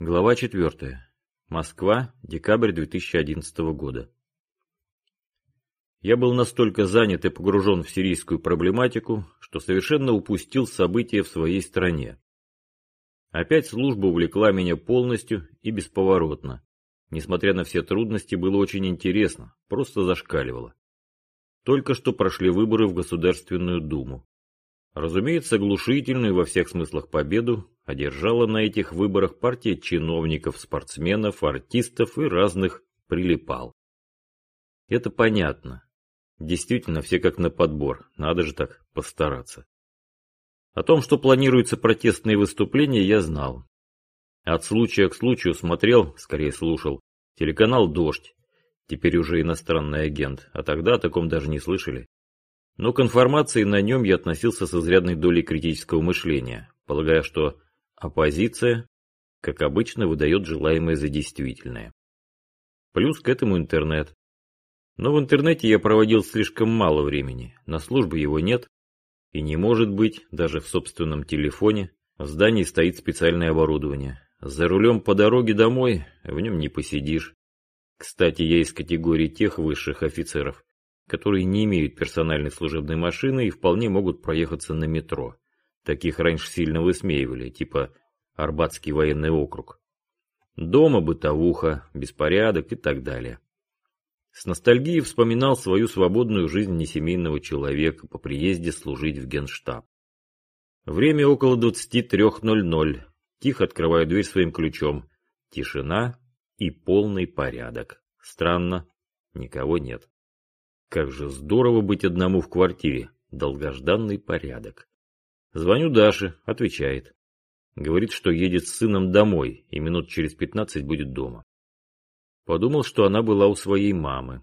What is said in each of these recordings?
Глава 4. Москва, декабрь 2011 года. Я был настолько занят и погружен в сирийскую проблематику, что совершенно упустил события в своей стране. Опять служба увлекла меня полностью и бесповоротно. Несмотря на все трудности, было очень интересно, просто зашкаливало. Только что прошли выборы в Государственную Думу. Разумеется, глушительную во всех смыслах победу одержала на этих выборах партия чиновников, спортсменов, артистов и разных прилипал. Это понятно. Действительно, все как на подбор, надо же так постараться. О том, что планируются протестные выступления, я знал. От случая к случаю смотрел, скорее слушал, телеканал «Дождь», теперь уже иностранный агент, а тогда о таком даже не слышали. Но к информации на нем я относился с изрядной долей критического мышления, полагая, что оппозиция, как обычно, выдает желаемое за действительное. Плюс к этому интернет. Но в интернете я проводил слишком мало времени, на службе его нет, и не может быть, даже в собственном телефоне, в здании стоит специальное оборудование. За рулем по дороге домой в нем не посидишь. Кстати, я из категории тех высших офицеров, которые не имеют персональной служебной машины и вполне могут проехаться на метро. Таких раньше сильно высмеивали, типа Арбатский военный округ. Дома бытовуха, беспорядок и так далее. С ностальгией вспоминал свою свободную жизнь несемейного человека по приезде служить в генштаб. Время около 23.00. Тихо открываю дверь своим ключом. Тишина и полный порядок. Странно, никого нет. Как же здорово быть одному в квартире. Долгожданный порядок. Звоню Даше, отвечает. Говорит, что едет с сыном домой и минут через пятнадцать будет дома. Подумал, что она была у своей мамы.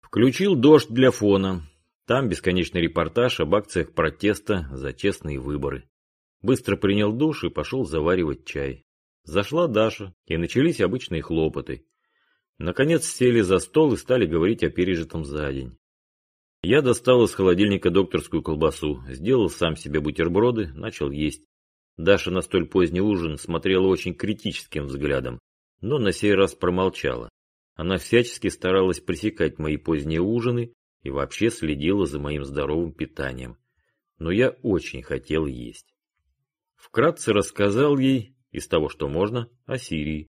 Включил дождь для фона. Там бесконечный репортаж об акциях протеста за честные выборы. Быстро принял душ и пошел заваривать чай. Зашла Даша, и начались обычные хлопоты. Наконец сели за стол и стали говорить о пережитом за день. Я достал из холодильника докторскую колбасу, сделал сам себе бутерброды, начал есть. Даша на столь поздний ужин смотрела очень критическим взглядом, но на сей раз промолчала. Она всячески старалась пресекать мои поздние ужины и вообще следила за моим здоровым питанием. Но я очень хотел есть. Вкратце рассказал ей, из того, что можно, о Сирии.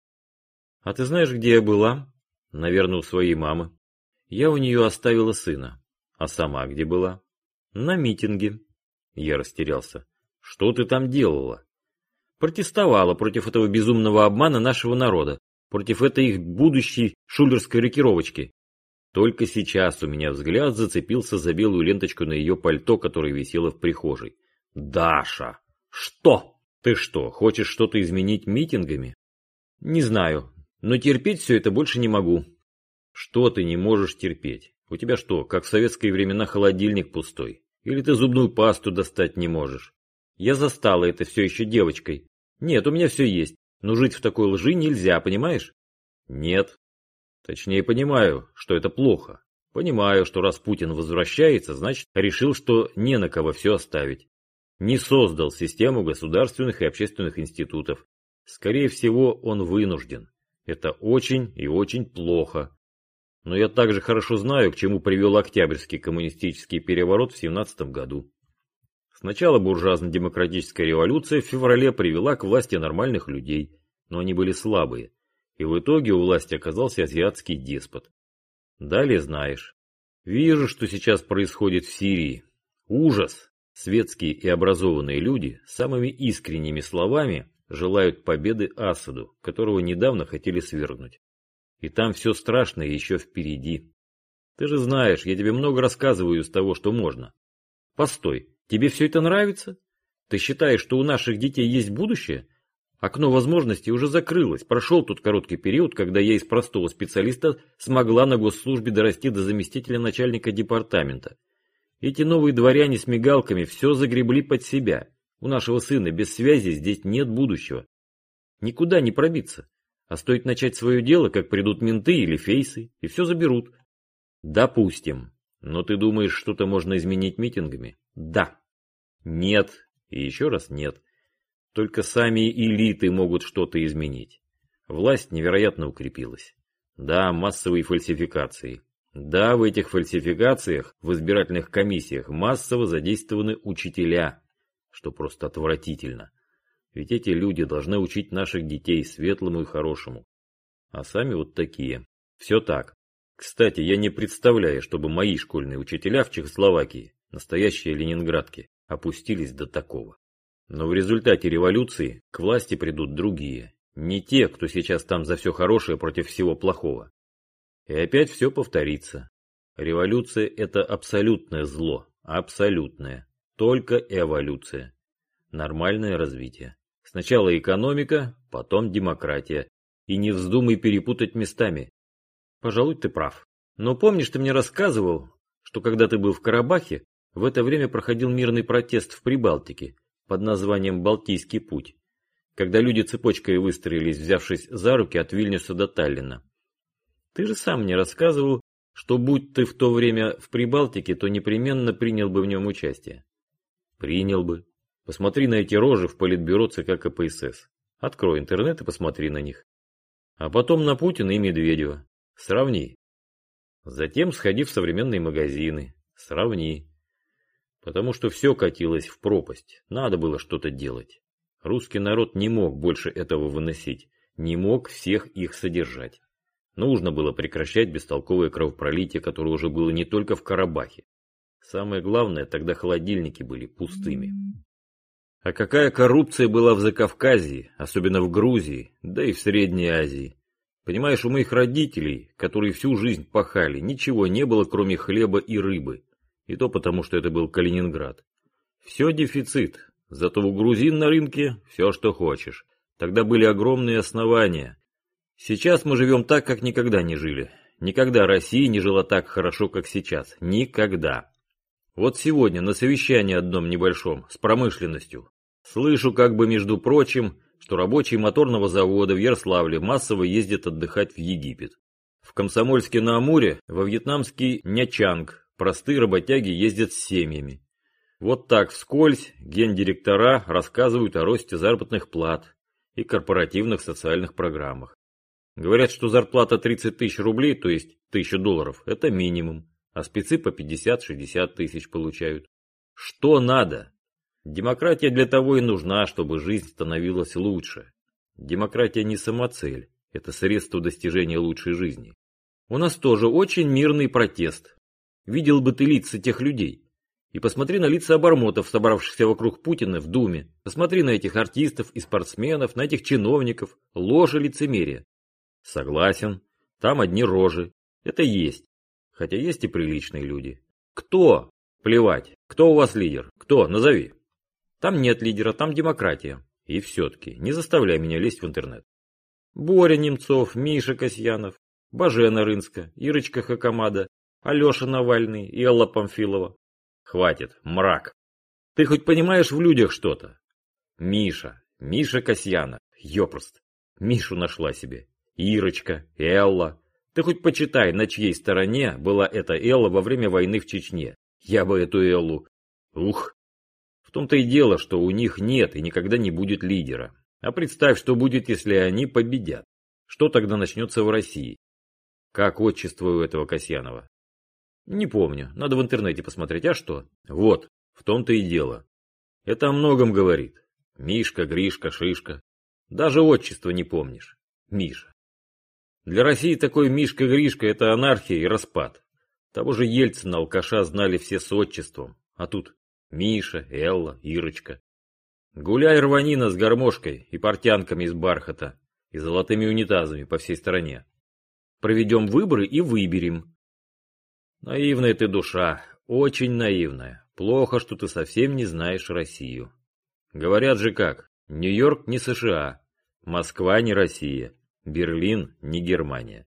«А ты знаешь, где я была?» Наверное, у своей мамы. Я у нее оставила сына. А сама где была? На митинге. Я растерялся. Что ты там делала? Протестовала против этого безумного обмана нашего народа, против этой их будущей шулерской рокировочки. Только сейчас у меня взгляд зацепился за белую ленточку на ее пальто, которое висело в прихожей. «Даша! Что? Ты что, хочешь что-то изменить митингами?» «Не знаю, но терпеть все это больше не могу. Что ты не можешь терпеть? У тебя что, как в советские времена холодильник пустой? Или ты зубную пасту достать не можешь? Я застала это все еще девочкой. Нет, у меня все есть, но жить в такой лжи нельзя, понимаешь? Нет. Точнее, понимаю, что это плохо. Понимаю, что раз Путин возвращается, значит, решил, что не на кого все оставить. Не создал систему государственных и общественных институтов. Скорее всего, он вынужден. Это очень и очень плохо. Но я также хорошо знаю, к чему привел Октябрьский коммунистический переворот в 17 году. Сначала буржуазно-демократическая революция в феврале привела к власти нормальных людей, но они были слабые, и в итоге у власти оказался азиатский деспот. Далее знаешь. Вижу, что сейчас происходит в Сирии. Ужас! Светские и образованные люди самыми искренними словами желают победы Асаду, которого недавно хотели свергнуть. И там все страшное еще впереди. Ты же знаешь, я тебе много рассказываю из того, что можно. Постой, тебе все это нравится? Ты считаешь, что у наших детей есть будущее? Окно возможностей уже закрылось. Прошел тот короткий период, когда я из простого специалиста смогла на госслужбе дорасти до заместителя начальника департамента. Эти новые дворяне с мигалками все загребли под себя. У нашего сына без связи здесь нет будущего. Никуда не пробиться. А стоит начать свое дело, как придут менты или фейсы, и все заберут. Допустим. Но ты думаешь, что-то можно изменить митингами? Да. Нет. И еще раз нет. Только сами элиты могут что-то изменить. Власть невероятно укрепилась. Да, массовые фальсификации. Да, в этих фальсификациях, в избирательных комиссиях массово задействованы учителя, что просто отвратительно. Ведь эти люди должны учить наших детей светлому и хорошему. А сами вот такие. Все так. Кстати, я не представляю, чтобы мои школьные учителя в Чехословакии, настоящие ленинградки, опустились до такого. Но в результате революции к власти придут другие, не те, кто сейчас там за все хорошее против всего плохого. И опять все повторится. Революция – это абсолютное зло, абсолютное, только эволюция, нормальное развитие. Сначала экономика, потом демократия. И не вздумай перепутать местами. Пожалуй, ты прав. Но помнишь, ты мне рассказывал, что когда ты был в Карабахе, в это время проходил мирный протест в Прибалтике под названием «Балтийский путь», когда люди цепочкой выстроились, взявшись за руки от Вильнюса до Таллина. Ты же сам мне рассказывал, что будь ты в то время в Прибалтике, то непременно принял бы в нем участие. Принял бы. Посмотри на эти рожи в политбюро ЦК КПСС. Открой интернет и посмотри на них. А потом на Путина и Медведева. Сравни. Затем сходи в современные магазины. Сравни. Потому что все катилось в пропасть. Надо было что-то делать. Русский народ не мог больше этого выносить. Не мог всех их содержать. Нужно было прекращать бестолковое кровопролитие, которое уже было не только в Карабахе. Самое главное, тогда холодильники были пустыми. А какая коррупция была в Закавказье, особенно в Грузии, да и в Средней Азии. Понимаешь, у моих родителей, которые всю жизнь пахали, ничего не было, кроме хлеба и рыбы. И то потому, что это был Калининград. Все дефицит, зато у грузин на рынке все, что хочешь. Тогда были огромные основания. Сейчас мы живем так, как никогда не жили. Никогда Россия не жила так хорошо, как сейчас. Никогда. Вот сегодня на совещании одном небольшом, с промышленностью, Слышу, как бы между прочим, что рабочие моторного завода в Ярославле массово ездят отдыхать в Египет. В Комсомольске-на-Амуре, во вьетнамский Нячанг, простые работяги ездят с семьями. Вот так вскользь гендиректора рассказывают о росте заработных плат и корпоративных социальных программах. Говорят, что зарплата 30 тысяч рублей, то есть 1000 долларов, это минимум, а спецы по 50-60 тысяч получают. Что надо? Демократия для того и нужна, чтобы жизнь становилась лучше. Демократия не самоцель, это средство достижения лучшей жизни. У нас тоже очень мирный протест. Видел бы ты лица тех людей. И посмотри на лица обормотов, собравшихся вокруг Путина в Думе. Посмотри на этих артистов и спортсменов, на этих чиновников. Ложь и лицемерие. Согласен, там одни рожи. Это есть. Хотя есть и приличные люди. Кто? Плевать. Кто у вас лидер? Кто? Назови. Там нет лидера, там демократия. И все-таки, не заставляй меня лезть в интернет. Боря Немцов, Миша Касьянов, Бажена Рынска, Ирочка Хакамада, Алеша Навальный и Алла Памфилова. Хватит, мрак. Ты хоть понимаешь в людях что-то? Миша, Миша Касьянов, ёпрост. Мишу нашла себе. Ирочка, Элла. Ты хоть почитай, на чьей стороне была эта Элла во время войны в Чечне. Я бы эту Эллу... Ух, том-то и дело, что у них нет и никогда не будет лидера. А представь, что будет, если они победят. Что тогда начнется в России? Как отчество у этого Касьянова? Не помню, надо в интернете посмотреть. А что? Вот, в том-то и дело. Это о многом говорит. Мишка, Гришка, Шишка. Даже отчество не помнишь. Миша. Для России такой Мишка-Гришка – это анархия и распад. Того же Ельцина, алкаша, знали все с отчеством. А тут Миша, Элла, Ирочка. Гуляй рванина с гармошкой и портянками из бархата и золотыми унитазами по всей стране. Проведем выборы и выберем. Наивная ты душа, очень наивная. Плохо, что ты совсем не знаешь Россию. Говорят же как, Нью-Йорк не США, Москва не Россия, Берлин не Германия.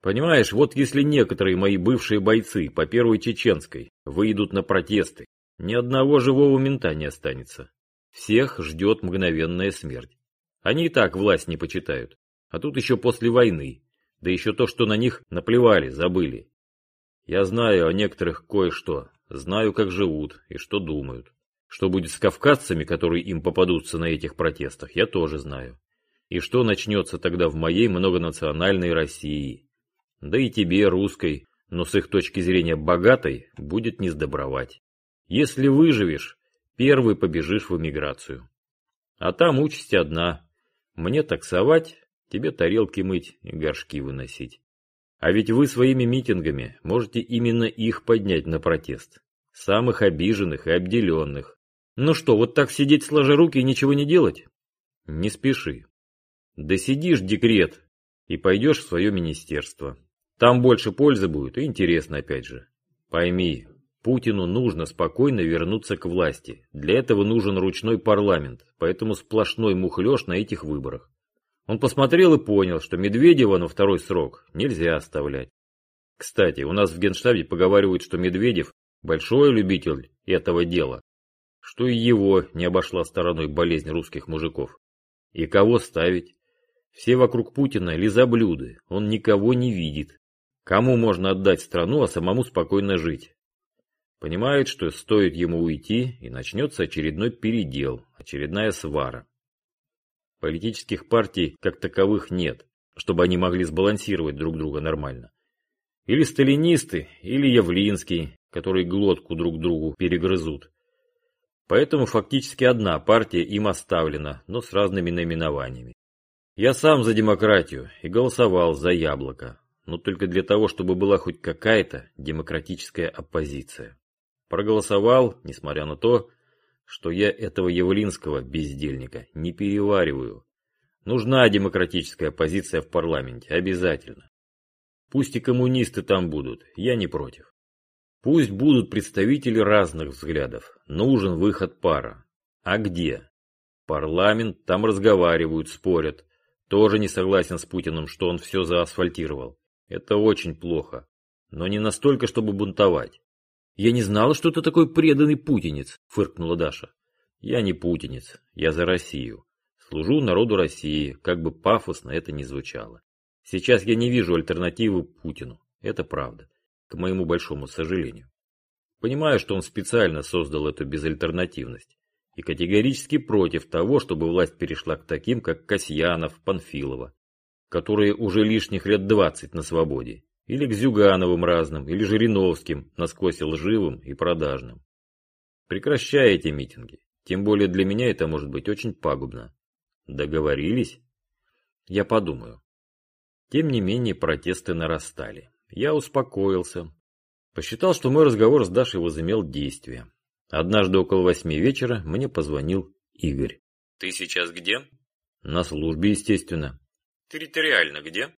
Понимаешь, вот если некоторые мои бывшие бойцы по Первой Чеченской выйдут на протесты, ни одного живого мента не останется. Всех ждет мгновенная смерть. Они и так власть не почитают. А тут еще после войны. Да еще то, что на них наплевали, забыли. Я знаю о некоторых кое-что. Знаю, как живут и что думают. Что будет с кавказцами, которые им попадутся на этих протестах, я тоже знаю. И что начнется тогда в моей многонациональной России? Да и тебе, русской, но с их точки зрения богатой, будет не сдобровать. Если выживешь, первый побежишь в эмиграцию. А там участь одна. Мне таксовать, тебе тарелки мыть и горшки выносить. А ведь вы своими митингами можете именно их поднять на протест. Самых обиженных и обделенных. Ну что, вот так сидеть сложа руки и ничего не делать? Не спеши. Досидишь декрет и пойдешь в свое министерство. Там больше пользы будет и интересно опять же. Пойми, Путину нужно спокойно вернуться к власти. Для этого нужен ручной парламент, поэтому сплошной мухлёж на этих выборах. Он посмотрел и понял, что Медведева на второй срок нельзя оставлять. Кстати, у нас в Генштабе поговаривают, что Медведев большой любитель этого дела, что и его не обошла стороной болезнь русских мужиков. И кого ставить? Все вокруг Путина лизоблюды, он никого не видит. Кому можно отдать страну, а самому спокойно жить? Понимает, что стоит ему уйти, и начнется очередной передел, очередная свара. Политических партий как таковых нет, чтобы они могли сбалансировать друг друга нормально. Или сталинисты, или Явлинский, которые глотку друг другу перегрызут. Поэтому фактически одна партия им оставлена, но с разными наименованиями. Я сам за демократию и голосовал за яблоко, но только для того, чтобы была хоть какая-то демократическая оппозиция. Проголосовал, несмотря на то, что я этого Явлинского бездельника не перевариваю. Нужна демократическая оппозиция в парламенте, обязательно. Пусть и коммунисты там будут, я не против. Пусть будут представители разных взглядов, нужен выход пара. А где? Парламент, там разговаривают, спорят, тоже не согласен с Путиным, что он все заасфальтировал. Это очень плохо. Но не настолько, чтобы бунтовать. Я не знала, что ты такой преданный путинец, фыркнула Даша. Я не путинец, я за Россию. Служу народу России, как бы пафосно это ни звучало. Сейчас я не вижу альтернативы Путину. Это правда. К моему большому сожалению. Понимаю, что он специально создал эту безальтернативность и категорически против того, чтобы власть перешла к таким, как Касьянов, Панфилова, которые уже лишних лет 20 на свободе, или к Зюгановым разным, или Жириновским, насквозь лживым и продажным. Прекращай эти митинги, тем более для меня это может быть очень пагубно. Договорились? Я подумаю. Тем не менее протесты нарастали. Я успокоился. Посчитал, что мой разговор с Дашей возымел действие. Однажды около восьми вечера мне позвонил Игорь. «Ты сейчас где?» «На службе, естественно». «Территориально где?»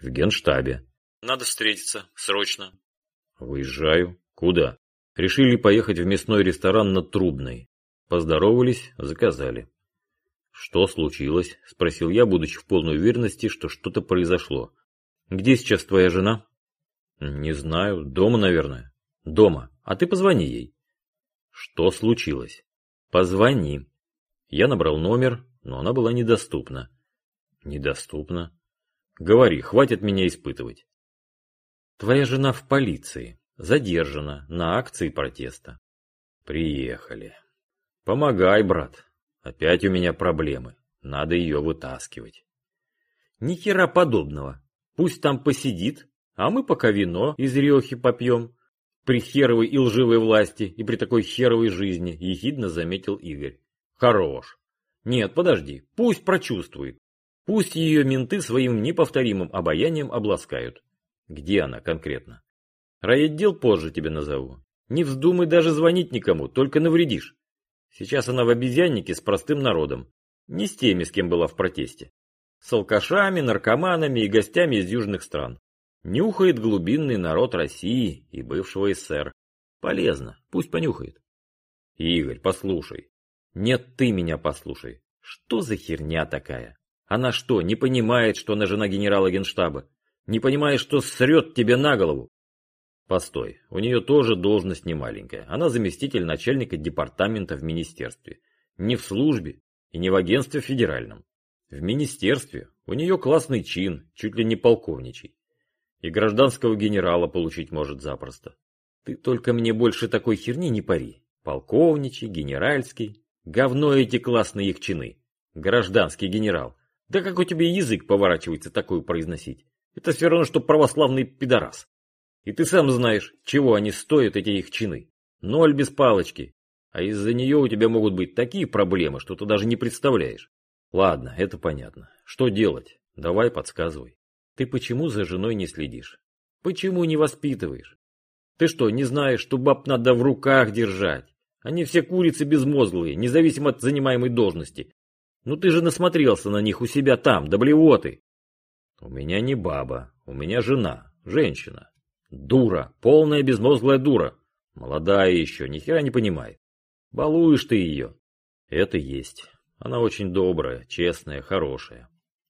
«В генштабе». «Надо встретиться. Срочно». «Выезжаю. Куда?» «Решили поехать в мясной ресторан на Трубной. Поздоровались, заказали». «Что случилось?» – спросил я, будучи в полной уверенности, что что-то произошло. «Где сейчас твоя жена?» «Не знаю. Дома, наверное». «Дома. А ты позвони ей». Что случилось? Позвони. Я набрал номер, но она была недоступна. Недоступна? Говори, хватит меня испытывать. Твоя жена в полиции. Задержана на акции протеста. Приехали. Помогай, брат. Опять у меня проблемы. Надо ее вытаскивать. Ни хера подобного. Пусть там посидит, а мы пока вино из рехи попьем. При херовой и лживой власти и при такой херовой жизни, ехидно заметил Игорь. Хорош. Нет, подожди, пусть прочувствует. Пусть ее менты своим неповторимым обаянием обласкают. Где она конкретно? Райотдел позже тебе назову. Не вздумай даже звонить никому, только навредишь. Сейчас она в обезьяннике с простым народом. Не с теми, с кем была в протесте. С алкашами, наркоманами и гостями из южных стран. Нюхает глубинный народ России и бывшего СССР. Полезно, пусть понюхает. Игорь, послушай. Нет, ты меня послушай. Что за херня такая? Она что, не понимает, что она жена генерала генштаба? Не понимает, что срет тебе на голову? Постой, у нее тоже должность немаленькая. Она заместитель начальника департамента в министерстве. Не в службе и не в агентстве федеральном. В министерстве у нее классный чин, чуть ли не полковничий. И гражданского генерала получить может запросто. Ты только мне больше такой херни не пари. Полковничий, генеральский. Говно эти классные их чины. Гражданский генерал. Да как у тебя язык поворачивается такое произносить? Это все равно, что православный пидорас. И ты сам знаешь, чего они стоят, эти их чины. Ноль без палочки. А из-за нее у тебя могут быть такие проблемы, что ты даже не представляешь. Ладно, это понятно. Что делать? Давай подсказывай. Ты почему за женой не следишь? Почему не воспитываешь? Ты что, не знаешь, что баб надо в руках держать? Они все курицы безмозглые, независимо от занимаемой должности. Ну ты же насмотрелся на них у себя там, до блевоты. У меня не баба, у меня жена, женщина. Дура, полная безмозглая дура. Молодая еще, ни хера не понимает. Балуешь ты ее. Это есть. Она очень добрая, честная, хорошая.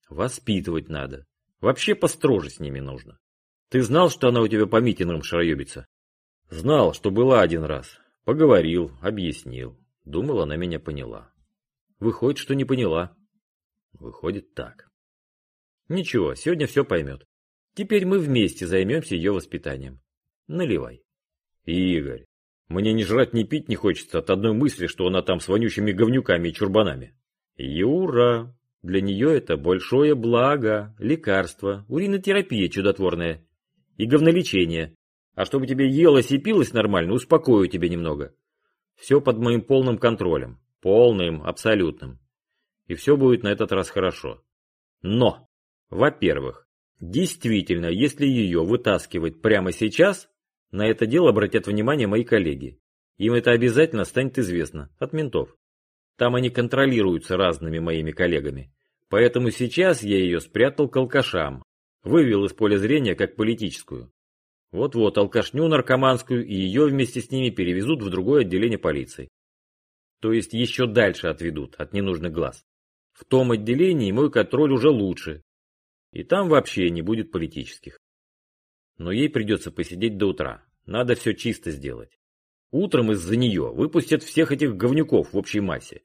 Воспитывать надо. Вообще построже с ними нужно. Ты знал, что она у тебя по митингам шароебится? Знал, что была один раз. Поговорил, объяснил. Думал, она меня поняла. Выходит, что не поняла. Выходит так. Ничего, сегодня все поймет. Теперь мы вместе займемся ее воспитанием. Наливай. Игорь, мне ни жрать, ни пить не хочется от одной мысли, что она там с вонючими говнюками и чурбанами. Юра, для нее это большое благо, лекарство, уринотерапия чудотворная и говнолечение. А чтобы тебе елось и пилось нормально, успокою тебя немного. Все под моим полным контролем. Полным, абсолютным. И все будет на этот раз хорошо. Но, во-первых, действительно, если ее вытаскивать прямо сейчас, на это дело обратят внимание мои коллеги. Им это обязательно станет известно, от ментов. Там они контролируются разными моими коллегами. Поэтому сейчас я ее спрятал к алкашам, вывел из поля зрения как политическую. Вот-вот, алкашню наркоманскую и ее вместе с ними перевезут в другое отделение полиции. То есть еще дальше отведут от ненужных глаз. В том отделении мой контроль уже лучше. И там вообще не будет политических. Но ей придется посидеть до утра. Надо все чисто сделать. Утром из-за нее выпустят всех этих говнюков в общей массе.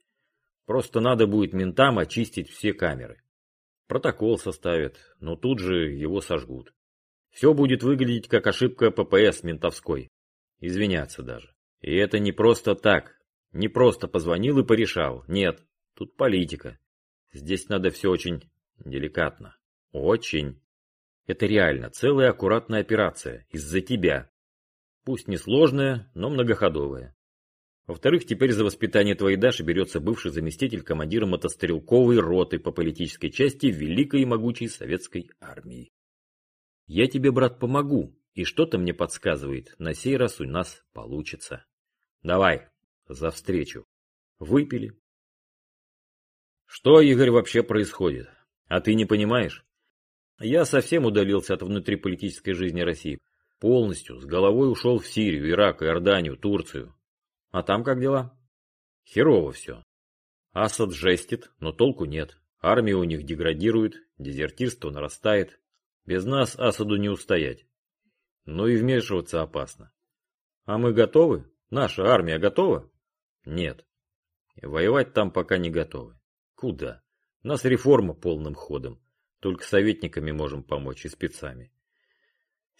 Просто надо будет ментам очистить все камеры. Протокол составят, но тут же его сожгут. Все будет выглядеть как ошибка ППС ментовской. Извиняться даже. И это не просто так. Не просто позвонил и порешал. Нет, тут политика. Здесь надо все очень деликатно. Очень. Это реально целая аккуратная операция. Из-за тебя. Пусть не сложная, но многоходовая. Во-вторых, теперь за воспитание твоей Даши берется бывший заместитель командира мотострелковой роты по политической части Великой и могучей советской армии. Я тебе, брат, помогу, и что-то мне подсказывает, на сей раз у нас получится. Давай, за встречу. Выпили. Что, Игорь, вообще происходит? А ты не понимаешь? Я совсем удалился от внутриполитической жизни России. Полностью, с головой ушел в Сирию, Ирак, Иорданию, Турцию. А там как дела? Херово все. Асад жестит, но толку нет. Армия у них деградирует, дезертирство нарастает. Без нас Асаду не устоять. Но и вмешиваться опасно. А мы готовы? Наша армия готова? Нет. Воевать там пока не готовы. Куда? Нас реформа полным ходом. Только советниками можем помочь и спецами.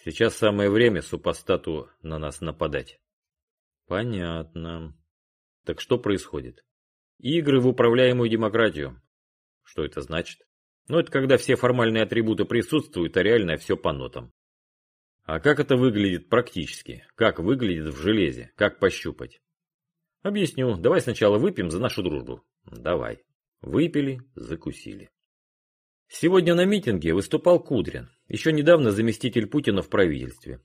Сейчас самое время супостату на нас нападать. Понятно. Так что происходит? Игры в управляемую демократию. Что это значит? Но это когда все формальные атрибуты присутствуют, а реальное все по нотам. А как это выглядит практически? Как выглядит в железе? Как пощупать? Объясню. Давай сначала выпьем за нашу дружбу. Давай. Выпили, закусили. Сегодня на митинге выступал Кудрин, еще недавно заместитель Путина в правительстве.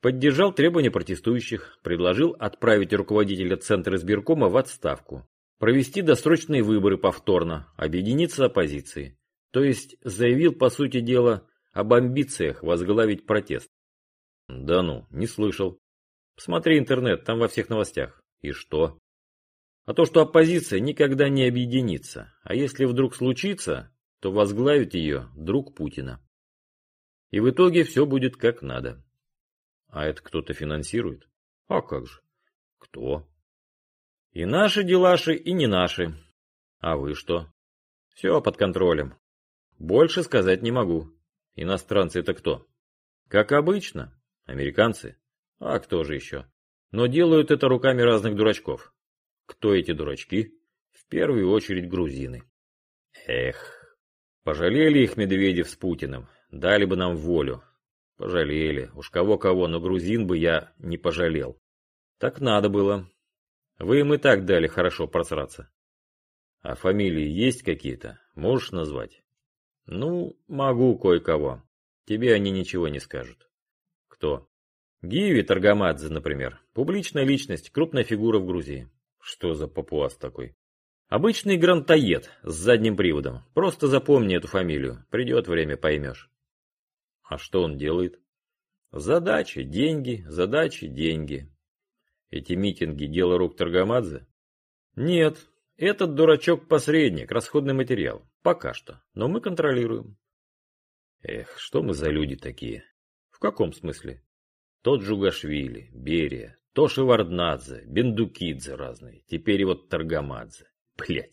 Поддержал требования протестующих, предложил отправить руководителя Центра избиркома в отставку, провести досрочные выборы повторно, объединиться оппозицией. То есть заявил, по сути дела, об амбициях возглавить протест. Да ну, не слышал. Посмотри интернет, там во всех новостях. И что? А то, что оппозиция никогда не объединится. А если вдруг случится, то возглавит ее друг Путина. И в итоге все будет как надо. А это кто-то финансирует? А как же? Кто? И наши делаши, и не наши. А вы что? Все под контролем. Больше сказать не могу. Иностранцы это кто? Как обычно. Американцы. А кто же еще? Но делают это руками разных дурачков. Кто эти дурачки? В первую очередь грузины. Эх. Пожалели их Медведев с Путиным, дали бы нам волю. Пожалели. Уж кого-кого, но грузин бы я не пожалел. Так надо было. Вы им и так дали хорошо просраться. А фамилии есть какие-то? Можешь назвать? Ну, могу кое-кого. Тебе они ничего не скажут. Кто? Гиви Таргамадзе, например. Публичная личность, крупная фигура в Грузии. Что за папуас такой? Обычный грантоед с задним приводом. Просто запомни эту фамилию. Придет время, поймешь. А что он делает? Задачи, деньги, задачи, деньги. Эти митинги – дело рук Таргамадзе? Нет, этот дурачок-посредник, расходный материал. Пока что. Но мы контролируем. Эх, что мы за люди такие? В каком смысле? Тот Джугашвили, Берия, то Шеварднадзе, Бендукидзе разные, теперь и вот Таргамадзе. Блять.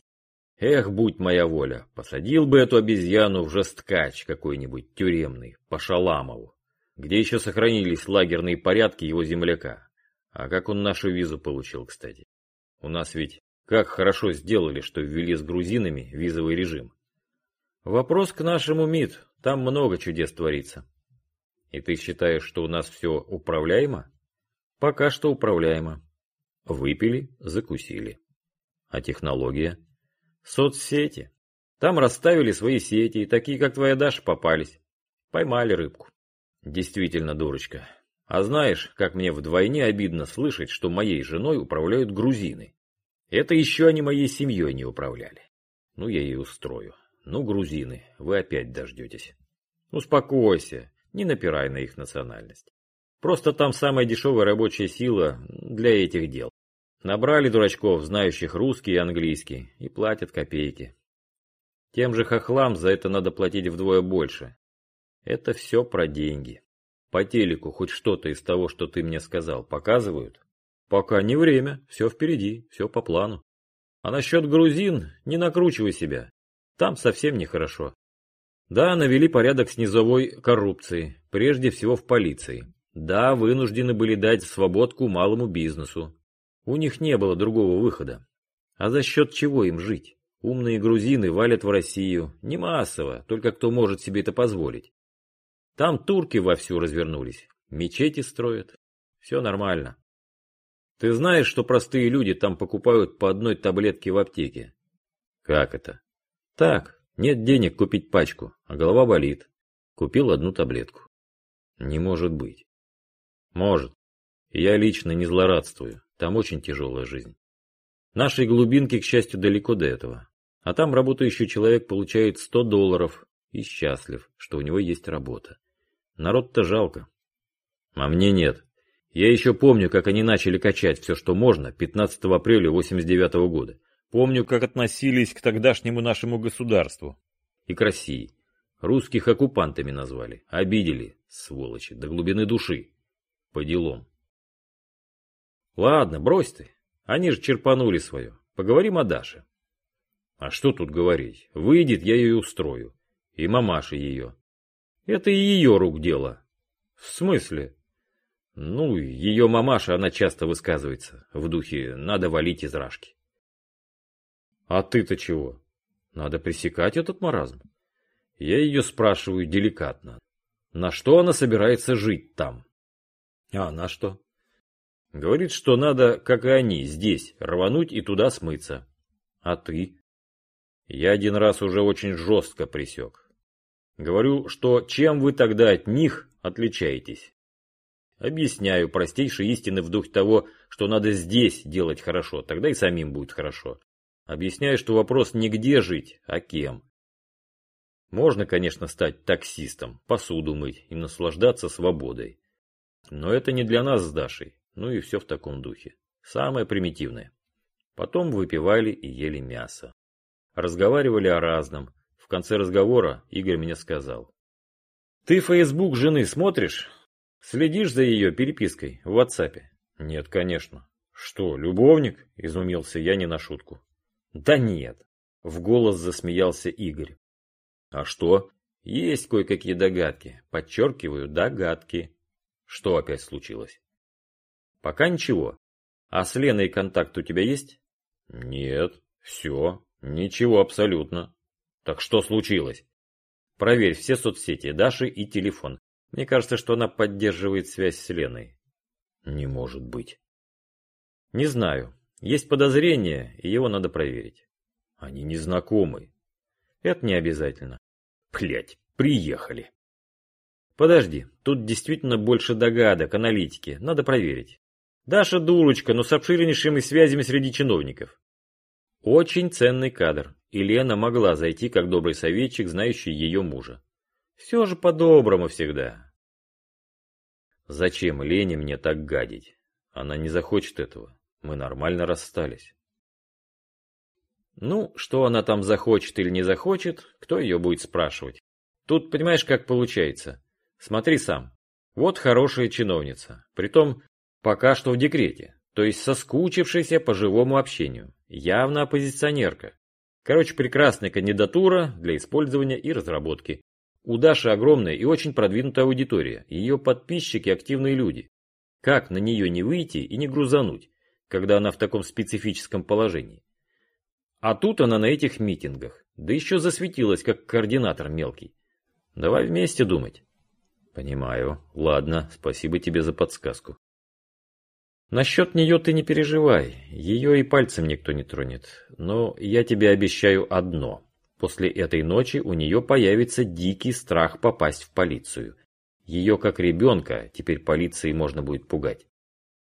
Эх, будь моя воля, посадил бы эту обезьяну в жесткач какой-нибудь тюремный, по Шаламову, где еще сохранились лагерные порядки его земляка. А как он нашу визу получил, кстати? У нас ведь как хорошо сделали, что ввели с грузинами визовый режим. Вопрос к нашему МИД, там много чудес творится. И ты считаешь, что у нас все управляемо? Пока что управляемо. Выпили, закусили. А технология? Соцсети. Там расставили свои сети, и такие, как твоя Даша, попались. Поймали рыбку. Действительно, дурочка. А знаешь, как мне вдвойне обидно слышать, что моей женой управляют грузины. Это еще они моей семьей не управляли. Ну, я и устрою. Ну, грузины, вы опять дождетесь. Успокойся, не напирай на их национальность. Просто там самая дешевая рабочая сила для этих дел. Набрали дурачков, знающих русский и английский, и платят копейки. Тем же хохлам за это надо платить вдвое больше. Это все про деньги. По телеку хоть что-то из того, что ты мне сказал, показывают? Пока не время, все впереди, все по плану. А насчет грузин, не накручивай себя. Там совсем нехорошо. Да, навели порядок с низовой коррупцией, прежде всего в полиции. Да, вынуждены были дать свободку малому бизнесу. У них не было другого выхода. А за счет чего им жить? Умные грузины валят в Россию. Не массово, только кто может себе это позволить. Там турки вовсю развернулись, мечети строят. Все нормально. Ты знаешь, что простые люди там покупают по одной таблетке в аптеке? Как это? Так, нет денег купить пачку, а голова болит. Купил одну таблетку. Не может быть. Может. Я лично не злорадствую. Там очень тяжелая жизнь. Нашей глубинке, к счастью, далеко до этого. А там работающий человек получает 100 долларов и счастлив, что у него есть работа. Народ-то жалко. А мне нет. Я еще помню, как они начали качать все, что можно, 15 апреля 89 -го года. Помню, как относились к тогдашнему нашему государству. И к России. Русских оккупантами назвали. Обидели, сволочи, до глубины души. По делам. Ладно, брось ты. Они же черпанули свое. Поговорим о Даше. А что тут говорить? Выйдет, я ее устрою. И мамаша ее. Это и ее рук дело. В смысле? Ну, ее мамаша, она часто высказывается. В духе «надо валить из рашки». А ты-то чего? Надо пресекать этот маразм. Я ее спрашиваю деликатно. На что она собирается жить там? А на что? Говорит, что надо, как и они, здесь, рвануть и туда смыться. А ты? Я один раз уже очень жестко присек. Говорю, что чем вы тогда от них отличаетесь? Объясняю простейшие истины в духе того, что надо здесь делать хорошо, тогда и самим будет хорошо. Объясняю, что вопрос не где жить, а кем. Можно, конечно, стать таксистом, посуду мыть и наслаждаться свободой. Но это не для нас с Дашей, ну и все в таком духе. Самое примитивное. Потом выпивали и ели мясо. Разговаривали о разном, в конце разговора Игорь мне сказал. «Ты фейсбук жены смотришь? Следишь за ее перепиской в WhatsApp?» «Нет, конечно». «Что, любовник?» – изумился я не на шутку. «Да нет», – в голос засмеялся Игорь. «А что?» «Есть кое-какие догадки. Подчеркиваю, догадки». «Что опять случилось?» «Пока ничего. А с Леной контакт у тебя есть?» «Нет. Все. Ничего абсолютно». Так что случилось? Проверь все соцсети Даши и телефон. Мне кажется, что она поддерживает связь с Леной. Не может быть. Не знаю. Есть подозрение, и его надо проверить. Они не знакомы. Это не обязательно. Блять, приехали. Подожди, тут действительно больше догадок, аналитики. Надо проверить. Даша дурочка, но с обширнейшими связями среди чиновников. Очень ценный кадр, и Лена могла зайти как добрый советчик, знающий ее мужа. Все же по-доброму всегда. Зачем Лене мне так гадить? Она не захочет этого. Мы нормально расстались. Ну, что она там захочет или не захочет, кто ее будет спрашивать? Тут, понимаешь, как получается. Смотри сам. Вот хорошая чиновница. Притом, пока что в декрете. То есть соскучившаяся по живому общению. Явно оппозиционерка. Короче, прекрасная кандидатура для использования и разработки. У Даши огромная и очень продвинутая аудитория. Ее подписчики активные люди. Как на нее не выйти и не грузануть, когда она в таком специфическом положении? А тут она на этих митингах. Да еще засветилась, как координатор мелкий. Давай вместе думать. Понимаю. Ладно, спасибо тебе за подсказку. Насчет нее ты не переживай, ее и пальцем никто не тронет. Но я тебе обещаю одно. После этой ночи у нее появится дикий страх попасть в полицию. Ее как ребенка теперь полицией можно будет пугать.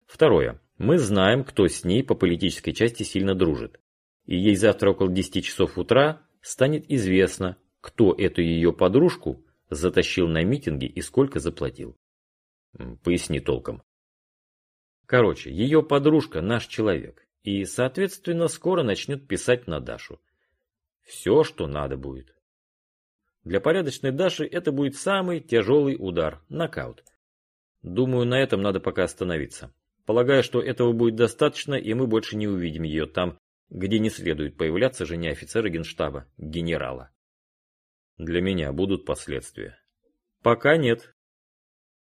Второе. Мы знаем, кто с ней по политической части сильно дружит. И ей завтра около 10 часов утра станет известно, кто эту ее подружку затащил на митинги и сколько заплатил. Поясни толком. Короче, ее подружка наш человек, и, соответственно, скоро начнет писать на Дашу. Все, что надо будет. Для порядочной Даши это будет самый тяжелый удар, нокаут. Думаю, на этом надо пока остановиться. Полагаю, что этого будет достаточно, и мы больше не увидим ее там, где не следует появляться жене офицера генштаба, генерала. Для меня будут последствия. Пока нет.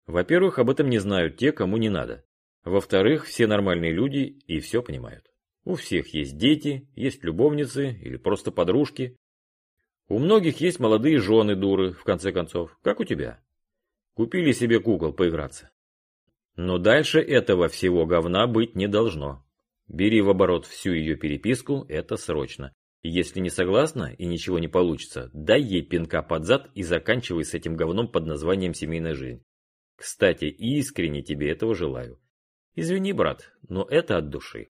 Во-первых, об этом не знают те, кому не надо. Во-вторых, все нормальные люди и все понимают. У всех есть дети, есть любовницы или просто подружки. У многих есть молодые жены дуры, в конце концов, как у тебя. Купили себе кукол поиграться. Но дальше этого всего говна быть не должно. Бери в оборот всю ее переписку, это срочно. Если не согласна и ничего не получится, дай ей пинка под зад и заканчивай с этим говном под названием «семейная жизнь». Кстати, искренне тебе этого желаю. Извини, брат, но это от души.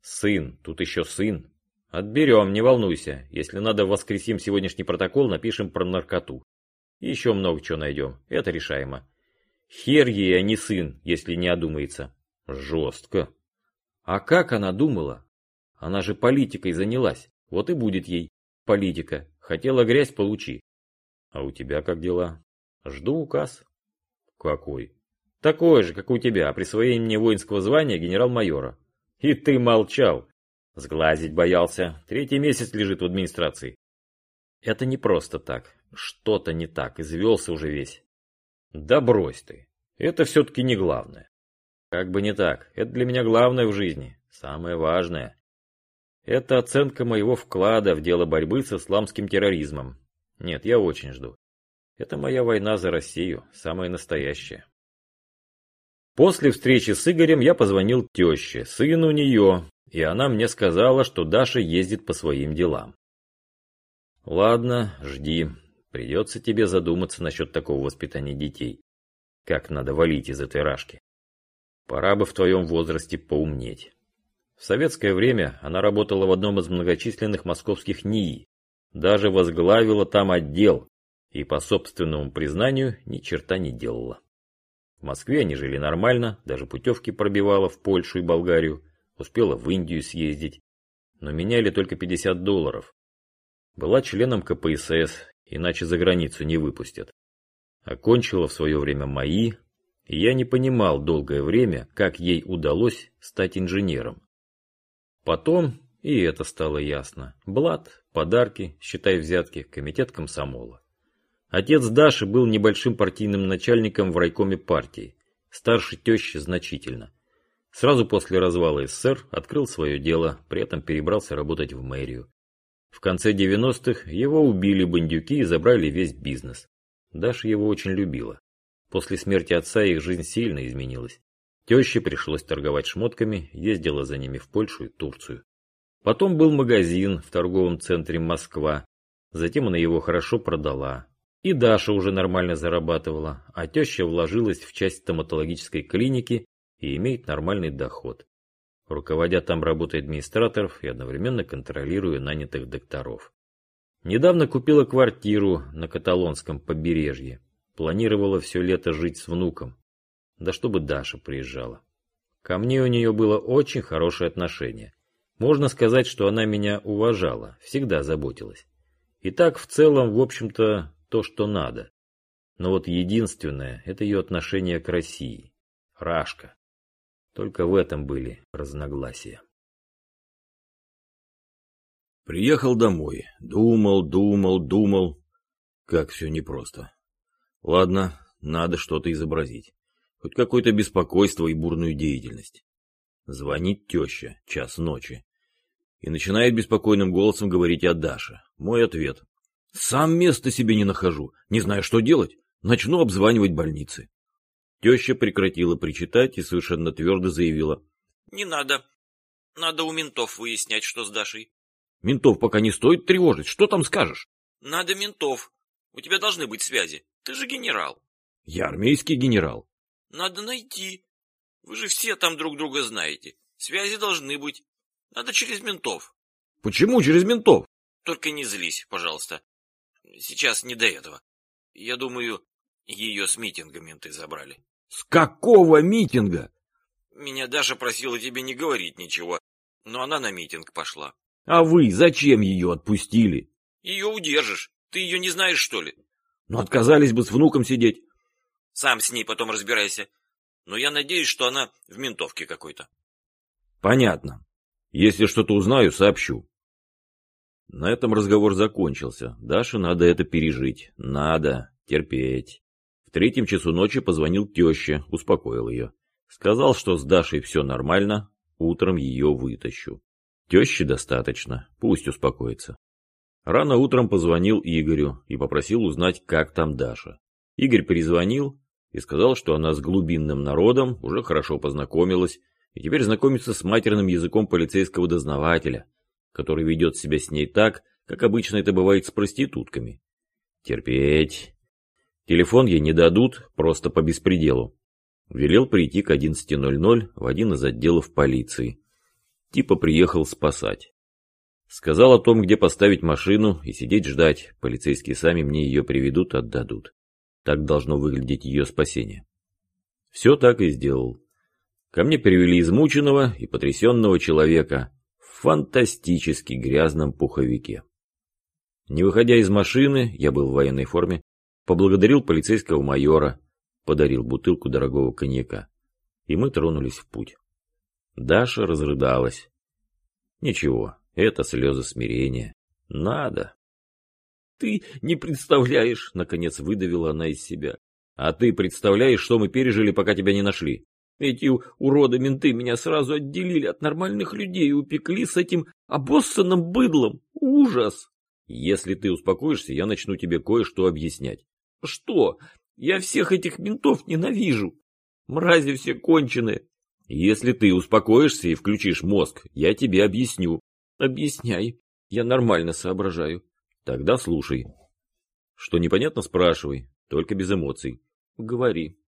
Сын, тут еще сын. Отберем, не волнуйся. Если надо, воскресим сегодняшний протокол, напишем про наркоту. еще много чего найдем, это решаемо. Хер ей, а не сын, если не одумается. Жестко. А как она думала? Она же политикой занялась, вот и будет ей политика. Хотела грязь, получи. А у тебя как дела? Жду указ. Какой? Такое же, как у тебя, присвоение мне воинского звания генерал-майора. И ты молчал. Сглазить боялся. Третий месяц лежит в администрации. Это не просто так. Что-то не так. Извелся уже весь. Да брось ты. Это все-таки не главное. Как бы не так. Это для меня главное в жизни. Самое важное. Это оценка моего вклада в дело борьбы с исламским терроризмом. Нет, я очень жду. Это моя война за Россию, самая настоящая. После встречи с Игорем я позвонил теще, сыну нее, и она мне сказала, что Даша ездит по своим делам. Ладно, жди. Придется тебе задуматься насчет такого воспитания детей. Как надо валить из этой рашки. Пора бы в твоем возрасте поумнеть. В советское время она работала в одном из многочисленных московских НИИ, даже возглавила там отдел и, по собственному признанию, ни черта не делала. В Москве они жили нормально, даже путевки пробивала в Польшу и Болгарию, успела в Индию съездить, но меняли только 50 долларов. Была членом КПСС, иначе за границу не выпустят. Окончила в свое время МАИ, и я не понимал долгое время, как ей удалось стать инженером. Потом и это стало ясно. Блат, подарки, считай взятки, комитет комсомола. Отец Даши был небольшим партийным начальником в райкоме партии, старше тещи значительно. Сразу после развала СССР открыл свое дело, при этом перебрался работать в мэрию. В конце 90-х его убили бандюки и забрали весь бизнес. Даша его очень любила. После смерти отца их жизнь сильно изменилась. Теще пришлось торговать шмотками, ездила за ними в Польшу и Турцию. Потом был магазин в торговом центре Москва. Затем она его хорошо продала. И Даша уже нормально зарабатывала, а теща вложилась в часть стоматологической клиники и имеет нормальный доход. Руководя там работой администраторов и одновременно контролируя нанятых докторов. Недавно купила квартиру на каталонском побережье. Планировала все лето жить с внуком. Да чтобы Даша приезжала. Ко мне у нее было очень хорошее отношение. Можно сказать, что она меня уважала, всегда заботилась. И так в целом, в общем-то, то, что надо. Но вот единственное, это ее отношение к России. Рашка. Только в этом были разногласия. Приехал домой. Думал, думал, думал. Как все непросто. Ладно, надо что-то изобразить. Хоть какое-то беспокойство и бурную деятельность. Звонит теща, час ночи. И начинает беспокойным голосом говорить о Даше. Мой ответ. Сам места себе не нахожу, не знаю, что делать. Начну обзванивать больницы. Теща прекратила причитать и совершенно твердо заявила. Не надо. Надо у ментов выяснять, что с Дашей. Ментов пока не стоит тревожить. Что там скажешь? Надо ментов. У тебя должны быть связи. Ты же генерал. Я армейский генерал. Надо найти. Вы же все там друг друга знаете. Связи должны быть. Надо через ментов. Почему через ментов? Только не злись, пожалуйста. Сейчас не до этого. Я думаю, ее с митинга менты забрали. С какого митинга? Меня Даша просила тебе не говорить ничего, но она на митинг пошла. А вы зачем ее отпустили? Ее удержишь. Ты ее не знаешь, что ли? Ну, отказались бы с внуком сидеть. Сам с ней потом разбирайся. Но я надеюсь, что она в ментовке какой-то. Понятно. Если что-то узнаю, сообщу. На этом разговор закончился. Даше надо это пережить. Надо терпеть. В третьем часу ночи позвонил теще, успокоил ее. Сказал, что с Дашей все нормально, утром ее вытащу. Теще достаточно, пусть успокоится. Рано утром позвонил Игорю и попросил узнать, как там Даша. Игорь перезвонил и сказал, что она с глубинным народом уже хорошо познакомилась и теперь знакомится с матерным языком полицейского дознавателя, который ведет себя с ней так, как обычно это бывает с проститутками. Терпеть. Телефон ей не дадут, просто по беспределу. Велел прийти к 11.00 в один из отделов полиции. Типа приехал спасать. Сказал о том, где поставить машину и сидеть ждать. Полицейские сами мне ее приведут, отдадут. Так должно выглядеть ее спасение. Все так и сделал. Ко мне перевели измученного и потрясенного человека фантастически грязном пуховике. Не выходя из машины, я был в военной форме, поблагодарил полицейского майора, подарил бутылку дорогого коньяка. И мы тронулись в путь. Даша разрыдалась. Ничего, это слезы смирения. Надо. Ты не представляешь, наконец выдавила она из себя. А ты представляешь, что мы пережили, пока тебя не нашли? Эти уроды-менты меня сразу отделили от нормальных людей и упекли с этим обоссанным быдлом. Ужас! Если ты успокоишься, я начну тебе кое-что объяснять. Что? Я всех этих ментов ненавижу. Мрази все конченые. Если ты успокоишься и включишь мозг, я тебе объясню. Объясняй. Я нормально соображаю. Тогда слушай. Что непонятно, спрашивай, только без эмоций. Говори.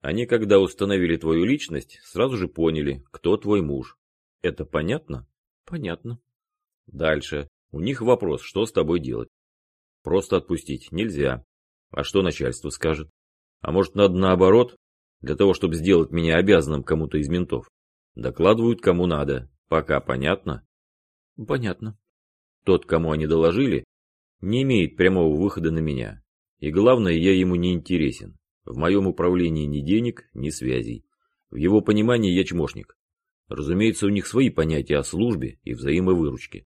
Они, когда установили твою личность, сразу же поняли, кто твой муж. Это понятно? Понятно. Дальше. У них вопрос, что с тобой делать. Просто отпустить нельзя. А что начальство скажет? А может, надо наоборот? Для того, чтобы сделать меня обязанным кому-то из ментов. Докладывают кому надо. Пока понятно? Понятно. Тот, кому они доложили, не имеет прямого выхода на меня. И главное, я ему не интересен. В моем управлении ни денег, ни связей. В его понимании я чмошник. Разумеется, у них свои понятия о службе и взаимовыручке.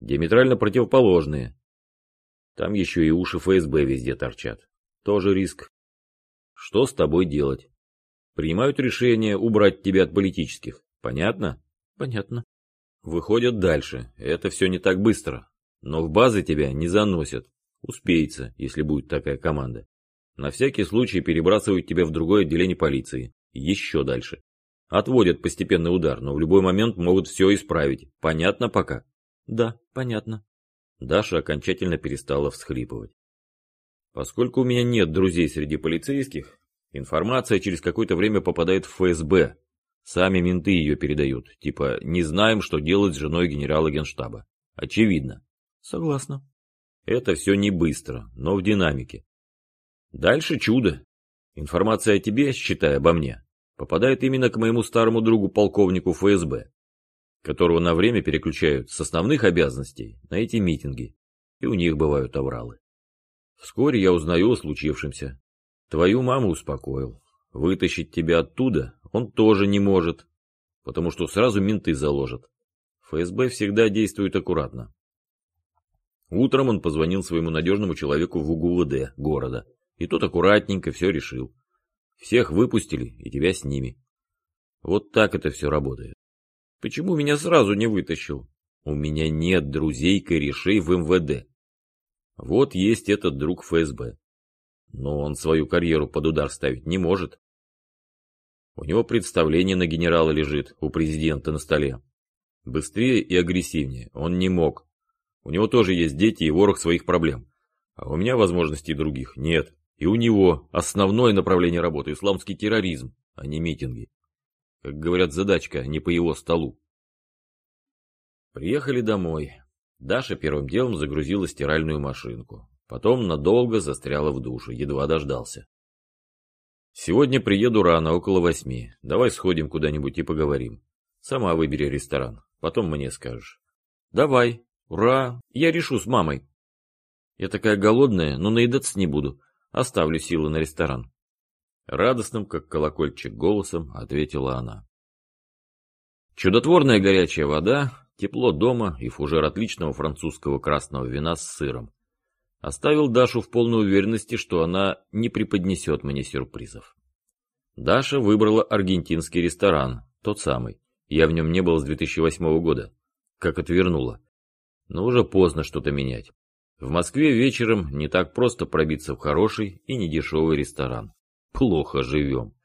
Диаметрально противоположные. Там еще и уши ФСБ везде торчат. Тоже риск. Что с тобой делать? Принимают решение убрать тебя от политических. Понятно? Понятно. Выходят дальше. Это все не так быстро. Но в базы тебя не заносят. Успеется, если будет такая команда. На всякий случай перебрасывают тебя в другое отделение полиции. Еще дальше. Отводят постепенный удар, но в любой момент могут все исправить. Понятно пока? Да, понятно. Даша окончательно перестала всхлипывать. Поскольку у меня нет друзей среди полицейских, информация через какое-то время попадает в ФСБ. Сами менты ее передают. Типа, не знаем, что делать с женой генерала генштаба. Очевидно. Согласна. Это все не быстро, но в динамике. Дальше чудо. Информация о тебе, считая обо мне, попадает именно к моему старому другу полковнику ФСБ, которого на время переключают с основных обязанностей на эти митинги, и у них бывают авралы. Вскоре я узнаю о случившемся. Твою маму успокоил. Вытащить тебя оттуда он тоже не может, потому что сразу менты заложат. ФСБ всегда действует аккуратно. Утром он позвонил своему надежному человеку в УГУВД города, и тот аккуратненько все решил. Всех выпустили, и тебя с ними. Вот так это все работает. Почему меня сразу не вытащил? У меня нет друзей-корешей в МВД. Вот есть этот друг ФСБ. Но он свою карьеру под удар ставить не может. У него представление на генерала лежит, у президента на столе. Быстрее и агрессивнее он не мог. У него тоже есть дети и ворох своих проблем. А у меня возможностей других нет. И у него основное направление работы – исламский терроризм, а не митинги. Как говорят, задачка не по его столу. Приехали домой. Даша первым делом загрузила стиральную машинку. Потом надолго застряла в душе, едва дождался. Сегодня приеду рано, около восьми. Давай сходим куда-нибудь и поговорим. Сама выбери ресторан, потом мне скажешь. Давай, Ура! Я решу с мамой. Я такая голодная, но наедаться не буду. Оставлю силы на ресторан. Радостным, как колокольчик, голосом ответила она. Чудотворная горячая вода, тепло дома и фужер отличного французского красного вина с сыром. Оставил Дашу в полной уверенности, что она не преподнесет мне сюрпризов. Даша выбрала аргентинский ресторан, тот самый. Я в нем не был с 2008 года. Как отвернула но уже поздно что-то менять. В Москве вечером не так просто пробиться в хороший и недешевый ресторан. Плохо живем.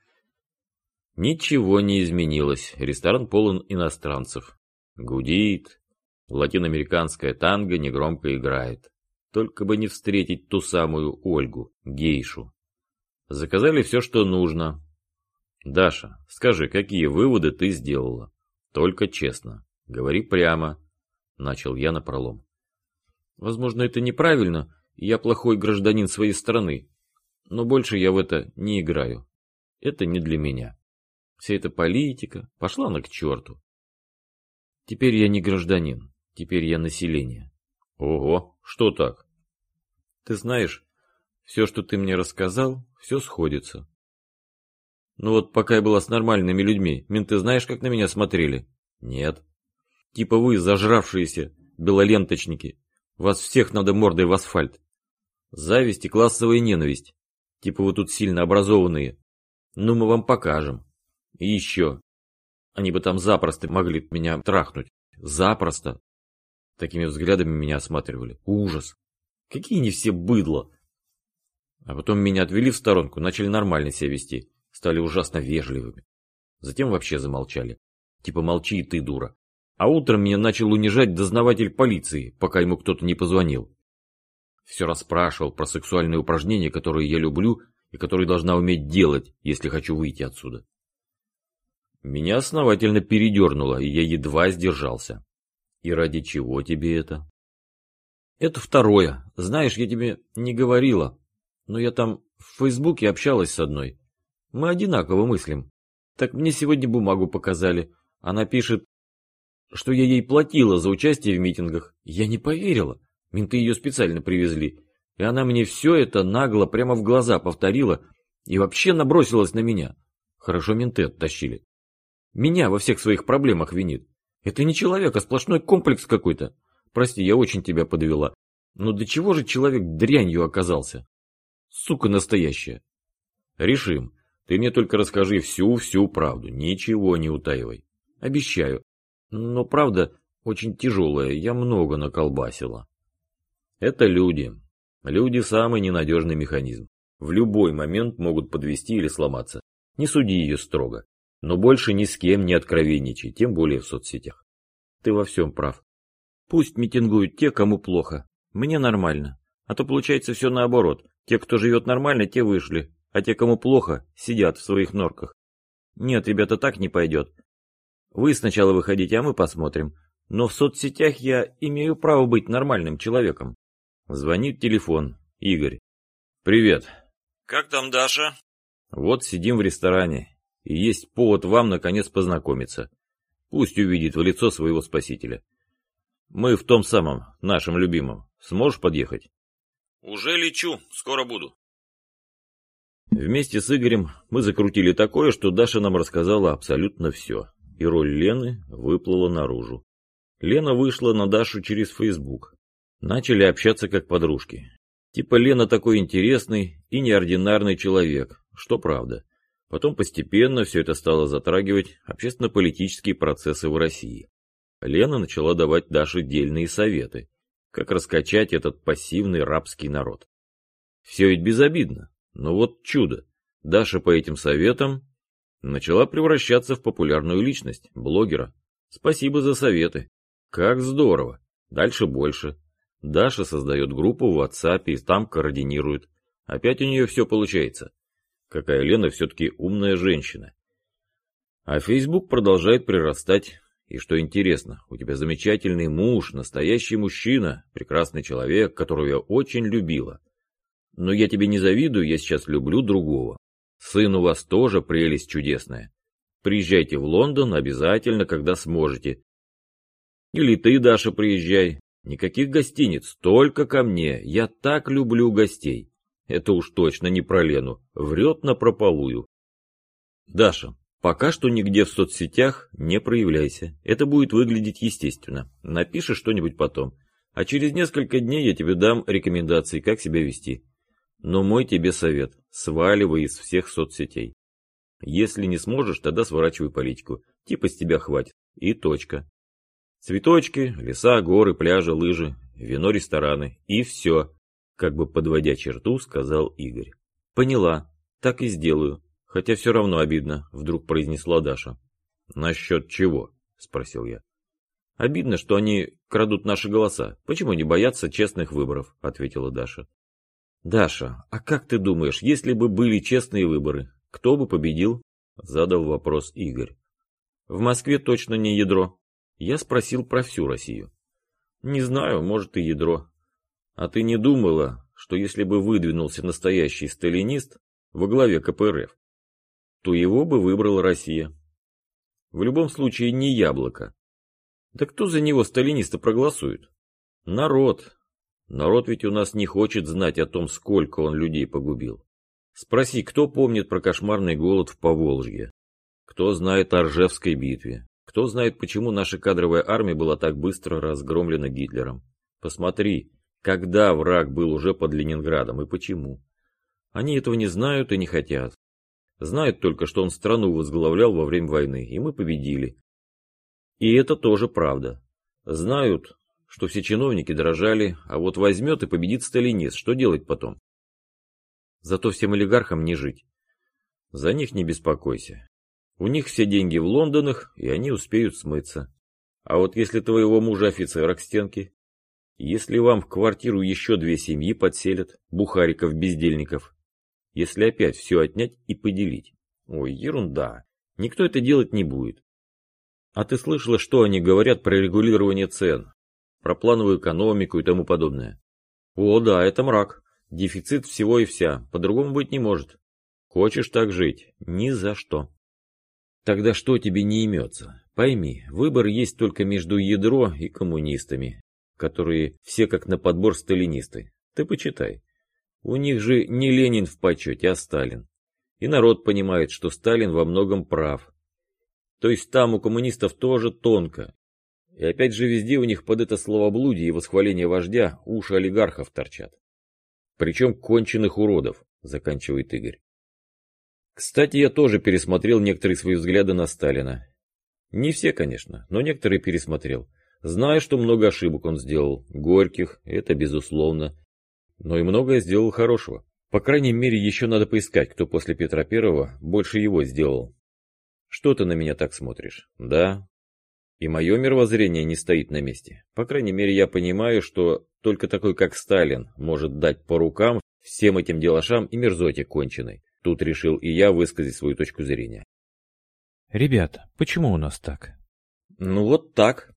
Ничего не изменилось. Ресторан полон иностранцев. Гудит. Латиноамериканская танго негромко играет. Только бы не встретить ту самую Ольгу, гейшу. Заказали все, что нужно. Даша, скажи, какие выводы ты сделала? Только честно. Говори прямо. Начал я напролом. Возможно, это неправильно, и я плохой гражданин своей страны. Но больше я в это не играю. Это не для меня. Вся эта политика пошла она к черту. Теперь я не гражданин, теперь я население. Ого, что так? Ты знаешь, все, что ты мне рассказал, все сходится. Ну вот пока я была с нормальными людьми, менты знаешь, как на меня смотрели? Нет. Типа вы, зажравшиеся, белоленточники. Вас всех надо мордой в асфальт. Зависть и классовая ненависть. Типа вы тут сильно образованные. Ну, мы вам покажем. И еще. Они бы там запросто могли меня трахнуть. Запросто. Такими взглядами меня осматривали. Ужас. Какие они все быдло. А потом меня отвели в сторонку, начали нормально себя вести. Стали ужасно вежливыми. Затем вообще замолчали. Типа молчи и ты, дура. А утром меня начал унижать дознаватель полиции, пока ему кто-то не позвонил. Все расспрашивал про сексуальные упражнения, которые я люблю и которые должна уметь делать, если хочу выйти отсюда. Меня основательно передернуло, и я едва сдержался. И ради чего тебе это? Это второе. Знаешь, я тебе не говорила, но я там в Фейсбуке общалась с одной. Мы одинаково мыслим. Так мне сегодня бумагу показали. Она пишет, что я ей платила за участие в митингах. Я не поверила. Менты ее специально привезли. И она мне все это нагло прямо в глаза повторила и вообще набросилась на меня. Хорошо менты оттащили. Меня во всех своих проблемах винит. Это не человек, а сплошной комплекс какой-то. Прости, я очень тебя подвела. Но до чего же человек дрянью оказался? Сука настоящая. Решим. Ты мне только расскажи всю-всю правду. Ничего не утаивай. Обещаю. Но правда, очень тяжелая, я много наколбасила. Это люди. Люди – самый ненадежный механизм. В любой момент могут подвести или сломаться. Не суди ее строго. Но больше ни с кем не откровенничай, тем более в соцсетях. Ты во всем прав. Пусть митингуют те, кому плохо. Мне нормально. А то получается все наоборот. Те, кто живет нормально, те вышли. А те, кому плохо, сидят в своих норках. Нет, ребята, так не пойдет. Вы сначала выходите, а мы посмотрим. Но в соцсетях я имею право быть нормальным человеком. Звонит телефон. Игорь. Привет. Как там Даша? Вот сидим в ресторане. И есть повод вам, наконец, познакомиться. Пусть увидит в лицо своего спасителя. Мы в том самом, нашем любимом. Сможешь подъехать? Уже лечу, скоро буду. Вместе с Игорем мы закрутили такое, что Даша нам рассказала абсолютно все. И роль Лены выплыла наружу. Лена вышла на Дашу через Фейсбук. Начали общаться как подружки. Типа Лена такой интересный и неординарный человек, что правда. Потом постепенно все это стало затрагивать общественно-политические процессы в России. Лена начала давать Даше дельные советы, как раскачать этот пассивный рабский народ. Все ведь безобидно, но вот чудо. Даша по этим советам начала превращаться в популярную личность, блогера. Спасибо за советы. Как здорово. Дальше больше. Даша создает группу в WhatsApp и там координирует. Опять у нее все получается. Какая Лена все-таки умная женщина. А Facebook продолжает прирастать. И что интересно, у тебя замечательный муж, настоящий мужчина, прекрасный человек, которого я очень любила. Но я тебе не завидую, я сейчас люблю другого. Сын у вас тоже прелесть чудесная. Приезжайте в Лондон обязательно, когда сможете. Или ты, Даша, приезжай. Никаких гостиниц, только ко мне. Я так люблю гостей. Это уж точно не про Лену. Врет на прополую. Даша, пока что нигде в соцсетях не проявляйся. Это будет выглядеть естественно. Напишешь что-нибудь потом. А через несколько дней я тебе дам рекомендации, как себя вести. Но мой тебе совет. Сваливай из всех соцсетей. Если не сможешь, тогда сворачивай политику. Типа с тебя хватит. И точка. Цветочки, леса, горы, пляжи, лыжи, вино, рестораны. И все как бы подводя черту, сказал Игорь. Поняла, так и сделаю. Хотя все равно обидно, вдруг произнесла Даша. Насчет чего? Спросил я. Обидно, что они крадут наши голоса. Почему не боятся честных выборов? Ответила Даша. Даша, а как ты думаешь, если бы были честные выборы, кто бы победил? Задал вопрос Игорь. В Москве точно не ядро. Я спросил про всю Россию. Не знаю, может и ядро. А ты не думала, что если бы выдвинулся настоящий сталинист во главе КПРФ, то его бы выбрала Россия? В любом случае не яблоко. Да кто за него сталиниста проголосует? Народ. Народ ведь у нас не хочет знать о том, сколько он людей погубил. Спроси, кто помнит про кошмарный голод в Поволжье? Кто знает о Ржевской битве? Кто знает, почему наша кадровая армия была так быстро разгромлена Гитлером? Посмотри, когда враг был уже под Ленинградом и почему. Они этого не знают и не хотят. Знают только, что он страну возглавлял во время войны, и мы победили. И это тоже правда. Знают, что все чиновники дрожали, а вот возьмет и победит сталинист, что делать потом? Зато всем олигархам не жить. За них не беспокойся. У них все деньги в Лондонах, и они успеют смыться. А вот если твоего мужа офицера к стенке, если вам в квартиру еще две семьи подселят, бухариков-бездельников, если опять все отнять и поделить. Ой, ерунда. Никто это делать не будет. А ты слышала, что они говорят про регулирование цен, про плановую экономику и тому подобное? О, да, это мрак. Дефицит всего и вся, по-другому быть не может. Хочешь так жить? Ни за что. Тогда что тебе не имется? Пойми, выбор есть только между ядро и коммунистами которые все как на подбор сталинисты. Ты почитай. У них же не Ленин в почете, а Сталин. И народ понимает, что Сталин во многом прав. То есть там у коммунистов тоже тонко. И опять же везде у них под это словоблудие и восхваление вождя уши олигархов торчат. Причем конченых уродов, заканчивает Игорь. Кстати, я тоже пересмотрел некоторые свои взгляды на Сталина. Не все, конечно, но некоторые пересмотрел. Знаю, что много ошибок он сделал, горьких, это безусловно, но и многое сделал хорошего. По крайней мере, еще надо поискать, кто после Петра Первого больше его сделал. Что ты на меня так смотришь? Да. И мое мировоззрение не стоит на месте. По крайней мере, я понимаю, что только такой, как Сталин, может дать по рукам всем этим делашам и мерзоте конченой. Тут решил и я высказать свою точку зрения. Ребята, почему у нас так? Ну вот так.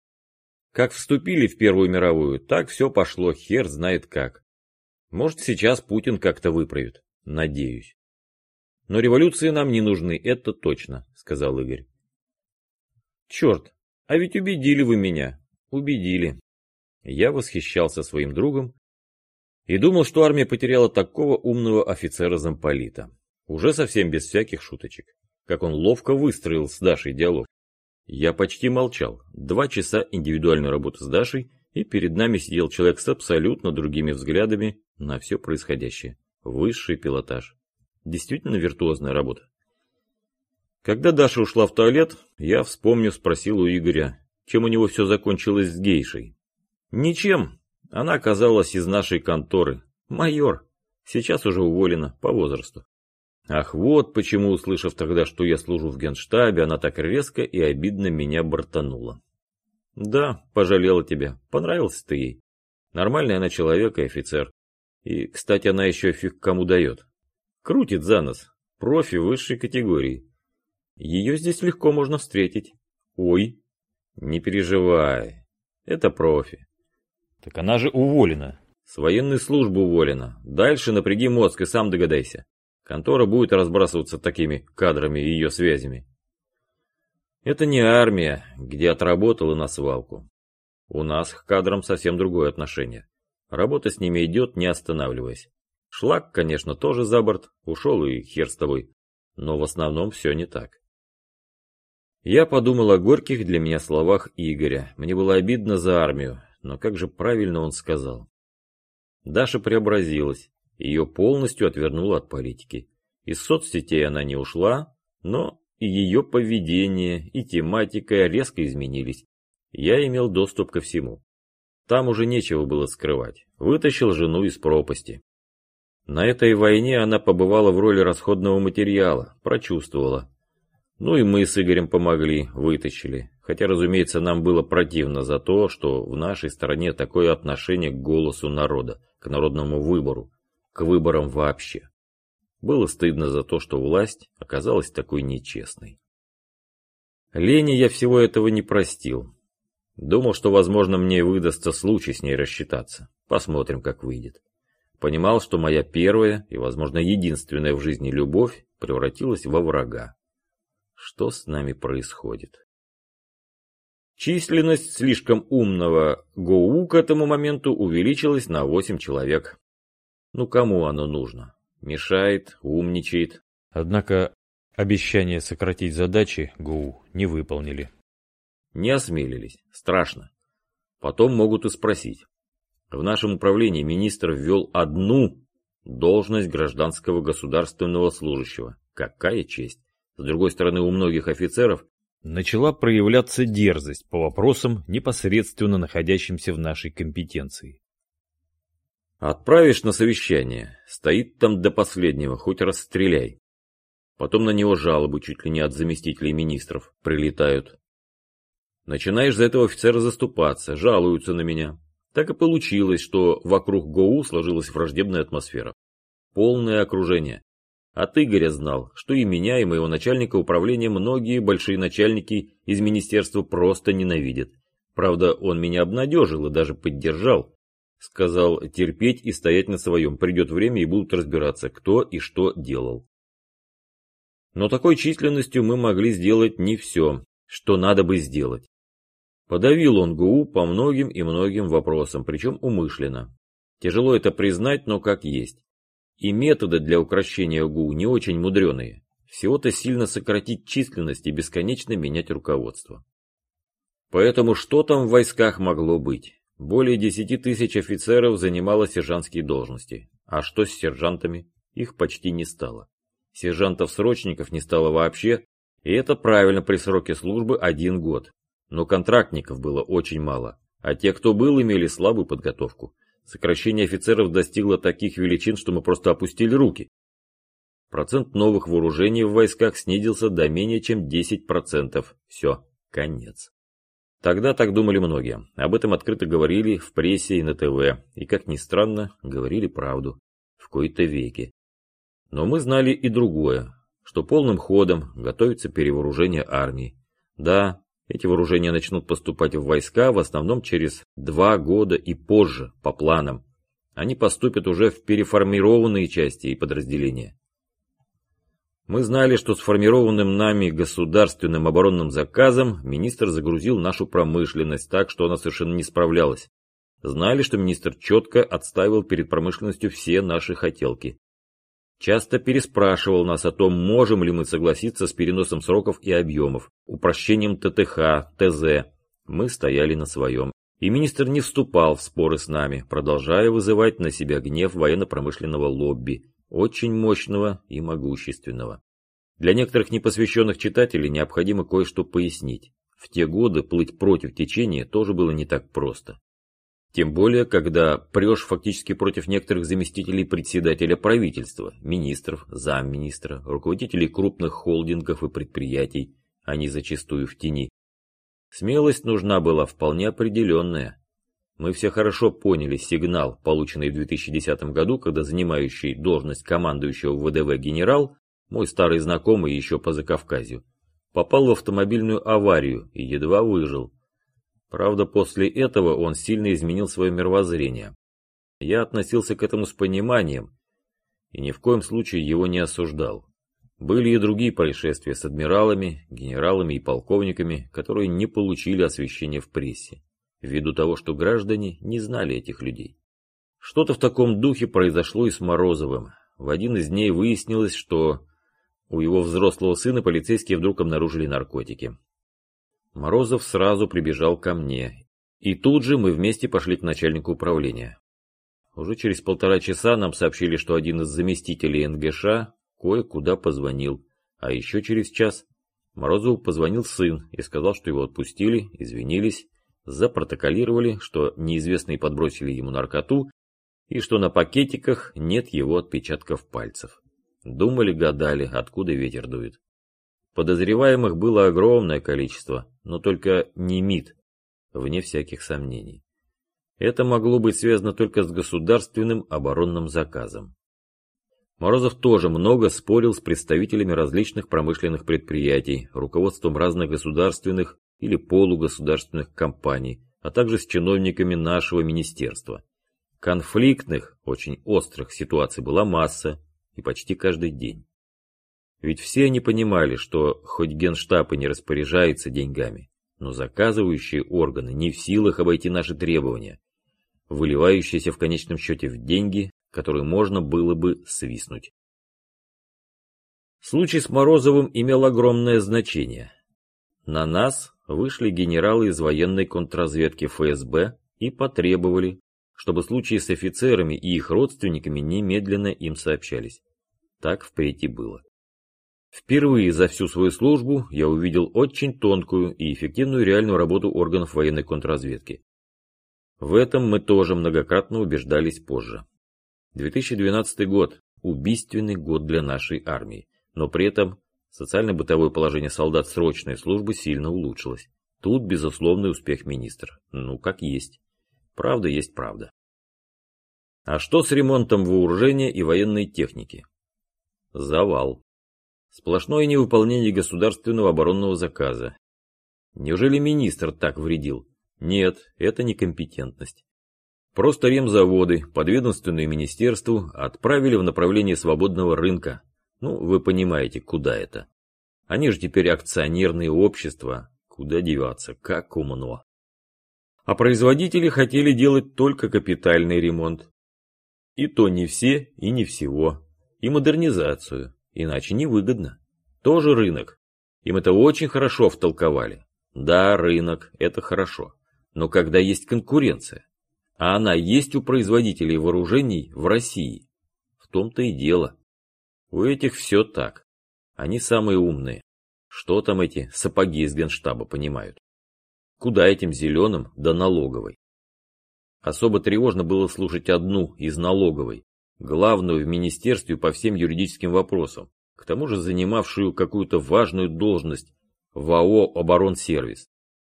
Как вступили в Первую мировую, так все пошло, хер знает как. Может, сейчас Путин как-то выправит. Надеюсь. Но революции нам не нужны, это точно, сказал Игорь. Черт, а ведь убедили вы меня. Убедили. Я восхищался своим другом и думал, что армия потеряла такого умного офицера-замполита. Уже совсем без всяких шуточек. Как он ловко выстроил с Дашей диалог. Я почти молчал. Два часа индивидуальной работы с Дашей, и перед нами сидел человек с абсолютно другими взглядами на все происходящее. Высший пилотаж. Действительно виртуозная работа. Когда Даша ушла в туалет, я, вспомнив, спросил у Игоря, чем у него все закончилось с гейшей. Ничем. Она оказалась из нашей конторы. Майор. Сейчас уже уволена по возрасту. Ах, вот почему, услышав тогда, что я служу в генштабе, она так резко и обидно меня бортанула. Да, пожалела тебя. Понравился ты ей. Нормальный она человек и офицер. И, кстати, она еще фиг кому дает. Крутит за нос. Профи высшей категории. Ее здесь легко можно встретить. Ой, не переживай. Это профи. Так она же уволена. С военной службы уволена. Дальше напряги мозг и сам догадайся. Контора будет разбрасываться такими кадрами и ее связями. Это не армия, где отработала на свалку. У нас к кадрам совсем другое отношение. Работа с ними идет, не останавливаясь. Шлак, конечно, тоже за борт, ушел и хер с тобой. Но в основном все не так. Я подумал о горьких для меня словах Игоря. Мне было обидно за армию, но как же правильно он сказал. Даша преобразилась, ее полностью отвернуло от политики. Из соцсетей она не ушла, но и ее поведение, и тематика резко изменились. Я имел доступ ко всему. Там уже нечего было скрывать. Вытащил жену из пропасти. На этой войне она побывала в роли расходного материала, прочувствовала. Ну и мы с Игорем помогли, вытащили. Хотя, разумеется, нам было противно за то, что в нашей стране такое отношение к голосу народа, к народному выбору, к выборам вообще. Было стыдно за то, что власть оказалась такой нечестной. Лене я всего этого не простил. Думал, что, возможно, мне выдастся случай с ней рассчитаться. Посмотрим, как выйдет. Понимал, что моя первая и, возможно, единственная в жизни любовь превратилась во врага. Что с нами происходит? Численность слишком умного ГОУ к этому моменту увеличилась на 8 человек. Ну кому оно нужно? Мешает, умничает. Однако обещание сократить задачи ГУ не выполнили. Не осмелились. Страшно. Потом могут и спросить. В нашем управлении министр ввел одну должность гражданского государственного служащего. Какая честь. С другой стороны, у многих офицеров начала проявляться дерзость по вопросам, непосредственно находящимся в нашей компетенции. Отправишь на совещание, стоит там до последнего, хоть расстреляй. Потом на него жалобы чуть ли не от заместителей министров прилетают. Начинаешь за этого офицера заступаться, жалуются на меня. Так и получилось, что вокруг ГОУ сложилась враждебная атмосфера. Полное окружение. От Игоря знал, что и меня, и моего начальника управления многие большие начальники из министерства просто ненавидят. Правда, он меня обнадежил и даже поддержал. Сказал терпеть и стоять на своем, придет время и будут разбираться, кто и что делал. Но такой численностью мы могли сделать не все, что надо бы сделать. Подавил он ГУ по многим и многим вопросам, причем умышленно. Тяжело это признать, но как есть. И методы для укрощения ГУ не очень мудреные. Всего-то сильно сократить численность и бесконечно менять руководство. Поэтому что там в войсках могло быть? Более десяти тысяч офицеров занимало сержантские должности. А что с сержантами? Их почти не стало. Сержантов-срочников не стало вообще, и это правильно при сроке службы один год. Но контрактников было очень мало, а те, кто был, имели слабую подготовку. Сокращение офицеров достигло таких величин, что мы просто опустили руки. Процент новых вооружений в войсках снизился до менее чем 10%. Все, конец. Тогда так думали многие. Об этом открыто говорили в прессе и на ТВ. И, как ни странно, говорили правду. В кои-то веки. Но мы знали и другое, что полным ходом готовится перевооружение армии. Да, эти вооружения начнут поступать в войска в основном через два года и позже, по планам. Они поступят уже в переформированные части и подразделения. Мы знали, что сформированным нами государственным оборонным заказом министр загрузил нашу промышленность так, что она совершенно не справлялась. Знали, что министр четко отставил перед промышленностью все наши хотелки. Часто переспрашивал нас о том, можем ли мы согласиться с переносом сроков и объемов, упрощением ТТХ, ТЗ. Мы стояли на своем. И министр не вступал в споры с нами, продолжая вызывать на себя гнев военно-промышленного лобби, очень мощного и могущественного. Для некоторых непосвященных читателей необходимо кое-что пояснить. В те годы плыть против течения тоже было не так просто. Тем более, когда прешь фактически против некоторых заместителей председателя правительства, министров, замминистра, руководителей крупных холдингов и предприятий, они зачастую в тени. Смелость нужна была вполне определенная. Мы все хорошо поняли сигнал, полученный в 2010 году, когда занимающий должность командующего ВДВ генерал, мой старый знакомый еще по Закавказью, попал в автомобильную аварию и едва выжил. Правда, после этого он сильно изменил свое мировоззрение. Я относился к этому с пониманием и ни в коем случае его не осуждал. Были и другие происшествия с адмиралами, генералами и полковниками, которые не получили освещения в прессе ввиду того, что граждане не знали этих людей. Что-то в таком духе произошло и с Морозовым. В один из дней выяснилось, что у его взрослого сына полицейские вдруг обнаружили наркотики. Морозов сразу прибежал ко мне, и тут же мы вместе пошли к начальнику управления. Уже через полтора часа нам сообщили, что один из заместителей НГШ кое-куда позвонил, а еще через час Морозову позвонил сын и сказал, что его отпустили, извинились запротоколировали, что неизвестные подбросили ему наркоту и что на пакетиках нет его отпечатков пальцев. Думали, гадали, откуда ветер дует. Подозреваемых было огромное количество, но только не МИД, вне всяких сомнений. Это могло быть связано только с государственным оборонным заказом. Морозов тоже много спорил с представителями различных промышленных предприятий, руководством разных государственных или полугосударственных компаний, а также с чиновниками нашего министерства. Конфликтных, очень острых ситуаций была масса и почти каждый день. Ведь все они понимали, что хоть генштаб и не распоряжается деньгами, но заказывающие органы не в силах обойти наши требования, выливающиеся в конечном счете в деньги, которые можно было бы свистнуть. Случай с Морозовым имел огромное значение. На нас вышли генералы из военной контрразведки ФСБ и потребовали, чтобы случаи с офицерами и их родственниками немедленно им сообщались. Так впредь и было. Впервые за всю свою службу я увидел очень тонкую и эффективную реальную работу органов военной контрразведки. В этом мы тоже многократно убеждались позже. 2012 год – убийственный год для нашей армии, но при этом Социально-бытовое положение солдат срочной службы сильно улучшилось. Тут безусловный успех министра. Ну, как есть. Правда есть правда. А что с ремонтом вооружения и военной техники? Завал. Сплошное невыполнение государственного оборонного заказа. Неужели министр так вредил? Нет, это некомпетентность. Просто ремзаводы, подведомственные министерству, отправили в направлении свободного рынка, ну, вы понимаете, куда это. Они же теперь акционерные общества. Куда деваться, как умно. А производители хотели делать только капитальный ремонт. И то не все и не всего. И модернизацию. Иначе невыгодно. Тоже рынок. Им это очень хорошо втолковали. Да, рынок, это хорошо. Но когда есть конкуренция, а она есть у производителей вооружений в России, в том-то и дело. У этих все так. Они самые умные. Что там эти сапоги из генштаба понимают? Куда этим зеленым до налоговой? Особо тревожно было слушать одну из налоговой, главную в министерстве по всем юридическим вопросам, к тому же занимавшую какую-то важную должность в АО «Оборонсервис»,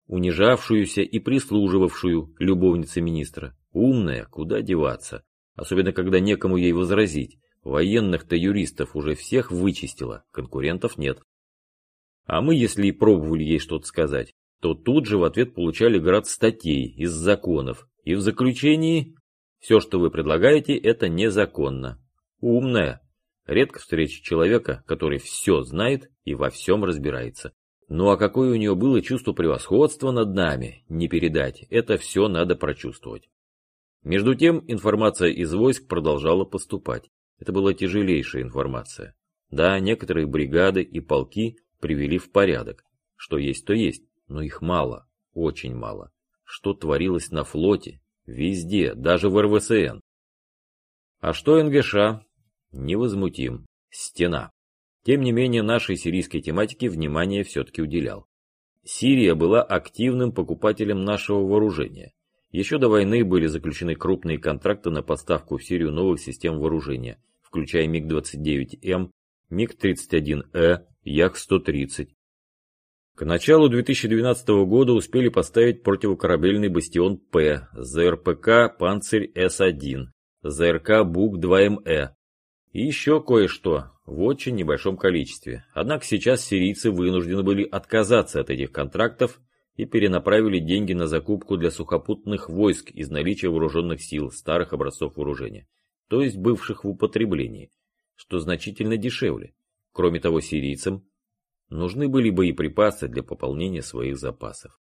унижавшуюся и прислуживавшую любовнице министра. Умная, куда деваться, особенно когда некому ей возразить. Военных-то юристов уже всех вычистила, конкурентов нет. А мы, если и пробовали ей что-то сказать, то тут же в ответ получали град статей из законов, и в заключении все, что вы предлагаете, это незаконно. Умная. Редко встречу человека, который все знает и во всем разбирается. Ну а какое у нее было чувство превосходства над нами, не передать, это все надо прочувствовать. Между тем информация из войск продолжала поступать. Это была тяжелейшая информация. Да, некоторые бригады и полки привели в порядок. Что есть, то есть, но их мало, очень мало. Что творилось на флоте, Везде, даже в РВСН. А что НГШ? Невозмутим. Стена. Тем не менее, нашей сирийской тематике внимание все-таки уделял. Сирия была активным покупателем нашего вооружения. Еще до войны были заключены крупные контракты на поставку в Сирию новых систем вооружения, включая МиГ-29М, МиГ-31Э, Як-130, к началу 2012 года успели поставить противокорабельный бастион П, ЗРПК «Панцирь С-1», ЗРК БУК-2МЭ и еще кое-что в очень небольшом количестве. Однако сейчас сирийцы вынуждены были отказаться от этих контрактов и перенаправили деньги на закупку для сухопутных войск из наличия вооруженных сил старых образцов вооружения, то есть бывших в употреблении, что значительно дешевле. Кроме того, сирийцам нужны были боеприпасы для пополнения своих запасов.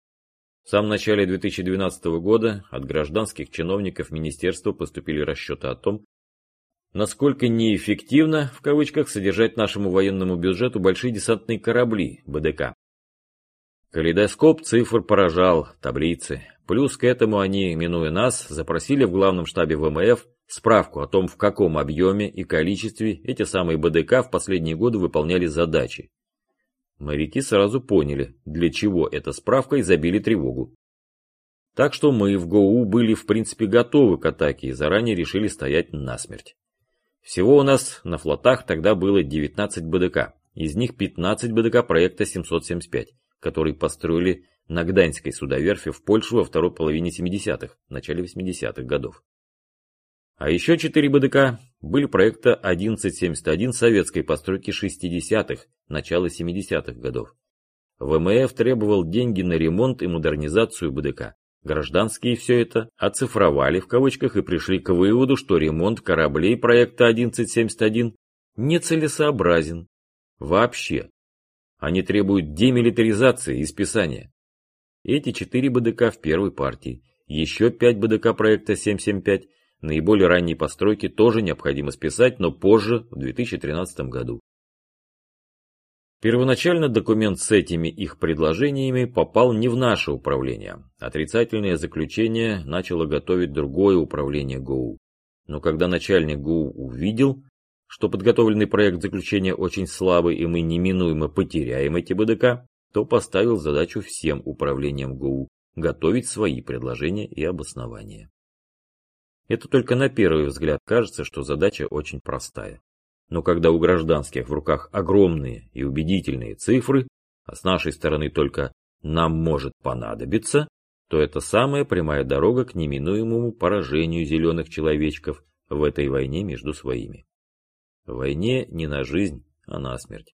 В самом начале 2012 года от гражданских чиновников министерства поступили расчеты о том, насколько неэффективно, в кавычках, содержать нашему военному бюджету большие десантные корабли, БДК. Калейдоскоп цифр поражал, таблицы. Плюс к этому они, минуя нас, запросили в главном штабе ВМФ справку о том, в каком объеме и количестве эти самые БДК в последние годы выполняли задачи, Моряки сразу поняли, для чего эта справка и забили тревогу. Так что мы в ГОУ были в принципе готовы к атаке и заранее решили стоять насмерть. Всего у нас на флотах тогда было 19 БДК, из них 15 БДК проекта 775, который построили на Гданьской судоверфи в Польше во второй половине 70-х, начале 80-х годов. А еще 4 БДК были проекта 1171 советской постройки 60-х, начала 70-х годов. ВМФ требовал деньги на ремонт и модернизацию БДК. Гражданские все это оцифровали в кавычках и пришли к выводу, что ремонт кораблей проекта 1171 нецелесообразен. Вообще. Они требуют демилитаризации и списания. Эти 4 БДК в первой партии, еще 5 БДК проекта 775 Наиболее ранние постройки тоже необходимо списать, но позже, в 2013 году. Первоначально документ с этими их предложениями попал не в наше управление. Отрицательное заключение начало готовить другое управление ГУ. Но когда начальник ГУ увидел, что подготовленный проект заключения очень слабый и мы неминуемо потеряем эти БДК, то поставил задачу всем управлениям ГУ готовить свои предложения и обоснования. Это только на первый взгляд кажется, что задача очень простая. Но когда у гражданских в руках огромные и убедительные цифры, а с нашей стороны только «нам может понадобиться», то это самая прямая дорога к неминуемому поражению зеленых человечков в этой войне между своими. Войне не на жизнь, а на смерть.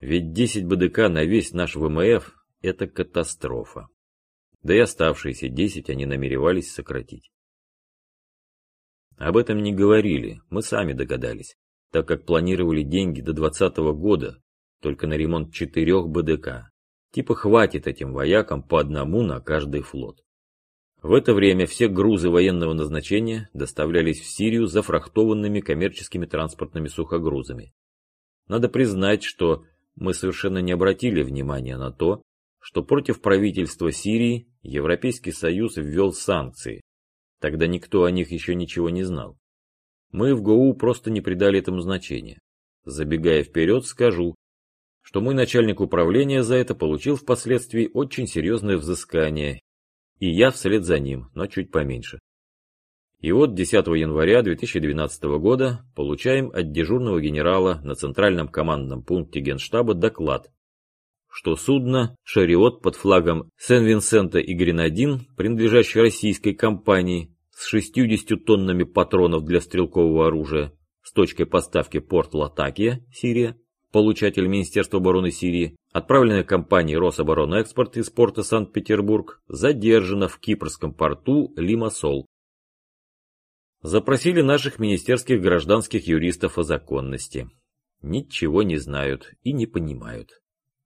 Ведь 10 БДК на весь наш ВМФ – это катастрофа. Да и оставшиеся 10 они намеревались сократить. Об этом не говорили, мы сами догадались, так как планировали деньги до 2020 года только на ремонт четырех БДК. Типа хватит этим воякам по одному на каждый флот. В это время все грузы военного назначения доставлялись в Сирию зафрахтованными коммерческими транспортными сухогрузами. Надо признать, что мы совершенно не обратили внимания на то, что против правительства Сирии Европейский Союз ввел санкции, Тогда никто о них еще ничего не знал. Мы в ГОУ просто не придали этому значения. Забегая вперед, скажу, что мой начальник управления за это получил впоследствии очень серьезное взыскание, и я вслед за ним, но чуть поменьше. И вот 10 января 2012 года получаем от дежурного генерала на центральном командном пункте Генштаба доклад, что судно «Шариот» под флагом Сен-Винсента и Гренадин, принадлежащий российской компании, с 60 тоннами патронов для стрелкового оружия, с точкой поставки порт Латакия, Сирия, получатель Министерства обороны Сирии, отправленная компанией Рособоронэкспорт из порта Санкт-Петербург, задержана в кипрском порту Лимассол. Запросили наших министерских гражданских юристов о законности. Ничего не знают и не понимают.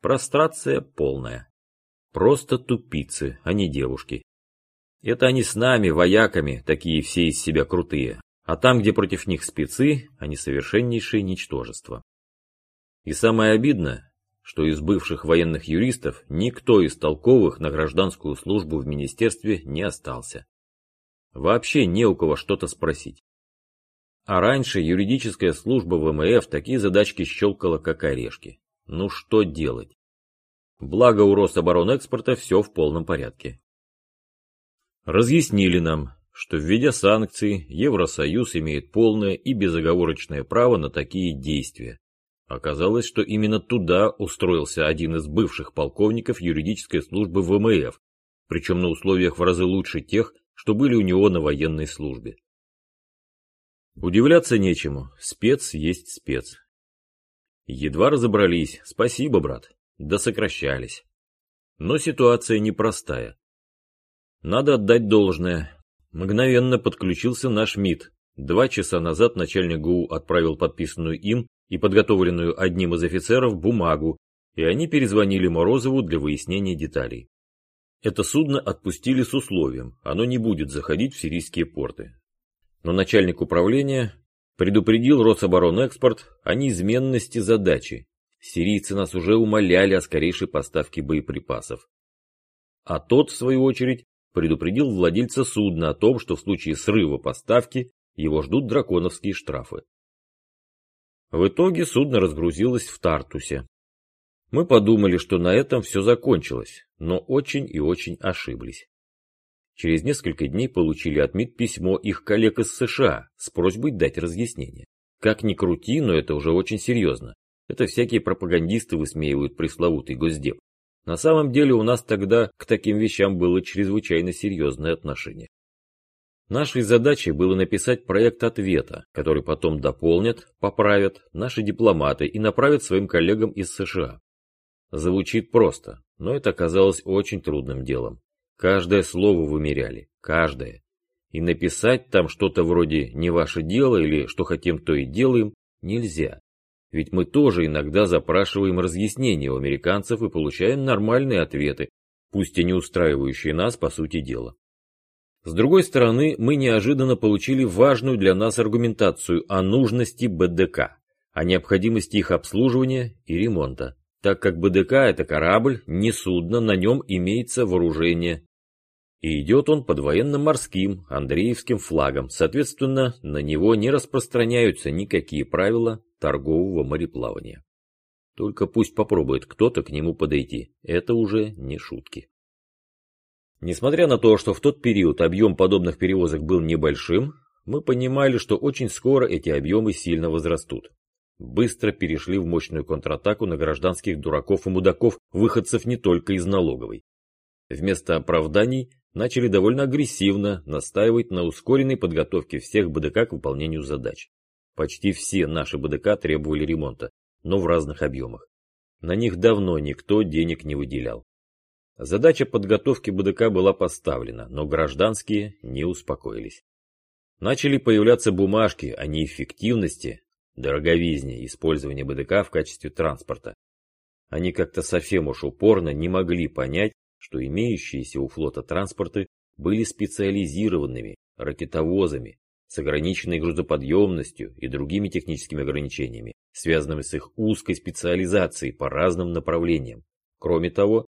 Прострация полная. Просто тупицы, а не девушки. Это они с нами, вояками, такие все из себя крутые. А там, где против них спецы, они совершеннейшие ничтожества. И самое обидное, что из бывших военных юристов никто из толковых на гражданскую службу в министерстве не остался. Вообще не у кого что-то спросить. А раньше юридическая служба ВМФ такие задачки щелкала как орешки. Ну что делать? Благо у Рособоронэкспорта все в полном порядке. Разъяснили нам, что введя санкции, Евросоюз имеет полное и безоговорочное право на такие действия. Оказалось, что именно туда устроился один из бывших полковников юридической службы ВМФ, причем на условиях в разы лучше тех, что были у него на военной службе. Удивляться нечему, спец есть спец. Едва разобрались, спасибо, брат, да сокращались. Но ситуация непростая. Надо отдать должное. Мгновенно подключился наш МИД. Два часа назад начальник ГУ отправил подписанную им и подготовленную одним из офицеров бумагу, и они перезвонили Морозову для выяснения деталей. Это судно отпустили с условием, оно не будет заходить в сирийские порты. Но начальник управления предупредил Рособоронэкспорт о неизменности задачи. Сирийцы нас уже умоляли о скорейшей поставке боеприпасов. А тот, в свою очередь, предупредил владельца судна о том, что в случае срыва поставки его ждут драконовские штрафы. В итоге судно разгрузилось в Тартусе. Мы подумали, что на этом все закончилось, но очень и очень ошиблись. Через несколько дней получили от МИД письмо их коллег из США с просьбой дать разъяснение. Как ни крути, но это уже очень серьезно. Это всякие пропагандисты высмеивают пресловутый госдеп. На самом деле у нас тогда к таким вещам было чрезвычайно серьезное отношение. Нашей задачей было написать проект ответа, который потом дополнят, поправят наши дипломаты и направят своим коллегам из США. Звучит просто, но это оказалось очень трудным делом. Каждое слово вымеряли, каждое. И написать там что-то вроде «не ваше дело» или «что хотим, то и делаем» нельзя. Ведь мы тоже иногда запрашиваем разъяснения у американцев и получаем нормальные ответы, пусть и не устраивающие нас по сути дела. С другой стороны, мы неожиданно получили важную для нас аргументацию о нужности БДК, о необходимости их обслуживания и ремонта, так как БДК это корабль, не судно, на нем имеется вооружение. И идет он под военно-морским, Андреевским флагом, соответственно, на него не распространяются никакие правила торгового мореплавания. Только пусть попробует кто-то к нему подойти, это уже не шутки. Несмотря на то, что в тот период объем подобных перевозок был небольшим, мы понимали, что очень скоро эти объемы сильно возрастут. Быстро перешли в мощную контратаку на гражданских дураков и мудаков, выходцев не только из налоговой. Вместо оправданий начали довольно агрессивно настаивать на ускоренной подготовке всех БДК к выполнению задач. Почти все наши БДК требовали ремонта, но в разных объемах. На них давно никто денег не выделял. Задача подготовки БДК была поставлена, но гражданские не успокоились. Начали появляться бумажки о неэффективности, дороговизне использования БДК в качестве транспорта. Они как-то совсем уж упорно не могли понять, что имеющиеся у флота транспорты были специализированными ракетовозами с ограниченной грузоподъемностью и другими техническими ограничениями, связанными с их узкой специализацией по разным направлениям. Кроме того,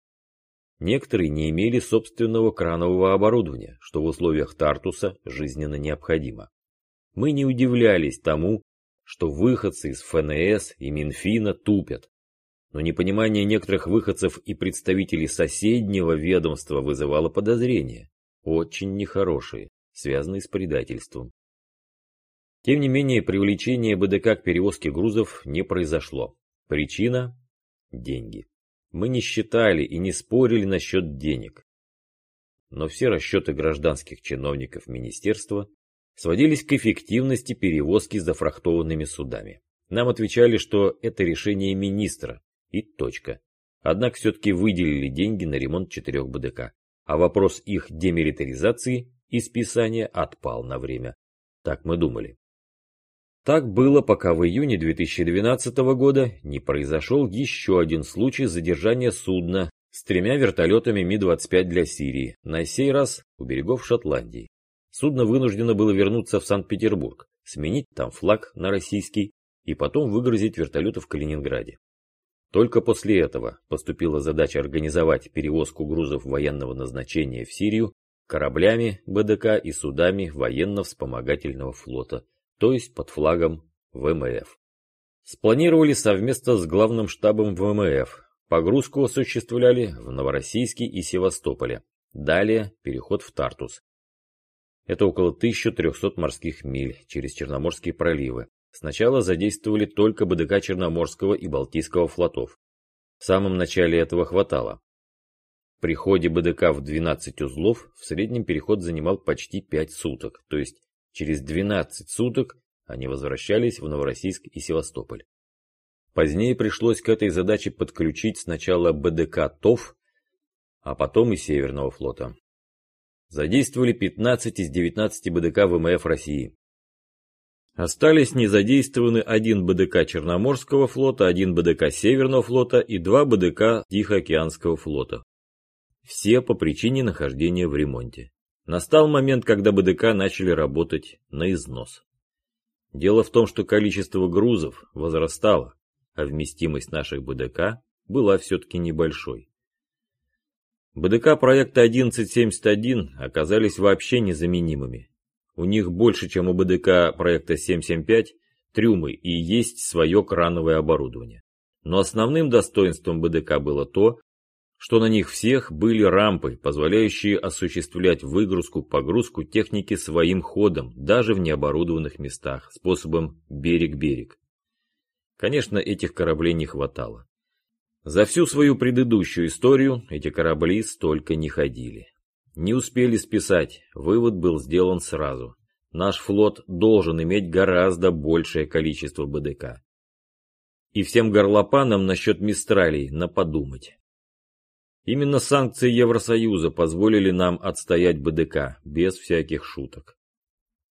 Некоторые не имели собственного кранового оборудования, что в условиях Тартуса жизненно необходимо. Мы не удивлялись тому, что выходцы из ФНС и Минфина тупят. но непонимание некоторых выходцев и представителей соседнего ведомства вызывало подозрения, очень нехорошие, связанные с предательством. Тем не менее, привлечение БДК к перевозке грузов не произошло. Причина – деньги. Мы не считали и не спорили насчет денег. Но все расчеты гражданских чиновников министерства сводились к эффективности перевозки зафрахтованными судами. Нам отвечали, что это решение министра, и точка. Однако все-таки выделили деньги на ремонт четырех БДК, а вопрос их демилитаризации и списания отпал на время. Так мы думали. Так было, пока в июне 2012 года не произошел еще один случай задержания судна с тремя вертолетами Ми-25 для Сирии, на сей раз у берегов Шотландии. Судно вынуждено было вернуться в Санкт-Петербург, сменить там флаг на российский и потом выгрузить вертолеты в Калининграде. Только после этого поступила задача организовать перевозку грузов военного назначения в Сирию кораблями БДК и судами военно-вспомогательного флота, то есть под флагом ВМФ. Спланировали совместно с главным штабом ВМФ. Погрузку осуществляли в Новороссийске и Севастополе. Далее переход в Тартус. Это около 1300 морских миль через Черноморские проливы. Сначала задействовали только БДК Черноморского и Балтийского флотов. В самом начале этого хватало. При ходе БДК в 12 узлов в среднем переход занимал почти 5 суток, то есть Через 12 суток они возвращались в Новороссийск и Севастополь. Позднее пришлось к этой задаче подключить сначала БДК ТОВ, а потом и Северного флота. Задействовали 15 из 19 БДК ВМФ России. Остались незадействованы один БДК Черноморского флота, один БДК Северного флота и два БДК Тихоокеанского флота. Все по причине нахождения в ремонте. Настал момент, когда БДК начали работать на износ. Дело в том, что количество грузов возрастало, а вместимость наших БДК была все-таки небольшой. БДК проекта 1171 оказались вообще незаменимыми. У них больше, чем у БДК проекта 775, трюмы и есть свое крановое оборудование. Но основным достоинством БДК было то, что на них всех были рампы, позволяющие осуществлять выгрузку-погрузку техники своим ходом, даже в необорудованных местах, способом берег-берег. Конечно, этих кораблей не хватало. За всю свою предыдущую историю эти корабли столько не ходили. Не успели списать, вывод был сделан сразу. Наш флот должен иметь гораздо большее количество БДК. И всем горлопанам насчет Мистралей на подумать. Именно санкции Евросоюза позволили нам отстоять БДК, без всяких шуток.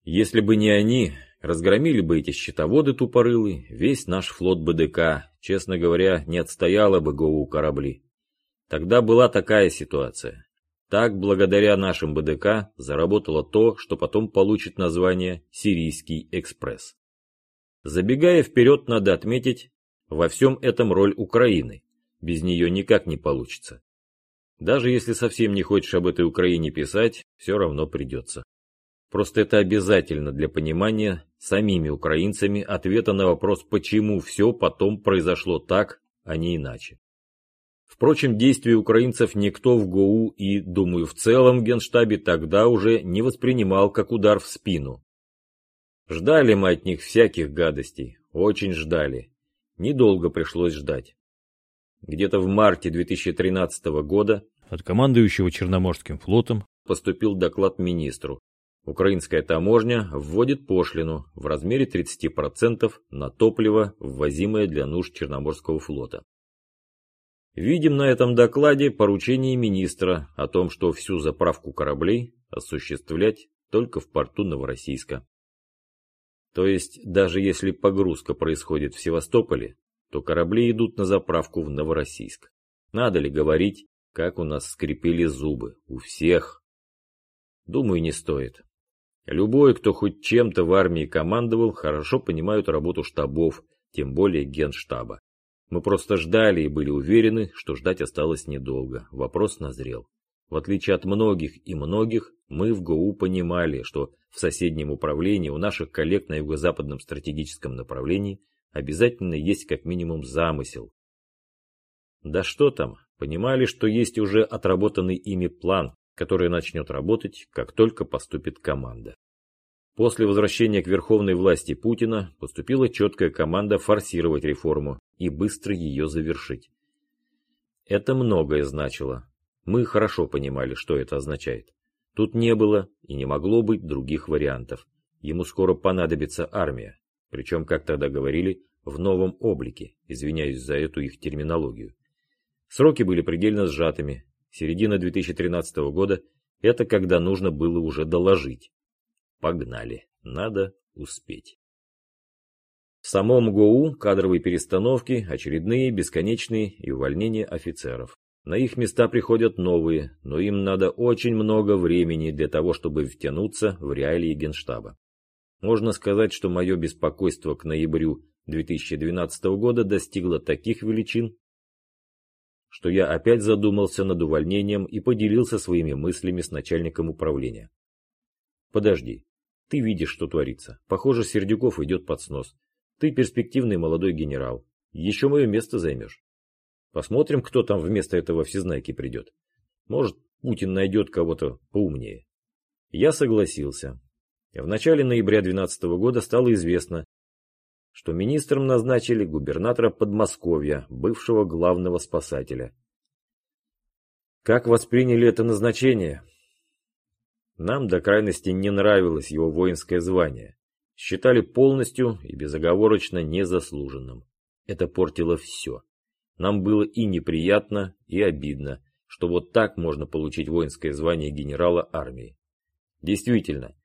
Если бы не они, разгромили бы эти счетоводы тупорылы, весь наш флот БДК, честно говоря, не отстояла бы ГОУ корабли. Тогда была такая ситуация. Так, благодаря нашим БДК, заработало то, что потом получит название «Сирийский экспресс». Забегая вперед, надо отметить, во всем этом роль Украины. Без нее никак не получится. Даже если совсем не хочешь об этой Украине писать, все равно придется. Просто это обязательно для понимания самими украинцами ответа на вопрос, почему все потом произошло так, а не иначе. Впрочем, действия украинцев никто в ГОУ и, думаю, в целом в Генштабе тогда уже не воспринимал как удар в спину. Ждали мы от них всяких гадостей, очень ждали. Недолго пришлось ждать. Где-то в марте 2013 года от командующего Черноморским флотом поступил доклад министру. Украинская таможня вводит пошлину в размере 30% на топливо, ввозимое для нужд Черноморского флота. Видим на этом докладе поручение министра о том, что всю заправку кораблей осуществлять только в порту Новороссийска. То есть, даже если погрузка происходит в Севастополе, то корабли идут на заправку в Новороссийск. Надо ли говорить, как у нас скрипели зубы, у всех? Думаю, не стоит. Любой, кто хоть чем-то в армии командовал, хорошо понимают работу штабов, тем более генштаба. Мы просто ждали и были уверены, что ждать осталось недолго. Вопрос назрел. В отличие от многих и многих, мы в ГОУ понимали, что в соседнем управлении у наших коллег на юго-западном стратегическом направлении обязательно есть как минимум замысел. Да что там, понимали, что есть уже отработанный ими план, который начнет работать, как только поступит команда. После возвращения к верховной власти Путина поступила четкая команда форсировать реформу и быстро ее завершить. Это многое значило. Мы хорошо понимали, что это означает. Тут не было и не могло быть других вариантов. Ему скоро понадобится армия. Причем, как тогда говорили, в новом облике, извиняюсь за эту их терминологию. Сроки были предельно сжатыми. Середина 2013 года – это когда нужно было уже доложить. Погнали, надо успеть. В самом ГОУ кадровые перестановки, очередные, бесконечные и увольнения офицеров. На их места приходят новые, но им надо очень много времени для того, чтобы втянуться в реалии Генштаба. Можно сказать, что мое беспокойство к ноябрю 2012 года достигло таких величин, что я опять задумался над увольнением и поделился своими мыслями с начальником управления. Подожди, ты видишь, что творится. Похоже, Сердюков идет под снос. Ты перспективный молодой генерал. Еще мое место займешь. Посмотрим, кто там вместо этого всезнайки придет. Может, Путин найдет кого-то поумнее. Я согласился. В начале ноября 2012 года стало известно, что министром назначили губернатора Подмосковья, бывшего главного спасателя. Как восприняли это назначение? Нам до крайности не нравилось его воинское звание считали полностью и безоговорочно незаслуженным. Это портило все. Нам было и неприятно, и обидно, что вот так можно получить воинское звание генерала армии. Действительно,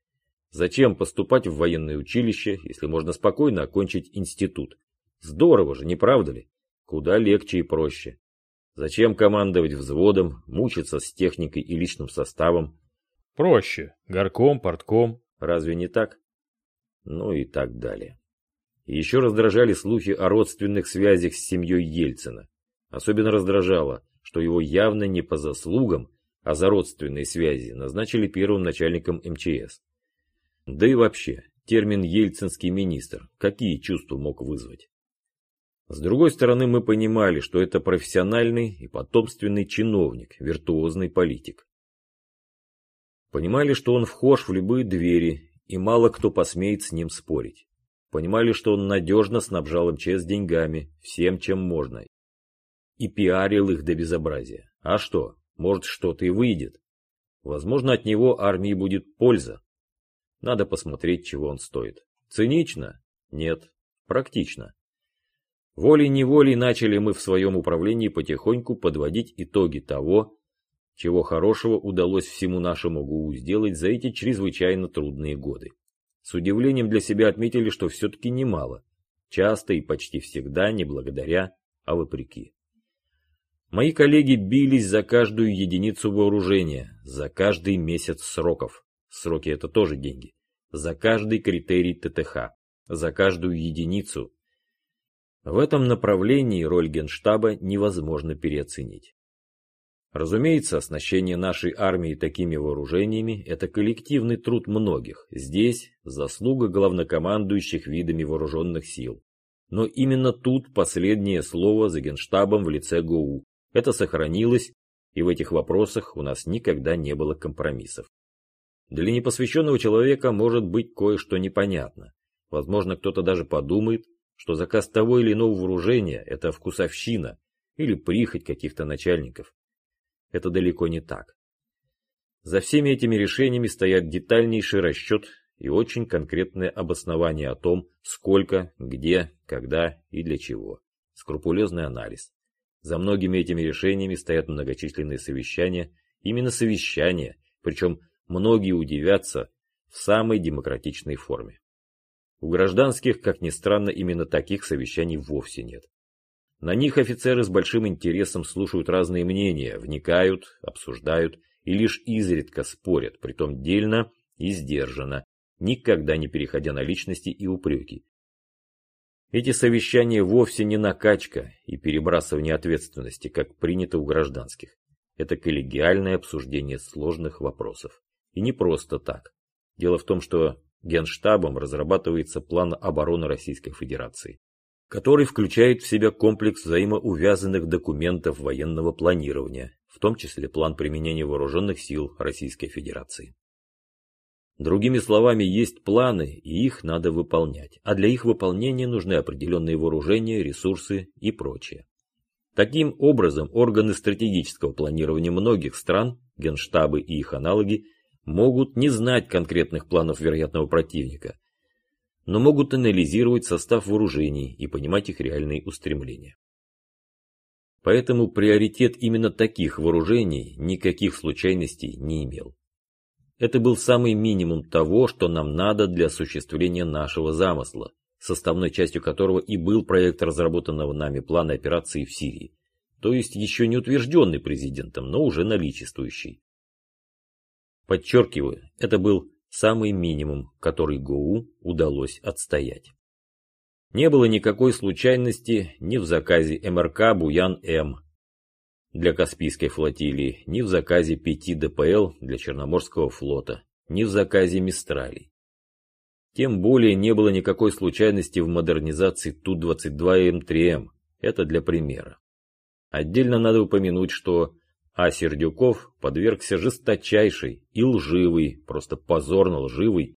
зачем поступать в военное училище, если можно спокойно окончить институт? Здорово же, не правда ли? Куда легче и проще. Зачем командовать взводом, мучиться с техникой и личным составом? Проще. Горком, портком. Разве не так? ну и так далее. Еще раздражали слухи о родственных связях с семьей Ельцина. Особенно раздражало, что его явно не по заслугам, а за родственные связи назначили первым начальником МЧС. Да и вообще, термин «ельцинский министр» какие чувства мог вызвать? С другой стороны, мы понимали, что это профессиональный и потомственный чиновник, виртуозный политик. Понимали, что он вхож в любые двери и мало кто посмеет с ним спорить. Понимали, что он надежно снабжал МЧС деньгами, всем, чем можно. И пиарил их до безобразия. А что, может что-то и выйдет. Возможно, от него армии будет польза. Надо посмотреть, чего он стоит. Цинично? Нет. Практично. Волей-неволей начали мы в своем управлении потихоньку подводить итоги того, чего хорошего удалось всему нашему ГУ сделать за эти чрезвычайно трудные годы. С удивлением для себя отметили, что все-таки немало. Часто и почти всегда не благодаря, а вопреки. Мои коллеги бились за каждую единицу вооружения, за каждый месяц сроков. Сроки это тоже деньги. За каждый критерий ТТХ, за каждую единицу. В этом направлении роль Генштаба невозможно переоценить. Разумеется, оснащение нашей армии такими вооружениями – это коллективный труд многих. Здесь заслуга главнокомандующих видами вооруженных сил. Но именно тут последнее слово за генштабом в лице ГОУ. Это сохранилось, и в этих вопросах у нас никогда не было компромиссов. Для непосвященного человека может быть кое-что непонятно. Возможно, кто-то даже подумает, что заказ того или иного вооружения – это вкусовщина или прихоть каких-то начальников. Это далеко не так. За всеми этими решениями стоят детальнейший расчет и очень конкретное обоснование о том, сколько, где, когда и для чего. Скрупулезный анализ. За многими этими решениями стоят многочисленные совещания, именно совещания, причем многие удивятся в самой демократичной форме. У гражданских, как ни странно, именно таких совещаний вовсе нет. На них офицеры с большим интересом слушают разные мнения, вникают, обсуждают и лишь изредка спорят, притом дельно и сдержанно, никогда не переходя на личности и упреки. Эти совещания вовсе не накачка и перебрасывание ответственности, как принято у гражданских. Это коллегиальное обсуждение сложных вопросов. И не просто так. Дело в том, что Генштабом разрабатывается план обороны Российской Федерации. который включает в себя комплекс взаимоувязанных документов военного планирования, в том числе план применения вооруженных сил Российской Федерации. Другими словами, есть планы, и их надо выполнять, а для их выполнения нужны определенные вооружения, ресурсы и прочее. Таким образом, органы стратегического планирования многих стран, генштабы и их аналоги, могут не знать конкретных планов вероятного противника, но могут анализировать состав вооружений и понимать их реальные устремления. Поэтому приоритет именно таких вооружений никаких случайностей не имел. Это был самый минимум того, что нам надо для осуществления нашего замысла, составной частью которого и был проект разработанного нами плана операции в Сирии, то есть еще не утвержденный президентом, но уже наличествующий. Подчеркиваю, это был самый минимум, который ГОУ удалось отстоять. Не было никакой случайности ни в заказе МРК «Буян-М» для Каспийской флотилии, ни в заказе 5 ДПЛ для Черноморского флота, ни в заказе «Мистралей». Тем более не было никакой случайности в модернизации Ту-22 М3М, это для примера. Отдельно надо упомянуть, что а Сердюков подвергся жесточайшей и лживой, просто позорно лживой,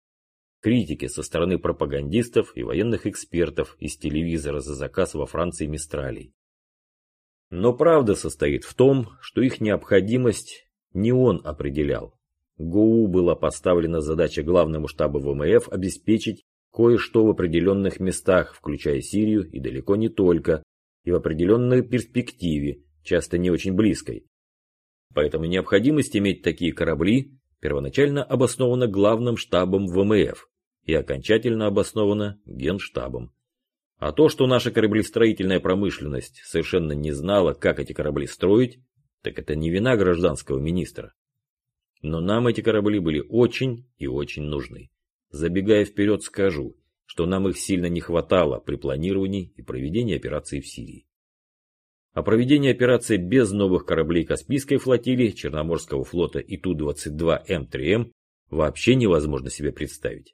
критике со стороны пропагандистов и военных экспертов из телевизора за заказ во Франции Мистралей. Но правда состоит в том, что их необходимость не он определял. ГУ была поставлена задача главному штабу ВМФ обеспечить кое-что в определенных местах, включая Сирию и далеко не только, и в определенной перспективе, часто не очень близкой, Поэтому необходимость иметь такие корабли первоначально обоснована главным штабом ВМФ и окончательно обоснована Генштабом. А то, что наша кораблестроительная промышленность совершенно не знала, как эти корабли строить, так это не вина гражданского министра. Но нам эти корабли были очень и очень нужны. Забегая вперед, скажу, что нам их сильно не хватало при планировании и проведении операции в Сирии. О проведении операции без новых кораблей Каспийской флотилии, Черноморского флота и Ту-22М3М вообще невозможно себе представить.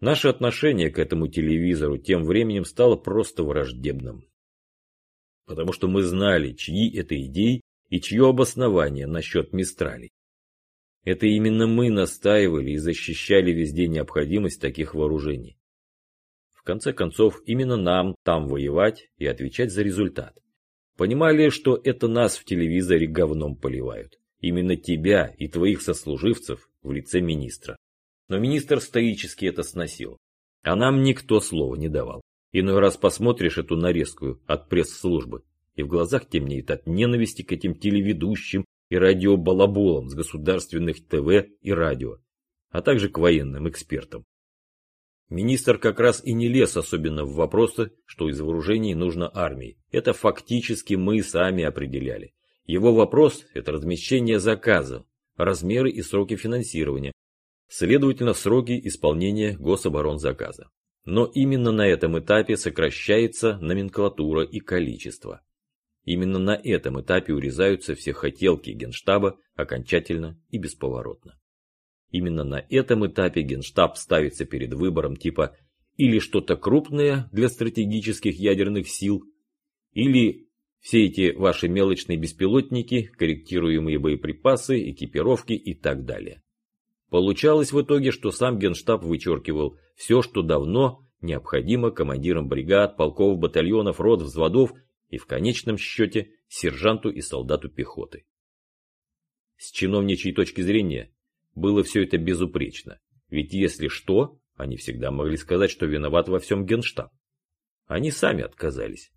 Наше отношение к этому телевизору тем временем стало просто враждебным. Потому что мы знали, чьи это идеи и чье обоснование насчет Мистралей. Это именно мы настаивали и защищали везде необходимость таких вооружений конце концов, именно нам там воевать и отвечать за результат. Понимали, что это нас в телевизоре говном поливают. Именно тебя и твоих сослуживцев в лице министра. Но министр стоически это сносил. А нам никто слова не давал. Иной раз посмотришь эту нарезку от пресс-службы, и в глазах темнеет от ненависти к этим телеведущим и радиобалаболам с государственных ТВ и радио, а также к военным экспертам. Министр как раз и не лез особенно в вопросы, что из вооружений нужно армии. Это фактически мы сами определяли. Его вопрос – это размещение заказа, размеры и сроки финансирования, следовательно, сроки исполнения гособоронзаказа. Но именно на этом этапе сокращается номенклатура и количество. Именно на этом этапе урезаются все хотелки Генштаба окончательно и бесповоротно. Именно на этом этапе Генштаб ставится перед выбором типа или что-то крупное для стратегических ядерных сил, или все эти ваши мелочные беспилотники, корректируемые боеприпасы, экипировки и так далее. Получалось в итоге, что сам Генштаб вычеркивал все, что давно необходимо командирам бригад, полков, батальонов, рот, взводов и в конечном счете сержанту и солдату пехоты. С чиновничьей точки зрения, было все это безупречно. Ведь если что, они всегда могли сказать, что виноват во всем генштаб. Они сами отказались.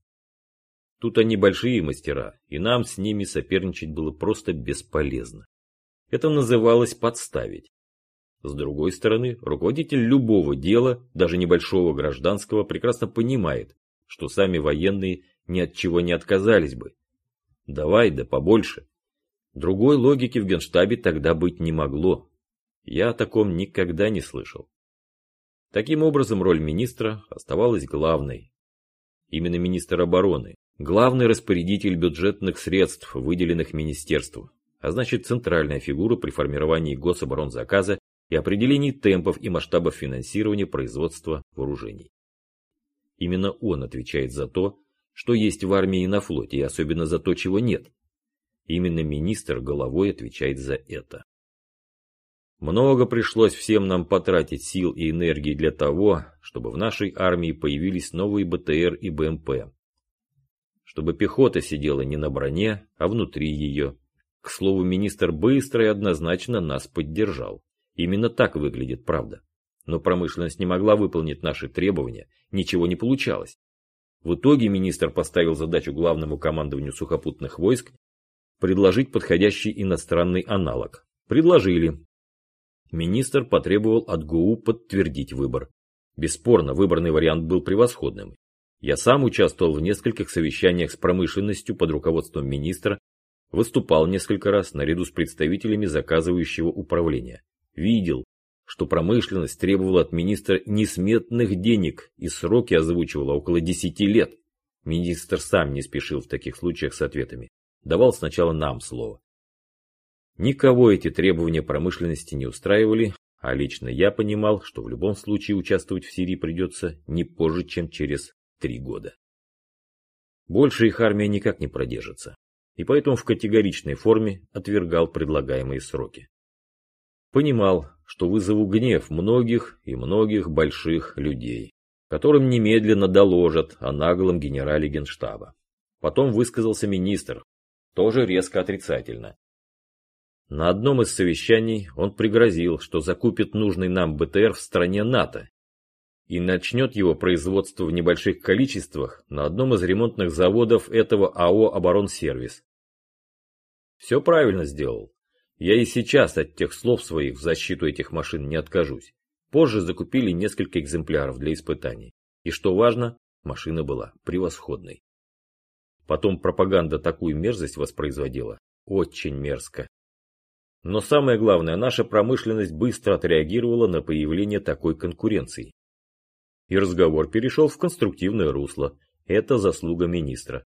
Тут они большие мастера, и нам с ними соперничать было просто бесполезно. Это называлось подставить. С другой стороны, руководитель любого дела, даже небольшого гражданского, прекрасно понимает, что сами военные ни от чего не отказались бы. Давай, да побольше. Другой логики в генштабе тогда быть не могло. Я о таком никогда не слышал. Таким образом, роль министра оставалась главной. Именно министр обороны, главный распорядитель бюджетных средств, выделенных министерству, а значит центральная фигура при формировании гособоронзаказа и определении темпов и масштабов финансирования производства вооружений. Именно он отвечает за то, что есть в армии и на флоте, и особенно за то, чего нет. Именно министр головой отвечает за это. Много пришлось всем нам потратить сил и энергии для того, чтобы в нашей армии появились новые БТР и БМП. Чтобы пехота сидела не на броне, а внутри ее. К слову, министр быстро и однозначно нас поддержал. Именно так выглядит правда. Но промышленность не могла выполнить наши требования, ничего не получалось. В итоге министр поставил задачу главному командованию сухопутных войск предложить подходящий иностранный аналог. Предложили. Министр потребовал от ГУ подтвердить выбор. Бесспорно, выбранный вариант был превосходным. Я сам участвовал в нескольких совещаниях с промышленностью под руководством министра, выступал несколько раз наряду с представителями заказывающего управления. Видел, что промышленность требовала от министра несметных денег и сроки озвучивала около 10 лет. Министр сам не спешил в таких случаях с ответами. Давал сначала нам слово. Никого эти требования промышленности не устраивали, а лично я понимал, что в любом случае участвовать в Сирии придется не позже, чем через три года. Больше их армия никак не продержится, и поэтому в категоричной форме отвергал предлагаемые сроки. Понимал, что вызову гнев многих и многих больших людей, которым немедленно доложат о наглом генерале генштаба. Потом высказался министр, тоже резко отрицательно. На одном из совещаний он пригрозил, что закупит нужный нам БТР в стране НАТО и начнет его производство в небольших количествах на одном из ремонтных заводов этого АО «Оборонсервис». Все правильно сделал. Я и сейчас от тех слов своих в защиту этих машин не откажусь. Позже закупили несколько экземпляров для испытаний. И что важно, машина была превосходной. Потом пропаганда такую мерзость воспроизводила. Очень мерзко. Но самое главное, наша промышленность быстро отреагировала на появление такой конкуренции. И разговор перешел в конструктивное русло. Это заслуга министра.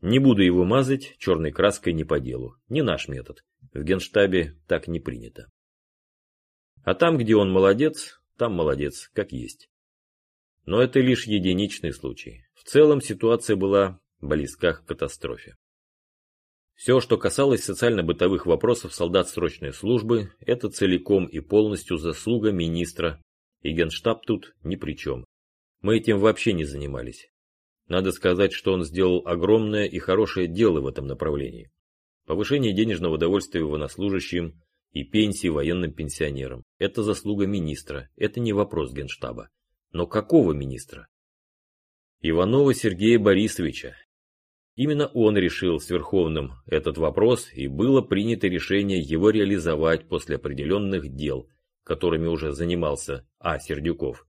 Не буду его мазать черной краской не по делу. Не наш метод. В генштабе так не принято. А там, где он молодец, там молодец, как есть. Но это лишь единичный случай. В целом ситуация была близка к катастрофе. Все, что касалось социально-бытовых вопросов солдат срочной службы, это целиком и полностью заслуга министра, и генштаб тут ни при чем. Мы этим вообще не занимались. Надо сказать, что он сделал огромное и хорошее дело в этом направлении. Повышение денежного удовольствия военнослужащим и пенсии военным пенсионерам – это заслуга министра, это не вопрос генштаба. Но какого министра? Иванова Сергея Борисовича. Именно он решил с Верховным этот вопрос, и было принято решение его реализовать после определенных дел, которыми уже занимался А. Сердюков.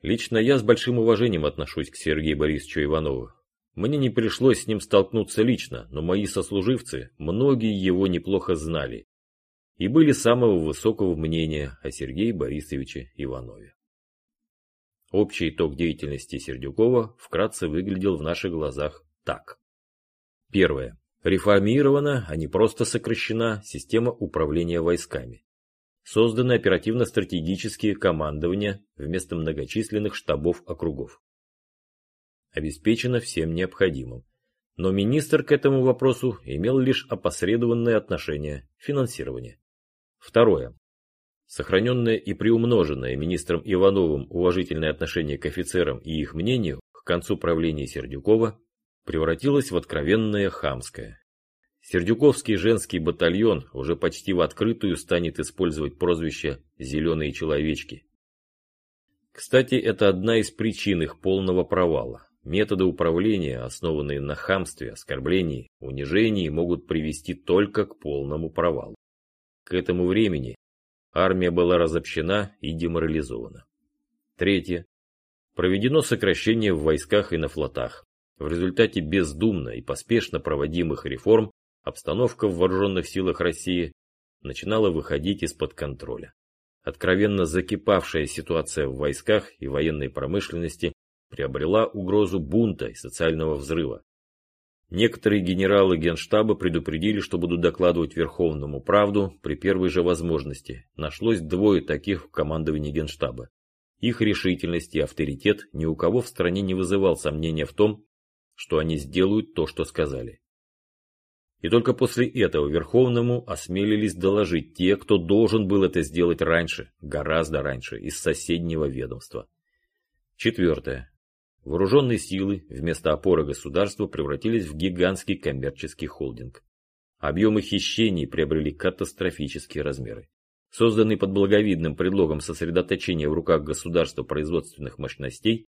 Лично я с большим уважением отношусь к Сергею Борисовичу Иванову. Мне не пришлось с ним столкнуться лично, но мои сослуживцы, многие его неплохо знали и были самого высокого мнения о Сергее Борисовиче Иванове. Общий итог деятельности Сердюкова вкратце выглядел в наших глазах так. Первое. Реформирована, а не просто сокращена, система управления войсками. Созданы оперативно-стратегические командования вместо многочисленных штабов округов. Обеспечено всем необходимым. Но министр к этому вопросу имел лишь опосредованное отношение – финансирование. Второе. Сохраненное и приумноженное министром Ивановым уважительное отношение к офицерам и их мнению к концу правления Сердюкова превратилось в откровенное хамское. Сердюковский женский батальон уже почти в открытую станет использовать прозвище «зеленые человечки». Кстати, это одна из причин их полного провала. Методы управления, основанные на хамстве, оскорблении, унижении, могут привести только к полному провалу. К этому времени армия была разобщена и деморализована. Третье. Проведено сокращение в войсках и на флотах. В результате бездумно и поспешно проводимых реформ обстановка в вооруженных силах России начинала выходить из-под контроля. Откровенно закипавшая ситуация в войсках и военной промышленности приобрела угрозу бунта и социального взрыва. Некоторые генералы генштаба предупредили, что будут докладывать Верховному правду при первой же возможности. Нашлось двое таких в командовании генштаба. их решительность и авторитет ни у кого в стране не вызывал сомнения в том, что они сделают то, что сказали. И только после этого Верховному осмелились доложить те, кто должен был это сделать раньше, гораздо раньше, из соседнего ведомства. Четвертое. Вооруженные силы вместо опоры государства превратились в гигантский коммерческий холдинг. Объемы хищений приобрели катастрофические размеры. Созданный под благовидным предлогом сосредоточения в руках государства производственных мощностей,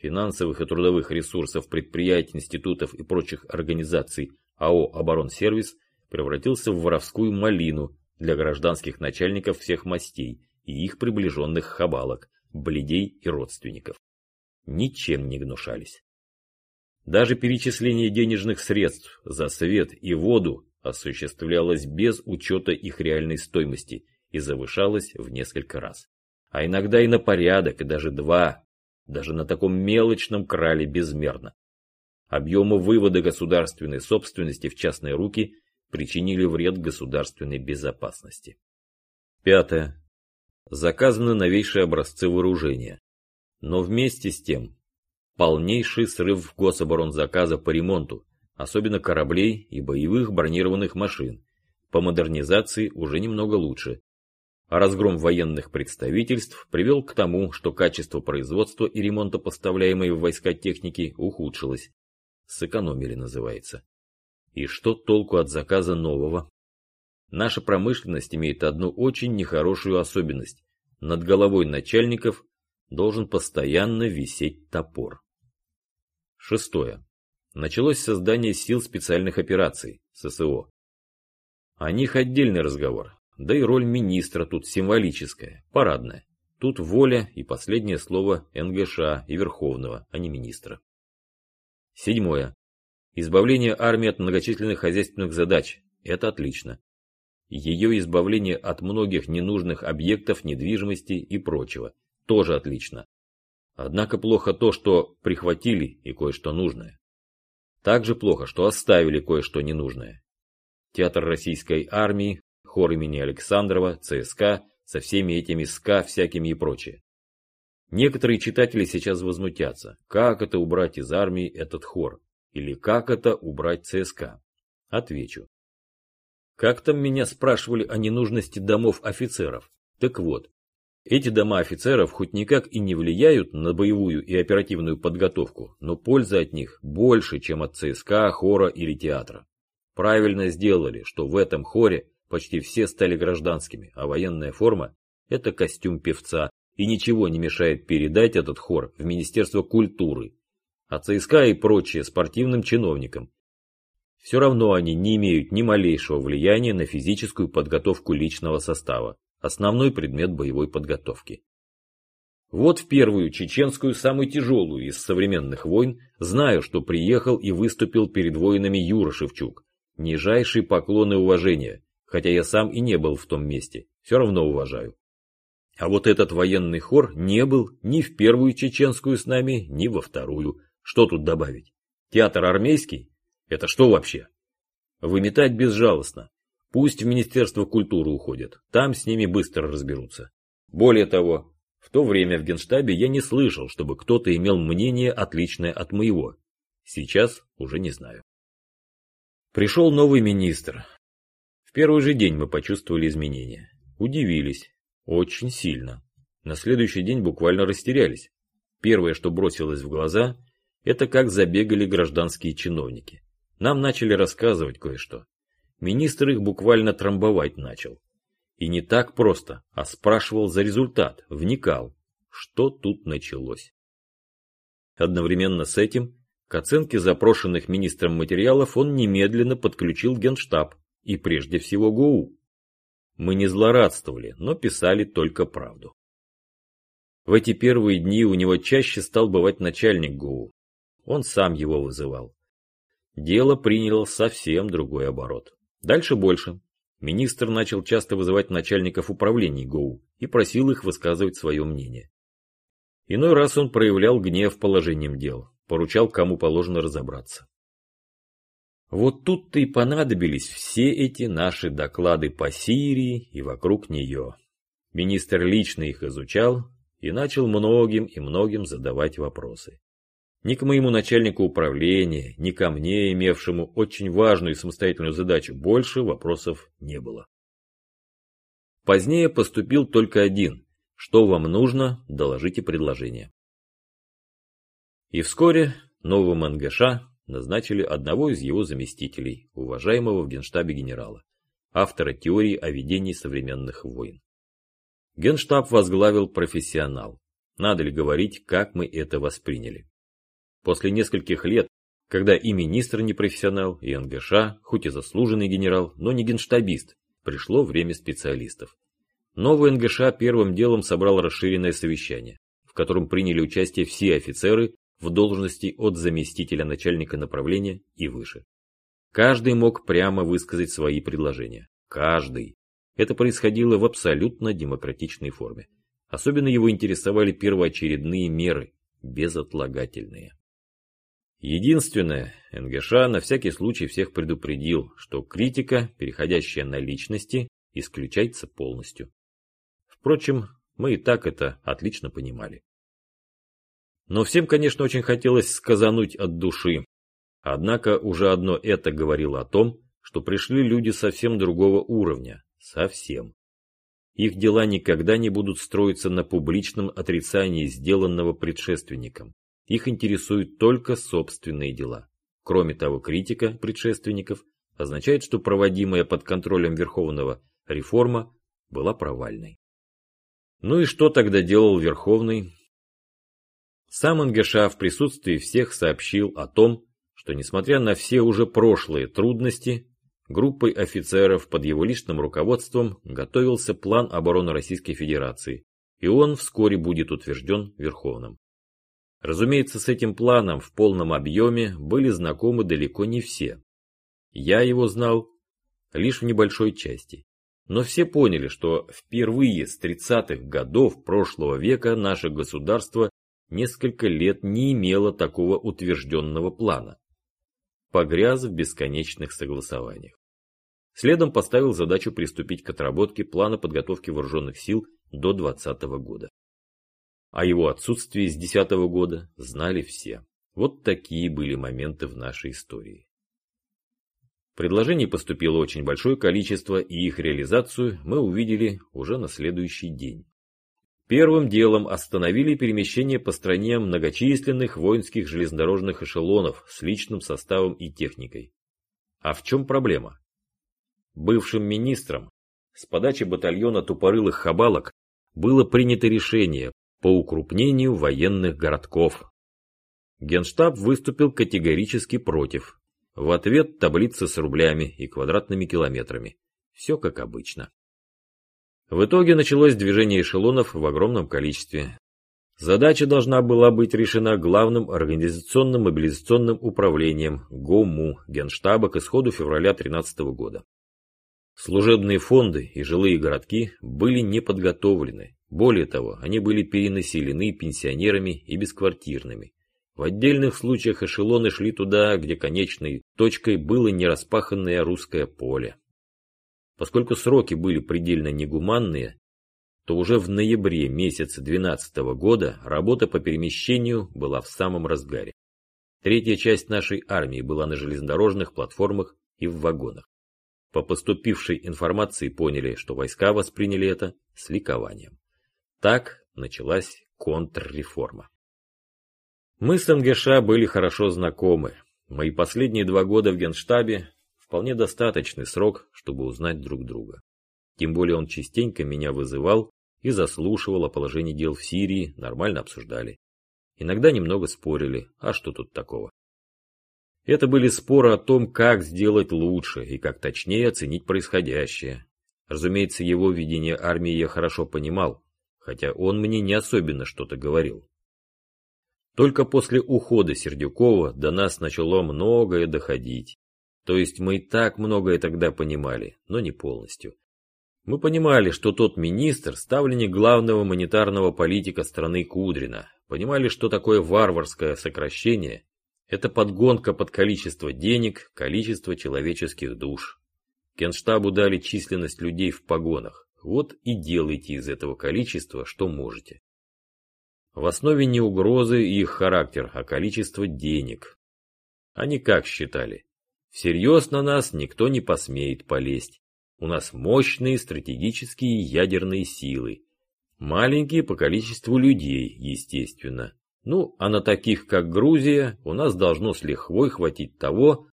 финансовых и трудовых ресурсов предприятий, институтов и прочих организаций АО «Оборонсервис» превратился в воровскую малину для гражданских начальников всех мастей и их приближенных хабалок, бледей и родственников. Ничем не гнушались. Даже перечисление денежных средств за свет и воду осуществлялось без учета их реальной стоимости и завышалось в несколько раз. А иногда и на порядок, и даже два, даже на таком мелочном крале безмерно. Объемы вывода государственной собственности в частные руки причинили вред государственной безопасности. Пятое. Заказаны новейшие образцы вооружения. Но вместе с тем, полнейший срыв гособоронзаказа по ремонту, особенно кораблей и боевых бронированных машин. По модернизации уже немного лучше. А разгром военных представительств привел к тому, что качество производства и ремонта поставляемой в войска техники ухудшилось. Сэкономили называется. И что толку от заказа нового? Наша промышленность имеет одну очень нехорошую особенность. Над головой начальников должен постоянно висеть топор. Шестое началось создание сил специальных операций, ССО. О них отдельный разговор, да и роль министра тут символическая, парадная. Тут воля и последнее слово НГШ и Верховного, а не министра. Седьмое. Избавление армии от многочисленных хозяйственных задач. Это отлично. Ее избавление от многих ненужных объектов недвижимости и прочего. Тоже отлично. Однако плохо то, что прихватили и кое-что нужное. Также плохо, что оставили кое-что ненужное. Театр российской армии, хор имени Александрова, ЦСК, со всеми этими СКА всякими и прочее. Некоторые читатели сейчас возмутятся, как это убрать из армии этот хор, или как это убрать ЦСК. Отвечу. Как там меня спрашивали о ненужности домов офицеров? Так вот, эти дома офицеров хоть никак и не влияют на боевую и оперативную подготовку, но польза от них больше, чем от ЦСКА, хора или театра. Правильно сделали, что в этом хоре почти все стали гражданскими, а военная форма – это костюм певца, и ничего не мешает передать этот хор в Министерство культуры, а ЦСКА и прочие спортивным чиновникам. Все равно они не имеют ни малейшего влияния на физическую подготовку личного состава основной предмет боевой подготовки. Вот в первую чеченскую, самую тяжелую из современных войн, знаю, что приехал и выступил перед воинами Юра Шевчук. Нижайший поклон и уважение, хотя я сам и не был в том месте, все равно уважаю. А вот этот военный хор не был ни в первую чеченскую с нами, ни во вторую. Что тут добавить? Театр армейский? Это что вообще? Выметать безжалостно. Пусть в Министерство культуры уходят, там с ними быстро разберутся. Более того, в то время в Генштабе я не слышал, чтобы кто-то имел мнение отличное от моего. Сейчас уже не знаю. Пришел новый министр. В первый же день мы почувствовали изменения. Удивились. Очень сильно. На следующий день буквально растерялись. Первое, что бросилось в глаза, это как забегали гражданские чиновники. Нам начали рассказывать кое-что. Министр их буквально трамбовать начал. И не так просто, а спрашивал за результат, вникал, что тут началось. Одновременно с этим, к оценке запрошенных министром материалов он немедленно подключил Генштаб и прежде всего ГУ. Мы не злорадствовали, но писали только правду. В эти первые дни у него чаще стал бывать начальник ГУ. Он сам его вызывал. Дело приняло совсем другой оборот. Дальше больше. Министр начал часто вызывать начальников управлений ГОУ и просил их высказывать свое мнение. Иной раз он проявлял гнев положением дел, поручал кому положено разобраться. Вот тут-то и понадобились все эти наши доклады по Сирии и вокруг нее. Министр лично их изучал и начал многим и многим задавать вопросы. Ни к моему начальнику управления, ни ко мне, имевшему очень важную и самостоятельную задачу, больше вопросов не было. Позднее поступил только один. Что вам нужно, доложите предложение. И вскоре новым НГШ назначили одного из его заместителей, уважаемого в генштабе генерала, автора теории о ведении современных войн. Генштаб возглавил профессионал. Надо ли говорить, как мы это восприняли? После нескольких лет, когда и министр не профессионал, и НГШ, хоть и заслуженный генерал, но не генштабист, пришло время специалистов. Новый НГШ первым делом собрал расширенное совещание, в котором приняли участие все офицеры в должности от заместителя начальника направления и выше. Каждый мог прямо высказать свои предложения. Каждый. Это происходило в абсолютно демократичной форме. Особенно его интересовали первоочередные меры, безотлагательные. Единственное, НГШ на всякий случай всех предупредил, что критика, переходящая на личности, исключается полностью. Впрочем, мы и так это отлично понимали. Но всем, конечно, очень хотелось сказануть от души. Однако уже одно это говорило о том, что пришли люди совсем другого уровня. Совсем. Их дела никогда не будут строиться на публичном отрицании сделанного предшественником. Их интересуют только собственные дела. Кроме того, критика предшественников означает, что проводимая под контролем Верховного реформа была провальной. Ну и что тогда делал Верховный? Сам НГШ в присутствии всех сообщил о том, что несмотря на все уже прошлые трудности, группой офицеров под его личным руководством готовился план обороны Российской Федерации, и он вскоре будет утвержден Верховным. Разумеется, с этим планом в полном объеме были знакомы далеко не все. Я его знал лишь в небольшой части. Но все поняли, что впервые с 30-х годов прошлого века наше государство несколько лет не имело такого утвержденного плана. Погряз в бесконечных согласованиях. Следом поставил задачу приступить к отработке плана подготовки вооруженных сил до 2020 года. О его отсутствии с 2010 года знали все. Вот такие были моменты в нашей истории. Предложений поступило очень большое количество, и их реализацию мы увидели уже на следующий день. Первым делом остановили перемещение по стране многочисленных воинских железнодорожных эшелонов с личным составом и техникой. А в чем проблема? Бывшим министром с подачи батальона тупорылых хабалок было принято решение по укрупнению военных городков. Генштаб выступил категорически против. В ответ таблицы с рублями и квадратными километрами. Все как обычно. В итоге началось движение эшелонов в огромном количестве. Задача должна была быть решена главным организационным мобилизационным управлением ГОМУ Генштаба к исходу февраля 2013 года. Служебные фонды и жилые городки были не подготовлены, более того, они были перенаселены пенсионерами и бесквартирными. В отдельных случаях эшелоны шли туда, где конечной точкой было нераспаханное русское поле. Поскольку сроки были предельно негуманные, то уже в ноябре месяца 12 года работа по перемещению была в самом разгаре. Третья часть нашей армии была на железнодорожных платформах и в вагонах. По поступившей информации поняли, что войска восприняли это с ликованием. Так началась контрреформа. Мы с НГШ были хорошо знакомы. Мои последние два года в Генштабе вполне достаточный срок, чтобы узнать друг друга. Тем более он частенько меня вызывал и заслушивал о положении дел в Сирии, нормально обсуждали. Иногда немного спорили, а что тут такого? Это были споры о том, как сделать лучше и как точнее оценить происходящее. Разумеется, его видение армии я хорошо понимал, хотя он мне не особенно что-то говорил. Только после ухода Сердюкова до нас начало многое доходить. То есть мы и так многое тогда понимали, но не полностью. Мы понимали, что тот министр – ставленник главного монетарного политика страны Кудрина. Понимали, что такое варварское сокращение – это подгонка под количество денег, количество человеческих душ. Генштабу дали численность людей в погонах. Вот и делайте из этого количества, что можете. В основе не угрозы и их характер, а количество денег. Они как считали? Всерьез на нас никто не посмеет полезть. У нас мощные стратегические ядерные силы. Маленькие по количеству людей, естественно. Ну, а на таких, как Грузия, у нас должно с лихвой хватить того,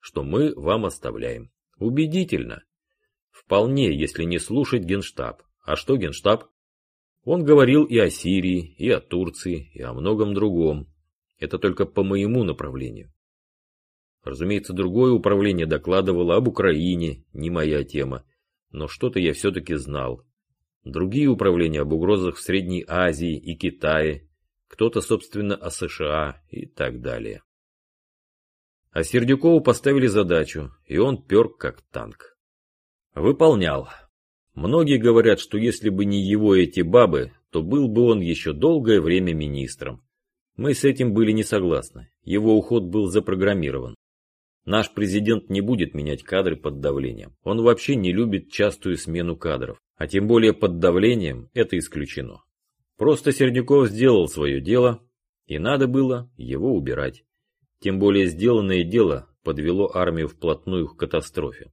что мы вам оставляем. Убедительно. Вполне, если не слушать Генштаб. А что Генштаб? Он говорил и о Сирии, и о Турции, и о многом другом. Это только по моему направлению. Разумеется, другое управление докладывало об Украине, не моя тема. Но что-то я все-таки знал. Другие управления об угрозах в Средней Азии и Китае, кто-то, собственно, о США и так далее. А Сердюкову поставили задачу, и он пер как танк. Выполнял. Многие говорят, что если бы не его эти бабы, то был бы он еще долгое время министром. Мы с этим были не согласны. Его уход был запрограммирован. Наш президент не будет менять кадры под давлением. Он вообще не любит частую смену кадров. А тем более под давлением это исключено. Просто Сердюков сделал свое дело, и надо было его убирать. Тем более сделанное дело подвело армию вплотную к катастрофе.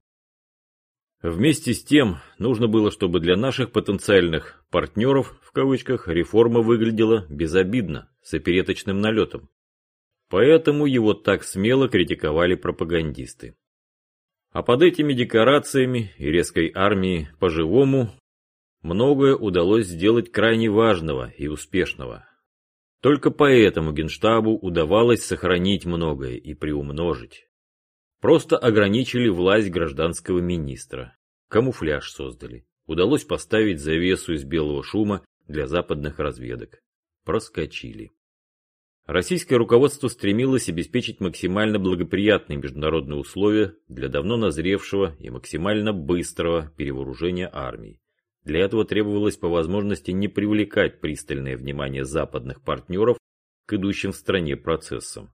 Вместе с тем, нужно было, чтобы для наших потенциальных «партнеров» в кавычках реформа выглядела безобидно, с опереточным налетом. Поэтому его так смело критиковали пропагандисты. А под этими декорациями и резкой армией по-живому многое удалось сделать крайне важного и успешного. Только поэтому Генштабу удавалось сохранить многое и приумножить. Просто ограничили власть гражданского министра. Камуфляж создали. Удалось поставить завесу из белого шума для западных разведок. Проскочили. Российское руководство стремилось обеспечить максимально благоприятные международные условия для давно назревшего и максимально быстрого перевооружения армии. Для этого требовалось по возможности не привлекать пристальное внимание западных партнеров к идущим в стране процессам.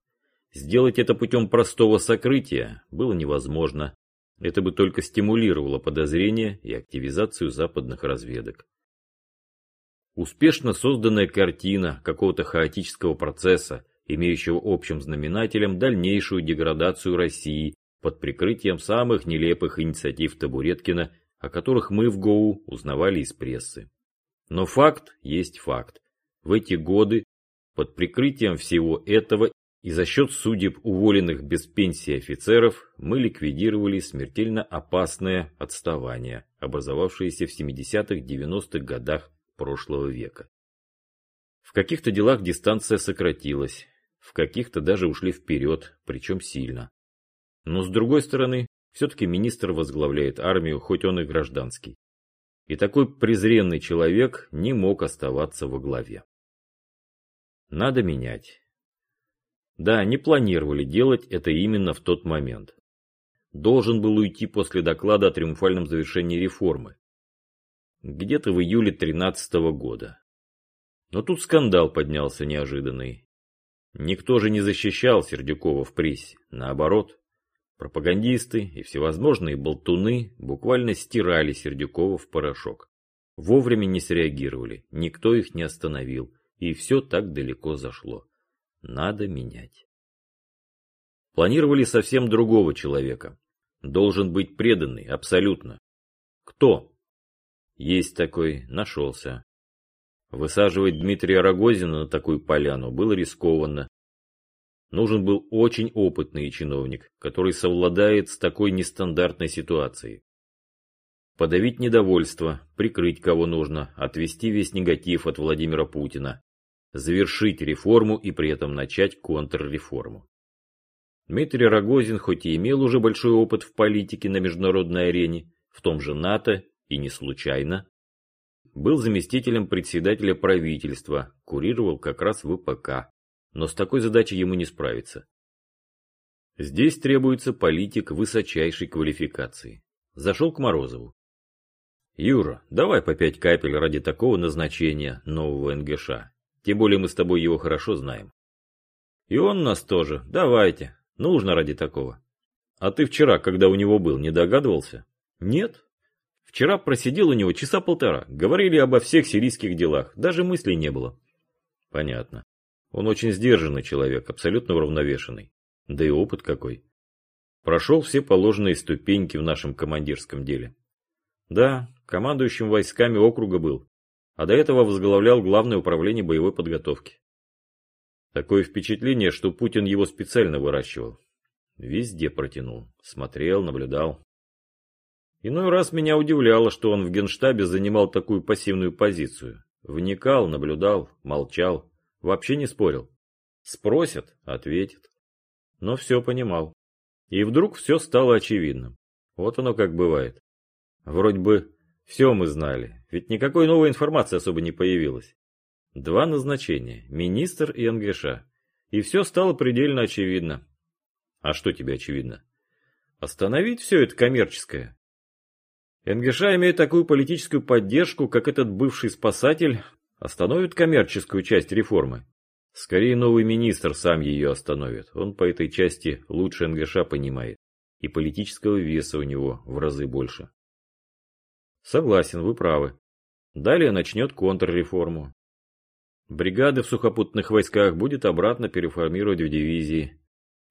Сделать это путем простого сокрытия было невозможно. Это бы только стимулировало подозрения и активизацию западных разведок. Успешно созданная картина какого-то хаотического процесса, имеющего общим знаменателем дальнейшую деградацию России под прикрытием самых нелепых инициатив Табуреткина, о которых мы в ГОУ узнавали из прессы. Но факт есть факт. В эти годы под прикрытием всего этого и за счет судеб уволенных без пенсии офицеров мы ликвидировали смертельно опасное отставание, образовавшееся в 70-90-х годах прошлого века. В каких-то делах дистанция сократилась, в каких-то даже ушли вперед, причем сильно. Но с другой стороны, все-таки министр возглавляет армию, хоть он и гражданский. И такой презренный человек не мог оставаться во главе. Надо менять. Да, не планировали делать это именно в тот момент. Должен был уйти после доклада о триумфальном завершении реформы где-то в июле 13 -го года. Но тут скандал поднялся неожиданный. Никто же не защищал Сердюкова в прессе, наоборот. Пропагандисты и всевозможные болтуны буквально стирали Сердюкова в порошок. Вовремя не среагировали, никто их не остановил, и все так далеко зашло. Надо менять. Планировали совсем другого человека. Должен быть преданный, абсолютно. Кто? Есть такой, нашелся. Высаживать Дмитрия Рогозина на такую поляну было рискованно. Нужен был очень опытный чиновник, который совладает с такой нестандартной ситуацией. Подавить недовольство, прикрыть кого нужно, отвести весь негатив от Владимира Путина, завершить реформу и при этом начать контрреформу. Дмитрий Рогозин хоть и имел уже большой опыт в политике на международной арене, в том же НАТО и не случайно. Был заместителем председателя правительства, курировал как раз ВПК, но с такой задачей ему не справиться. Здесь требуется политик высочайшей квалификации. Зашел к Морозову. Юра, давай по пять капель ради такого назначения нового НГШ. Тем более мы с тобой его хорошо знаем. И он нас тоже. Давайте. Нужно ради такого. А ты вчера, когда у него был, не догадывался? Нет? Вчера просидел у него часа полтора, говорили обо всех сирийских делах, даже мыслей не было. Понятно. Он очень сдержанный человек, абсолютно уравновешенный. Да и опыт какой. Прошел все положенные ступеньки в нашем командирском деле. Да, командующим войсками округа был, а до этого возглавлял Главное управление боевой подготовки. Такое впечатление, что Путин его специально выращивал. Везде протянул, смотрел, наблюдал. Иной раз меня удивляло, что он в генштабе занимал такую пассивную позицию. Вникал, наблюдал, молчал, вообще не спорил. Спросят – ответит. Но все понимал. И вдруг все стало очевидным. Вот оно как бывает. Вроде бы все мы знали, ведь никакой новой информации особо не появилось. Два назначения – министр и НГШ. И все стало предельно очевидно. А что тебе очевидно? Остановить все это коммерческое. НГШ, имеет такую политическую поддержку, как этот бывший спасатель, остановит коммерческую часть реформы. Скорее, новый министр сам ее остановит. Он по этой части лучше НГШ понимает. И политического веса у него в разы больше. Согласен, вы правы. Далее начнет контрреформу. Бригады в сухопутных войсках будет обратно переформировать в дивизии.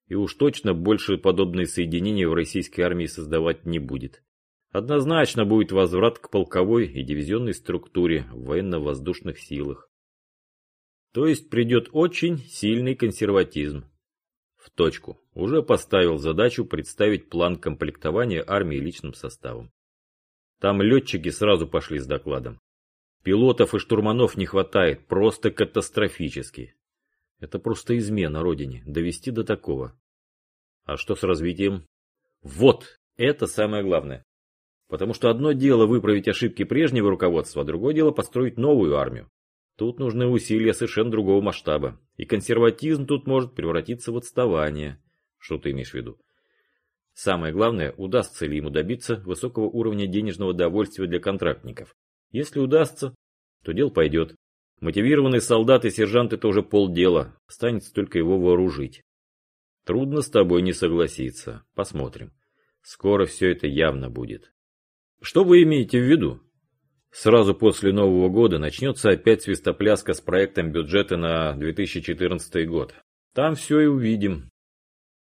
И уж точно больше подобные соединения в российской армии создавать не будет. Однозначно будет возврат к полковой и дивизионной структуре в военно-воздушных силах. То есть придет очень сильный консерватизм. В точку. Уже поставил задачу представить план комплектования армии личным составом. Там летчики сразу пошли с докладом. Пилотов и штурманов не хватает, просто катастрофически. Это просто измена родине, довести до такого. А что с развитием? Вот, это самое главное. Потому что одно дело выправить ошибки прежнего руководства, а другое дело построить новую армию. Тут нужны усилия совершенно другого масштаба. И консерватизм тут может превратиться в отставание. Что ты имеешь в виду? Самое главное, удастся ли ему добиться высокого уровня денежного довольствия для контрактников. Если удастся, то дело пойдет. Мотивированный солдат и сержант это уже полдела, останется только его вооружить. Трудно с тобой не согласиться. Посмотрим. Скоро все это явно будет. Что вы имеете в виду? Сразу после Нового года начнется опять свистопляска с проектом бюджета на 2014 год. Там все и увидим.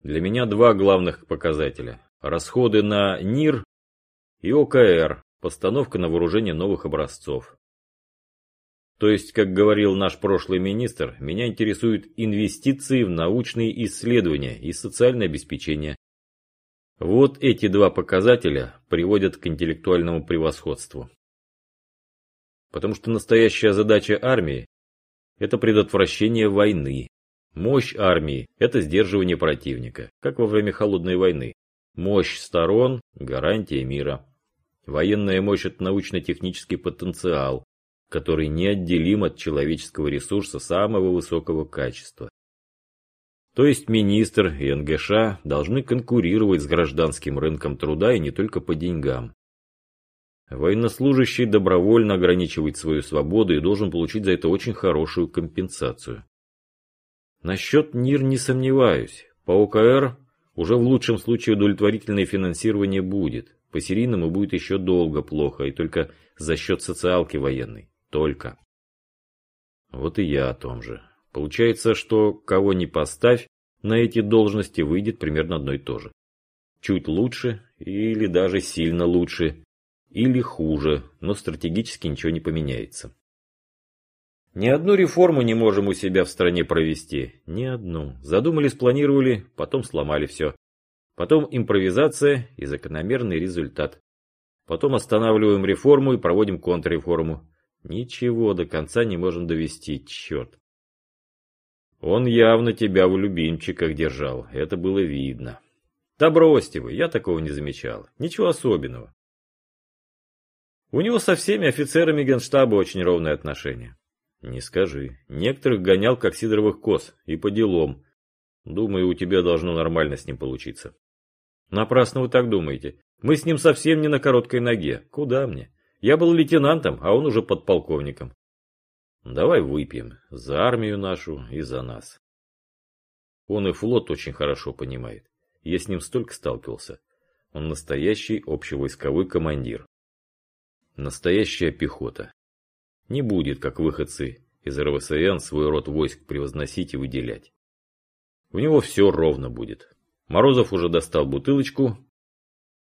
Для меня два главных показателя. Расходы на НИР и ОКР, Постановка на вооружение новых образцов. То есть, как говорил наш прошлый министр, меня интересуют инвестиции в научные исследования и социальное обеспечение. Вот эти два показателя приводят к интеллектуальному превосходству. Потому что настоящая задача армии – это предотвращение войны. Мощь армии – это сдерживание противника, как во время холодной войны. Мощь сторон – гарантия мира. Военная мощь – это научно-технический потенциал, который неотделим от человеческого ресурса самого высокого качества. То есть министр и НГШ должны конкурировать с гражданским рынком труда и не только по деньгам. Военнослужащий добровольно ограничивает свою свободу и должен получить за это очень хорошую компенсацию. Насчет НИР не сомневаюсь. По ОКР уже в лучшем случае удовлетворительное финансирование будет. По серийному будет еще долго плохо, и только за счет социалки военной. Только. Вот и я о том же. Получается, что кого не поставь, на эти должности выйдет примерно одно и то же. Чуть лучше, или даже сильно лучше, или хуже, но стратегически ничего не поменяется. Ни одну реформу не можем у себя в стране провести. Ни одну. Задумали, спланировали, потом сломали все. Потом импровизация и закономерный результат. Потом останавливаем реформу и проводим контрреформу. Ничего до конца не можем довести, черт. Он явно тебя в любимчиках держал, это было видно. Да бросьте вы, я такого не замечал. Ничего особенного. У него со всеми офицерами генштаба очень ровные отношения. Не скажи. Некоторых гонял как сидоровых коз, и по делам. Думаю, у тебя должно нормально с ним получиться. Напрасно вы так думаете. Мы с ним совсем не на короткой ноге. Куда мне? Я был лейтенантом, а он уже подполковником. Давай выпьем. За армию нашу и за нас. Он и флот очень хорошо понимает. Я с ним столько сталкивался. Он настоящий общевойсковой командир. Настоящая пехота. Не будет, как выходцы из РВСН свой род войск превозносить и выделять. У него все ровно будет. Морозов уже достал бутылочку,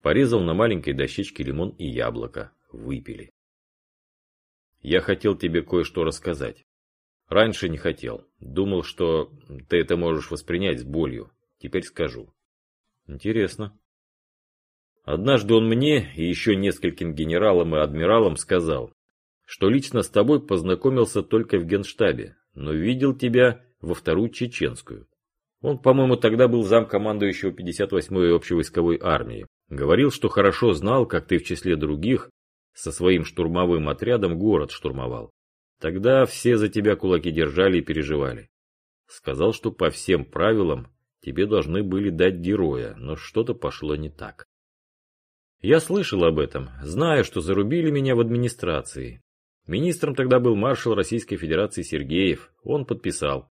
порезал на маленькой дощечке лимон и яблоко. Выпили. Я хотел тебе кое-что рассказать. Раньше не хотел. Думал, что ты это можешь воспринять с болью. Теперь скажу. Интересно. Однажды он мне и еще нескольким генералам и адмиралам сказал, что лично с тобой познакомился только в генштабе, но видел тебя во вторую чеченскую. Он, по-моему, тогда был замкомандующего 58-й общевойсковой армии. Говорил, что хорошо знал, как ты в числе других со своим штурмовым отрядом город штурмовал. Тогда все за тебя кулаки держали и переживали. Сказал, что по всем правилам тебе должны были дать героя, но что-то пошло не так. Я слышал об этом, знаю, что зарубили меня в администрации. Министром тогда был маршал Российской Федерации Сергеев, он подписал.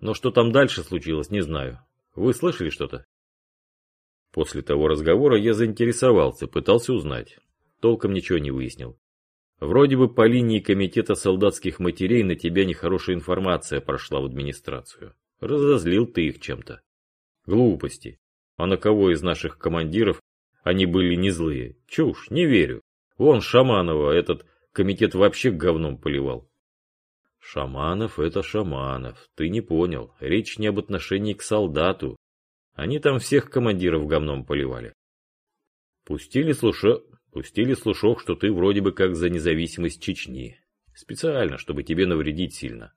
Но что там дальше случилось, не знаю. Вы слышали что-то? После того разговора я заинтересовался, пытался узнать. Толком ничего не выяснил. Вроде бы по линии комитета солдатских матерей на тебя нехорошая информация прошла в администрацию. Разозлил ты их чем-то. Глупости. А на кого из наших командиров они были не злые? Чушь, не верю. Вон Шаманова этот комитет вообще говном поливал. Шаманов — это Шаманов, ты не понял. Речь не об отношении к солдату. Они там всех командиров говном поливали. Пустили, слуша... Пустили слушок, что ты вроде бы как за независимость Чечни. Специально, чтобы тебе навредить сильно.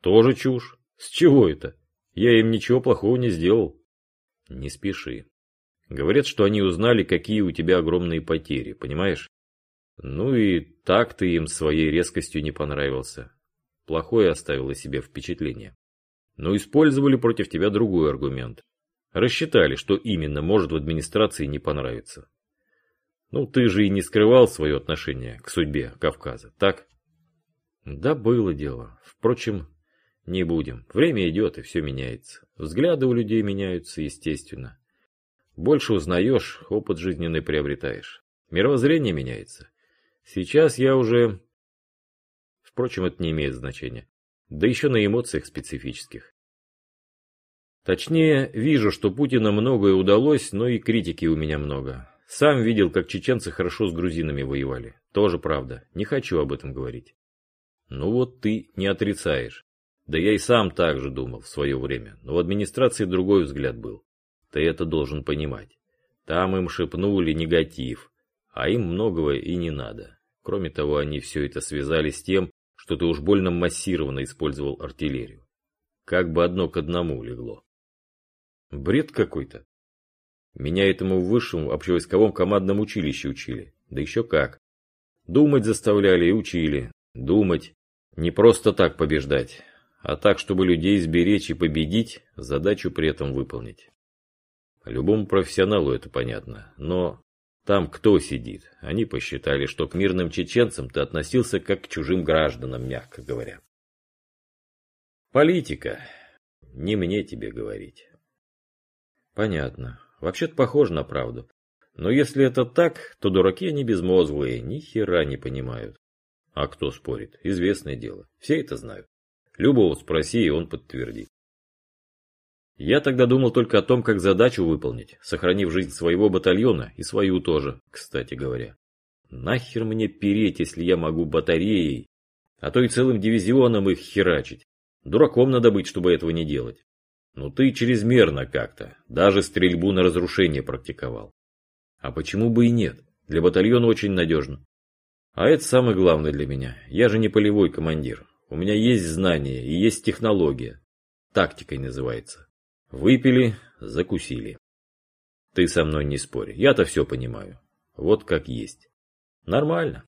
Тоже чушь. С чего это? Я им ничего плохого не сделал. Не спеши. Говорят, что они узнали, какие у тебя огромные потери, понимаешь? Ну и так ты им своей резкостью не понравился. Плохое оставило себе впечатление. Но использовали против тебя другой аргумент. Рассчитали, что именно может в администрации не понравиться. Ну, ты же и не скрывал свое отношение к судьбе Кавказа, так? Да, было дело. Впрочем, не будем. Время идет, и все меняется. Взгляды у людей меняются, естественно. Больше узнаешь, опыт жизненный приобретаешь. Мировоззрение меняется. Сейчас я уже... Впрочем, это не имеет значения. Да еще на эмоциях специфических. Точнее, вижу, что Путина многое удалось, но и критики у меня много. Сам видел, как чеченцы хорошо с грузинами воевали. Тоже правда. Не хочу об этом говорить. Ну вот ты не отрицаешь. Да я и сам так же думал в свое время. Но в администрации другой взгляд был. Ты это должен понимать. Там им шепнули негатив, а им многого и не надо. Кроме того, они все это связали с тем, что ты уж больно массированно использовал артиллерию. Как бы одно к одному легло. Бред какой-то. Меня этому в высшем общевойсковом командном училище учили. Да еще как. Думать заставляли и учили. Думать. Не просто так побеждать, а так, чтобы людей сберечь и победить, задачу при этом выполнить. Любому профессионалу это понятно, но там кто сидит? Они посчитали, что к мирным чеченцам ты относился как к чужим гражданам, мягко говоря. Политика. Не мне тебе говорить. Понятно. Вообще-то похоже на правду. Но если это так, то дураки они безмозглые, ни хера не понимают. А кто спорит? Известное дело. Все это знают. Любого спроси, и он подтвердит. Я тогда думал только о том, как задачу выполнить, сохранив жизнь своего батальона и свою тоже, кстати говоря. Нахер мне переть, если я могу батареей, а то и целым дивизионом их херачить. Дураком надо быть, чтобы этого не делать. Ну ты чрезмерно как-то, даже стрельбу на разрушение практиковал. А почему бы и нет? Для батальона очень надежно. А это самое главное для меня. Я же не полевой командир. У меня есть знания и есть технология. Тактикой называется. Выпили, закусили. Ты со мной не спорь, я-то все понимаю. Вот как есть. Нормально.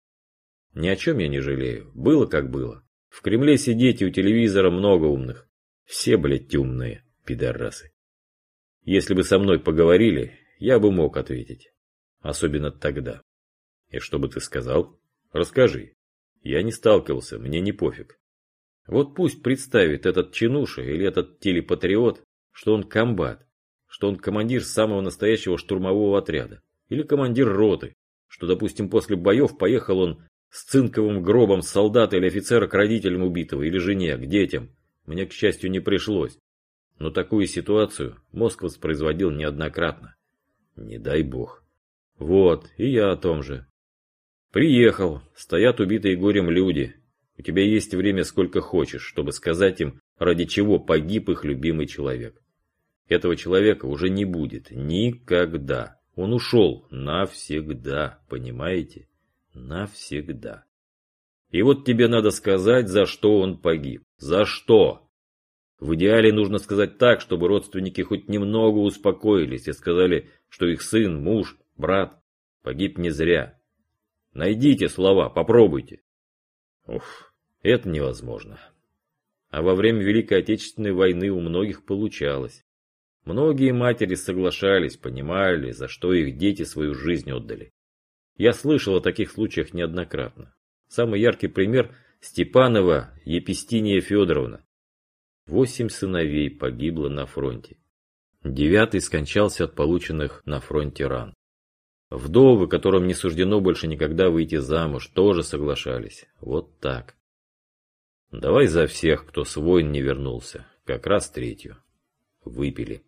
Ни о чем я не жалею. Было как было. В Кремле сидеть и у телевизора много умных. Все, блядь, умные, пидорасы. Если бы со мной поговорили, я бы мог ответить. Особенно тогда. И что бы ты сказал? Расскажи. Я не сталкивался, мне не пофиг. Вот пусть представит этот чинуша или этот телепатриот что он комбат, что он командир самого настоящего штурмового отряда, или командир роты, что, допустим, после боев поехал он С цинковым гробом солдата или офицера к родителям убитого или жене, к детям. Мне, к счастью, не пришлось. Но такую ситуацию мозг воспроизводил неоднократно. Не дай бог. Вот, и я о том же. Приехал, стоят убитые горем люди. У тебя есть время сколько хочешь, чтобы сказать им, ради чего погиб их любимый человек. Этого человека уже не будет. Никогда. Он ушел навсегда, понимаете? Навсегда. И вот тебе надо сказать, за что он погиб. За что? В идеале нужно сказать так, чтобы родственники хоть немного успокоились и сказали, что их сын, муж, брат погиб не зря. Найдите слова, попробуйте. Уф, это невозможно. А во время Великой Отечественной войны у многих получалось. Многие матери соглашались, понимали, за что их дети свою жизнь отдали. Я слышал о таких случаях неоднократно. Самый яркий пример – Степанова Епистиния Федоровна. Восемь сыновей погибло на фронте. Девятый скончался от полученных на фронте ран. Вдовы, которым не суждено больше никогда выйти замуж, тоже соглашались. Вот так. Давай за всех, кто с войн не вернулся. Как раз третью. Выпили.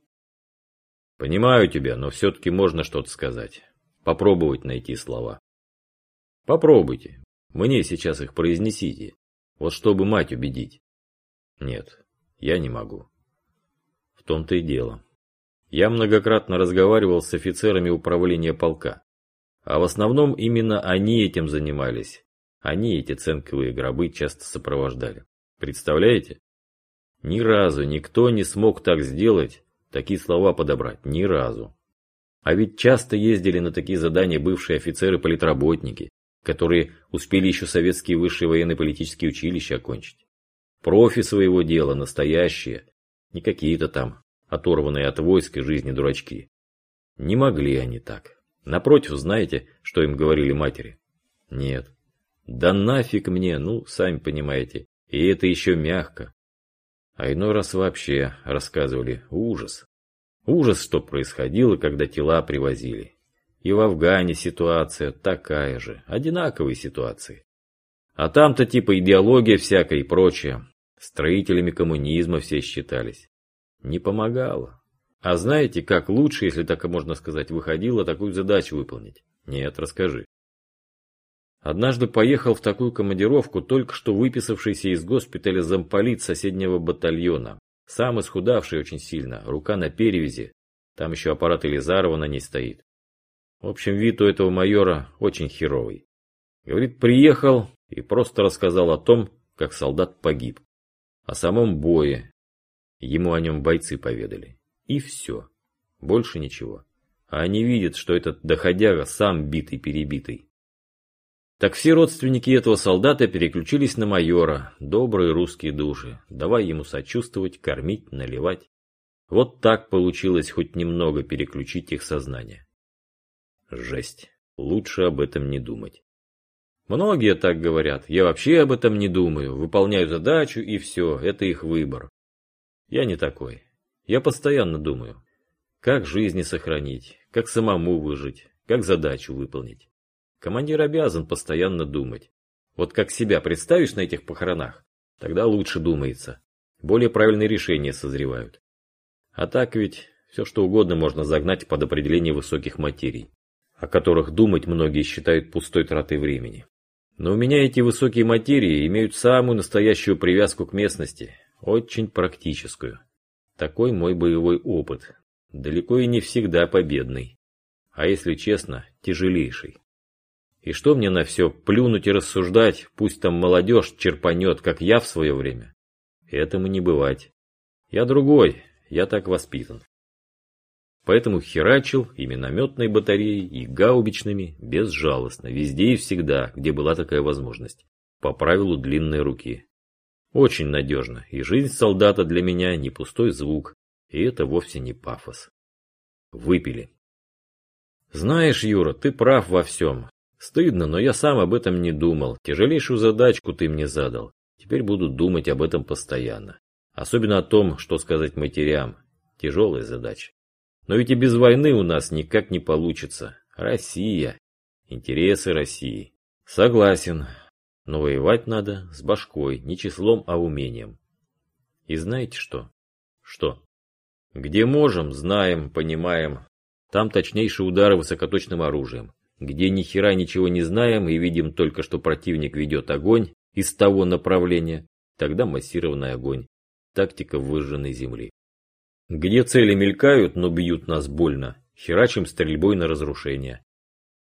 Понимаю тебя, но все-таки можно что-то сказать. Попробовать найти слова. Попробуйте. Мне сейчас их произнесите. Вот чтобы мать убедить. Нет, я не могу. В том-то и дело. Я многократно разговаривал с офицерами управления полка. А в основном именно они этим занимались. Они эти цинковые гробы часто сопровождали. Представляете? Ни разу никто не смог так сделать, такие слова подобрать. Ни разу. А ведь часто ездили на такие задания бывшие офицеры-политработники, которые успели еще советские высшие военно-политические училища окончить. Профи своего дела, настоящие, не какие-то там оторванные от войск и жизни дурачки. Не могли они так. Напротив, знаете, что им говорили матери? Нет. Да нафиг мне, ну, сами понимаете. И это еще мягко. А иной раз вообще рассказывали ужас. Ужас, что происходило, когда тела привозили. И в Афгане ситуация такая же, одинаковые ситуации. А там-то типа идеология всякая и прочее. Строителями коммунизма все считались. Не помогало. А знаете, как лучше, если так можно сказать, выходило такую задачу выполнить? Нет, расскажи. Однажды поехал в такую командировку только что выписавшийся из госпиталя замполит соседнего батальона. Сам исхудавший очень сильно, рука на перевязи. Там еще аппарат Елизарова на ней стоит. В общем, вид у этого майора очень херовый. Говорит, приехал и просто рассказал о том, как солдат погиб о самом бое. Ему о нем бойцы поведали. И все. Больше ничего. А они видят, что этот доходяга сам битый-перебитый. Так все родственники этого солдата переключились на майора, добрые русские души, давай ему сочувствовать, кормить, наливать. Вот так получилось хоть немного переключить их сознание. Жесть. Лучше об этом не думать. Многие так говорят. Я вообще об этом не думаю. Выполняю задачу и все. Это их выбор. Я не такой. Я постоянно думаю. Как жизни сохранить? Как самому выжить? Как задачу выполнить? Командир обязан постоянно думать. Вот как себя представишь на этих похоронах, тогда лучше думается. Более правильные решения созревают. А так ведь все что угодно можно загнать под определение высоких материй, о которых думать многие считают пустой тратой времени. Но у меня эти высокие материи имеют самую настоящую привязку к местности, очень практическую. Такой мой боевой опыт. Далеко и не всегда победный. А если честно, тяжелейший. И что мне на все, плюнуть и рассуждать, пусть там молодежь черпанет, как я в свое время? Этому не бывать. Я другой, я так воспитан. Поэтому херачил и минометной батареей, и гаубичными, безжалостно, везде и всегда, где была такая возможность. По правилу длинной руки. Очень надежно, и жизнь солдата для меня не пустой звук, и это вовсе не пафос. Выпили. Знаешь, Юра, ты прав во всем. Стыдно, но я сам об этом не думал. Тяжелейшую задачку ты мне задал. Теперь буду думать об этом постоянно. Особенно о том, что сказать матерям. Тяжелая задача. Но ведь и без войны у нас никак не получится. Россия. Интересы России. Согласен. Но воевать надо с башкой, не числом, а умением. И знаете что? Что? Где можем, знаем, понимаем. Там точнейшие удары высокоточным оружием. Где ни хера ничего не знаем и видим только, что противник ведет огонь из того направления, тогда массированный огонь. Тактика выжженной земли. Где цели мелькают, но бьют нас больно, херачим стрельбой на разрушение.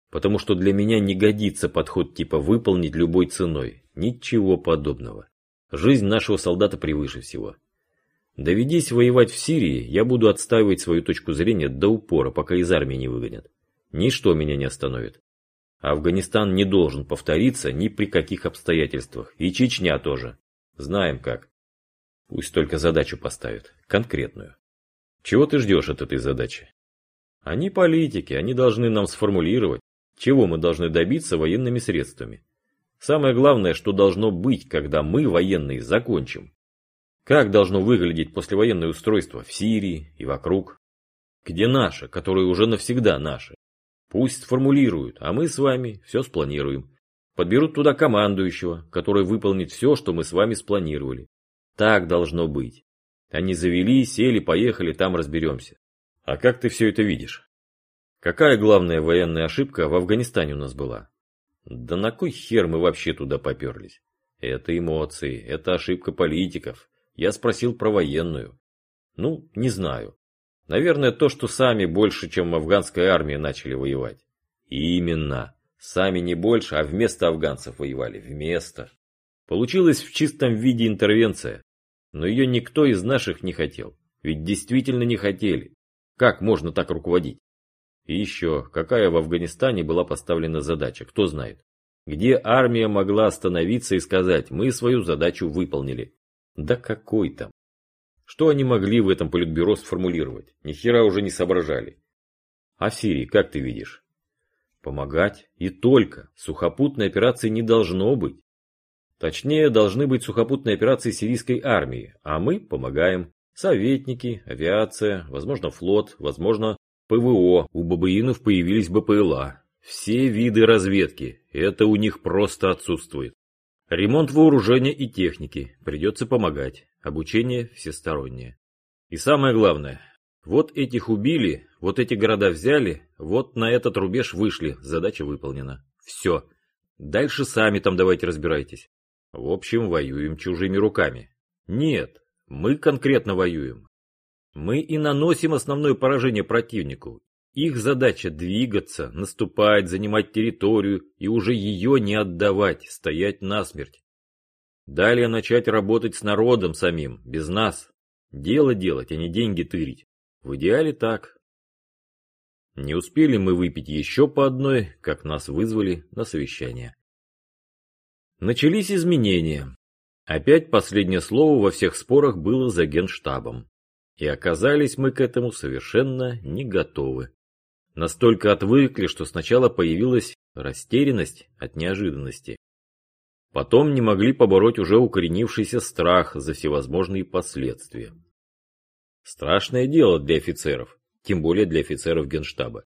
Потому что для меня не годится подход типа выполнить любой ценой. Ничего подобного. Жизнь нашего солдата превыше всего. Доведись воевать в Сирии, я буду отстаивать свою точку зрения до упора, пока из армии не выгонят. Ничто меня не остановит. Афганистан не должен повториться ни при каких обстоятельствах. И Чечня тоже. Знаем как. Пусть только задачу поставят. Конкретную. Чего ты ждешь от этой задачи? Они политики, они должны нам сформулировать, чего мы должны добиться военными средствами. Самое главное, что должно быть, когда мы, военные, закончим. Как должно выглядеть послевоенное устройство в Сирии и вокруг? Где наше, которое уже навсегда наше? Пусть сформулируют, а мы с вами все спланируем. Подберут туда командующего, который выполнит все, что мы с вами спланировали. Так должно быть. Они завели, сели, поехали, там разберемся. А как ты все это видишь? Какая главная военная ошибка в Афганистане у нас была? Да на кой хер мы вообще туда поперлись? Это эмоции, это ошибка политиков. Я спросил про военную. Ну, не знаю. Наверное, то, что сами больше, чем афганская армия, начали воевать. Именно. Сами не больше, а вместо афганцев воевали. Вместо. Получилась в чистом виде интервенция. Но ее никто из наших не хотел. Ведь действительно не хотели. Как можно так руководить? И еще, какая в Афганистане была поставлена задача, кто знает. Где армия могла остановиться и сказать, мы свою задачу выполнили. Да какой там. Что они могли в этом политбюро сформулировать? Ни хера уже не соображали. А в Сирии, как ты видишь? Помогать и только. Сухопутной операции не должно быть. Точнее, должны быть сухопутные операции сирийской армии, а мы помогаем. Советники, авиация, возможно флот, возможно ПВО, у бабаинов появились БПЛА. Все виды разведки, это у них просто отсутствует. Ремонт вооружения и техники, придется помогать, обучение всестороннее. И самое главное, вот этих убили, вот эти города взяли, вот на этот рубеж вышли, задача выполнена. Все. Дальше сами там давайте разбирайтесь. В общем, воюем чужими руками. Нет, мы конкретно воюем. Мы и наносим основное поражение противнику. Их задача двигаться, наступать, занимать территорию и уже ее не отдавать, стоять насмерть. Далее начать работать с народом самим, без нас. Дело делать, а не деньги тырить. В идеале так. Не успели мы выпить еще по одной, как нас вызвали на совещание. Начались изменения. Опять последнее слово во всех спорах было за генштабом. И оказались мы к этому совершенно не готовы. Настолько отвыкли, что сначала появилась растерянность от неожиданности. Потом не могли побороть уже укоренившийся страх за всевозможные последствия. Страшное дело для офицеров, тем более для офицеров генштаба.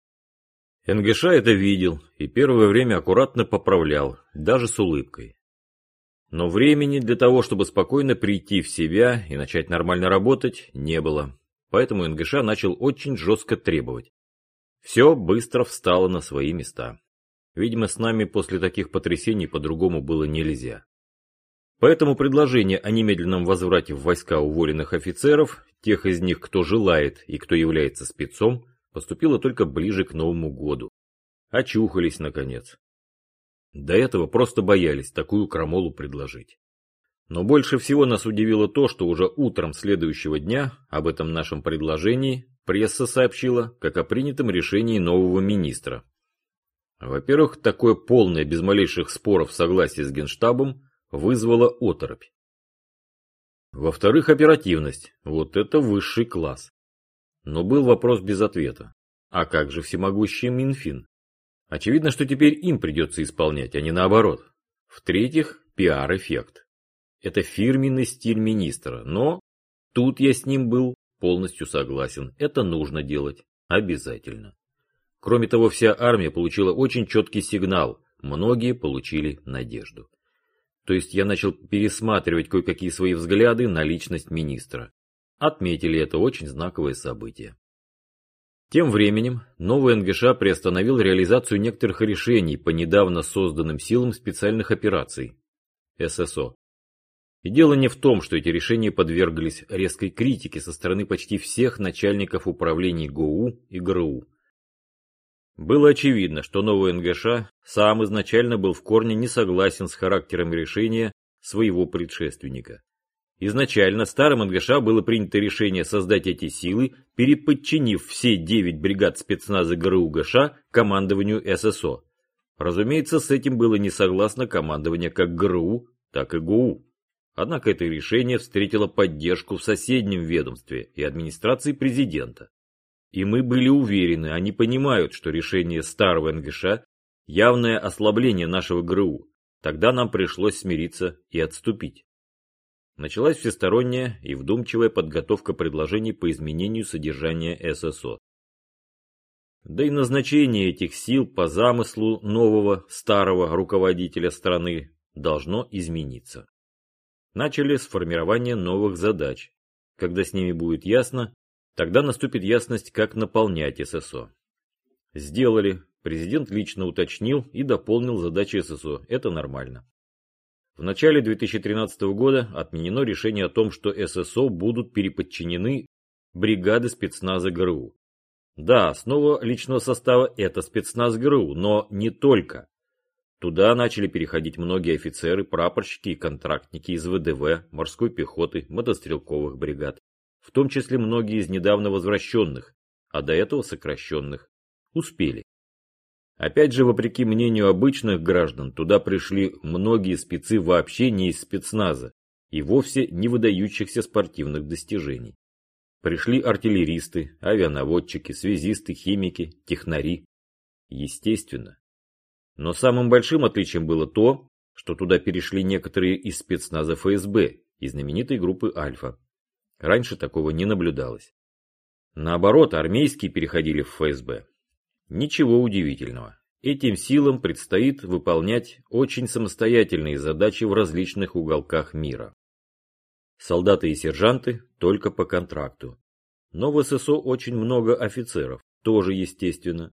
НГШ это видел и первое время аккуратно поправлял, даже с улыбкой. Но времени для того, чтобы спокойно прийти в себя и начать нормально работать, не было. Поэтому НГШ начал очень жестко требовать. Все быстро встало на свои места. Видимо, с нами после таких потрясений по-другому было нельзя. Поэтому предложение о немедленном возврате в войска уволенных офицеров, тех из них, кто желает и кто является спецом, поступило только ближе к Новому году. Очухались, наконец. До этого просто боялись такую крамолу предложить. Но больше всего нас удивило то, что уже утром следующего дня об этом нашем предложении пресса сообщила, как о принятом решении нового министра. Во-первых, такое полное, без малейших споров согласие с Генштабом вызвало оторопь. Во-вторых, оперативность. Вот это высший класс. Но был вопрос без ответа. А как же всемогущий Минфин? Очевидно, что теперь им придется исполнять, а не наоборот. В-третьих, пиар-эффект. Это фирменный стиль министра, но тут я с ним был полностью согласен. Это нужно делать. Обязательно. Кроме того, вся армия получила очень четкий сигнал. многие получили надежду. То есть я начал пересматривать кое-какие свои взгляды на личность министра. Отметили это очень знаковое событие. Тем временем новый НГШ приостановил реализацию некоторых решений по недавно созданным силам специальных операций ССО. И дело не в том, что эти решения подверглись резкой критике со стороны почти всех начальников управлений ГОУ и ГРУ. Было очевидно, что новый НГШ сам изначально был в корне не согласен с характером решения своего предшественника. Изначально старым НГШ было принято решение создать эти силы, переподчинив все девять бригад спецназа ГРУ ГШ командованию ССО. Разумеется, с этим было не согласно командование как ГРУ, так и ГУ. Однако это решение встретило поддержку в соседнем ведомстве и администрации президента. И мы были уверены, они понимают, что решение старого НГШ – явное ослабление нашего ГРУ. Тогда нам пришлось смириться и отступить. Началась всесторонняя и вдумчивая подготовка предложений по изменению содержания ССО. Да и назначение этих сил по замыслу нового, старого руководителя страны должно измениться. Начали с формирования новых задач. Когда с ними будет ясно, Тогда наступит ясность, как наполнять ССО. Сделали. Президент лично уточнил и дополнил задачи ССО. Это нормально. В начале 2013 года отменено решение о том, что ССО будут переподчинены бригады спецназа ГРУ. Да, снова личного состава это спецназ ГРУ, но не только. Туда начали переходить многие офицеры, прапорщики и контрактники из ВДВ, морской пехоты, мотострелковых бригад в том числе многие из недавно возвращенных, а до этого сокращенных, успели. Опять же, вопреки мнению обычных граждан, туда пришли многие спецы вообще не из спецназа и вовсе не выдающихся спортивных достижений. Пришли артиллеристы, авианаводчики, связисты, химики, технари. Естественно. Но самым большим отличием было то, что туда перешли некоторые из спецназа ФСБ и знаменитой группы «Альфа». Раньше такого не наблюдалось. Наоборот, армейские переходили в ФСБ. Ничего удивительного. Этим силам предстоит выполнять очень самостоятельные задачи в различных уголках мира. Солдаты и сержанты только по контракту. Но в ССО очень много офицеров, тоже естественно.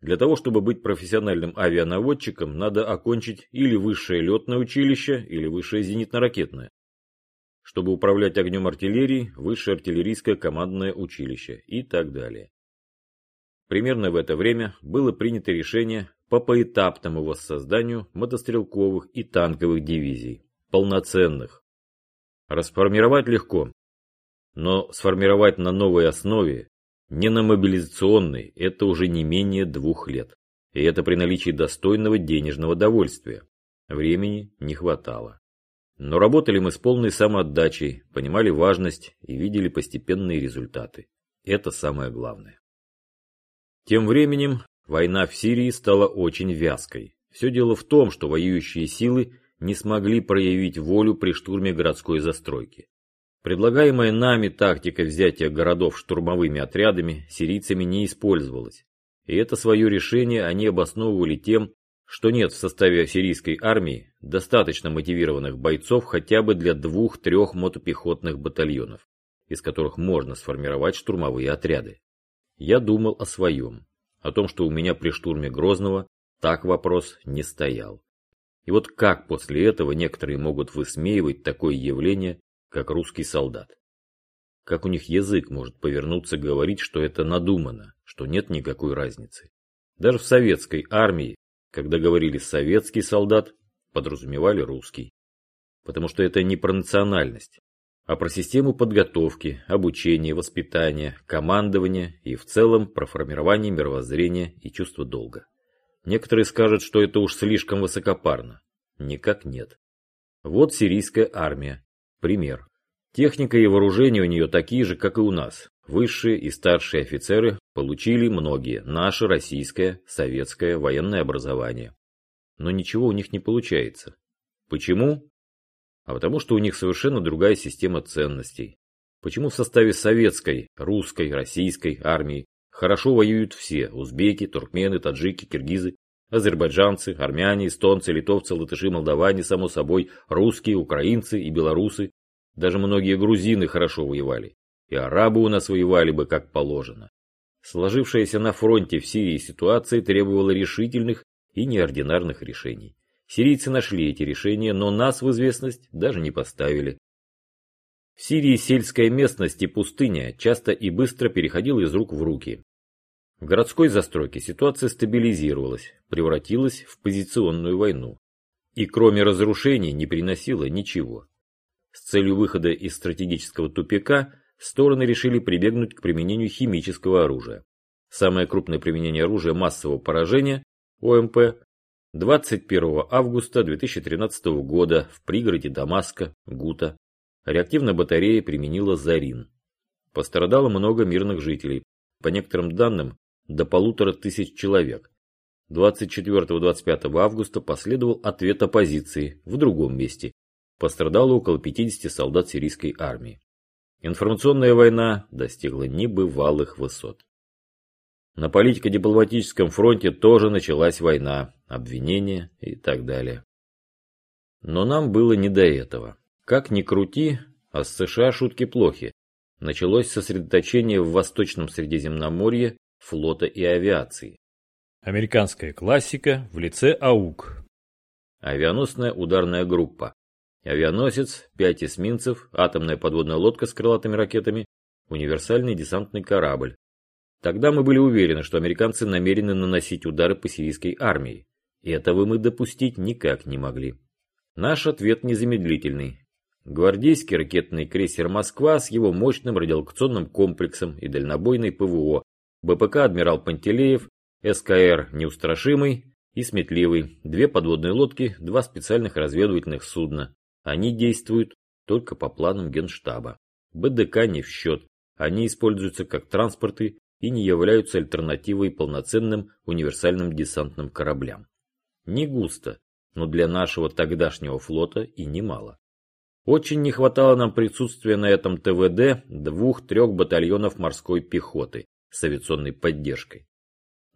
Для того, чтобы быть профессиональным авианаводчиком, надо окончить или высшее летное училище, или высшее зенитно-ракетное чтобы управлять огнем артиллерии, высшее артиллерийское командное училище и так далее. Примерно в это время было принято решение по поэтапному воссозданию мотострелковых и танковых дивизий, полноценных. Расформировать легко, но сформировать на новой основе, не на мобилизационной, это уже не менее двух лет. И это при наличии достойного денежного довольствия. Времени не хватало. Но работали мы с полной самоотдачей, понимали важность и видели постепенные результаты. Это самое главное. Тем временем война в Сирии стала очень вязкой. Все дело в том, что воюющие силы не смогли проявить волю при штурме городской застройки. Предлагаемая нами тактика взятия городов штурмовыми отрядами сирийцами не использовалась. И это свое решение они обосновывали тем, что нет в составе сирийской армии достаточно мотивированных бойцов хотя бы для двух-трех мотопехотных батальонов, из которых можно сформировать штурмовые отряды. Я думал о своем, о том, что у меня при штурме Грозного так вопрос не стоял. И вот как после этого некоторые могут высмеивать такое явление, как русский солдат? Как у них язык может повернуться говорить, что это надумано, что нет никакой разницы? Даже в советской армии когда говорили «советский солдат», подразумевали русский. Потому что это не про национальность, а про систему подготовки, обучения, воспитания, командования и в целом про формирование мировоззрения и чувство долга. Некоторые скажут, что это уж слишком высокопарно. Никак нет. Вот сирийская армия. Пример. Техника и вооружение у нее такие же, как и у нас. Высшие и старшие офицеры получили многие наше российское, советское военное образование. Но ничего у них не получается. Почему? А потому что у них совершенно другая система ценностей. Почему в составе советской, русской, российской армии хорошо воюют все – узбеки, туркмены, таджики, киргизы, Азербайджанцы, армяне, эстонцы, литовцы, латыши, молдаване, само собой, русские, украинцы и белорусы. Даже многие грузины хорошо воевали. И арабы у нас воевали бы как положено. Сложившаяся на фронте в Сирии ситуация требовала решительных и неординарных решений. Сирийцы нашли эти решения, но нас в известность даже не поставили. В Сирии сельская местность и пустыня часто и быстро переходила из рук в руки. В городской застройке ситуация стабилизировалась, превратилась в позиционную войну. И кроме разрушений не приносила ничего. С целью выхода из стратегического тупика стороны решили прибегнуть к применению химического оружия. Самое крупное применение оружия массового поражения, ОМП, 21 августа 2013 года в пригороде Дамаска, Гута, реактивная батарея применила Зарин. Пострадало много мирных жителей, по некоторым данным, до полутора тысяч человек. 24-25 августа последовал ответ оппозиции в другом месте. Пострадало около 50 солдат сирийской армии. Информационная война достигла небывалых высот. На политико-дипломатическом фронте тоже началась война, обвинения и так далее. Но нам было не до этого. Как ни крути, а с США шутки плохи. Началось сосредоточение в Восточном Средиземноморье флота и авиации. Американская классика в лице АУК. Авианосная ударная группа. Авианосец, пять эсминцев, атомная подводная лодка с крылатыми ракетами, универсальный десантный корабль, Тогда мы были уверены, что американцы намерены наносить удары по сирийской армии. Этого мы допустить никак не могли. Наш ответ незамедлительный. Гвардейский ракетный крейсер «Москва» с его мощным радиолокационным комплексом и дальнобойной ПВО, БПК «Адмирал Пантелеев», СКР «Неустрашимый» и «Сметливый», две подводные лодки, два специальных разведывательных судна. Они действуют только по планам Генштаба. БДК не в счет. Они используются как транспорты и не являются альтернативой полноценным универсальным десантным кораблям. Не густо, но для нашего тогдашнего флота и немало. Очень не хватало нам присутствия на этом ТВД двух-трех батальонов морской пехоты с авиационной поддержкой.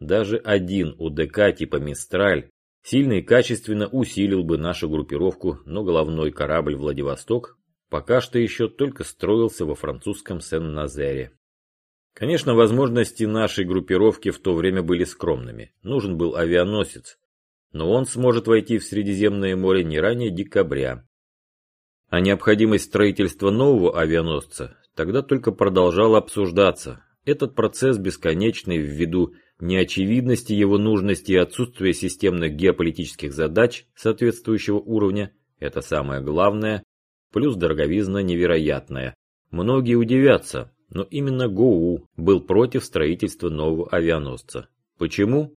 Даже один УДК типа «Мистраль» сильно и качественно усилил бы нашу группировку, но головной корабль «Владивосток» пока что еще только строился во французском Сен-Назере. Конечно, возможности нашей группировки в то время были скромными. Нужен был авианосец. Но он сможет войти в Средиземное море не ранее декабря. А необходимость строительства нового авианосца тогда только продолжала обсуждаться. Этот процесс бесконечный ввиду неочевидности его нужности и отсутствия системных геополитических задач соответствующего уровня – это самое главное, плюс дороговизна невероятная. Многие удивятся, но именно ГОУ был против строительства нового авианосца. Почему?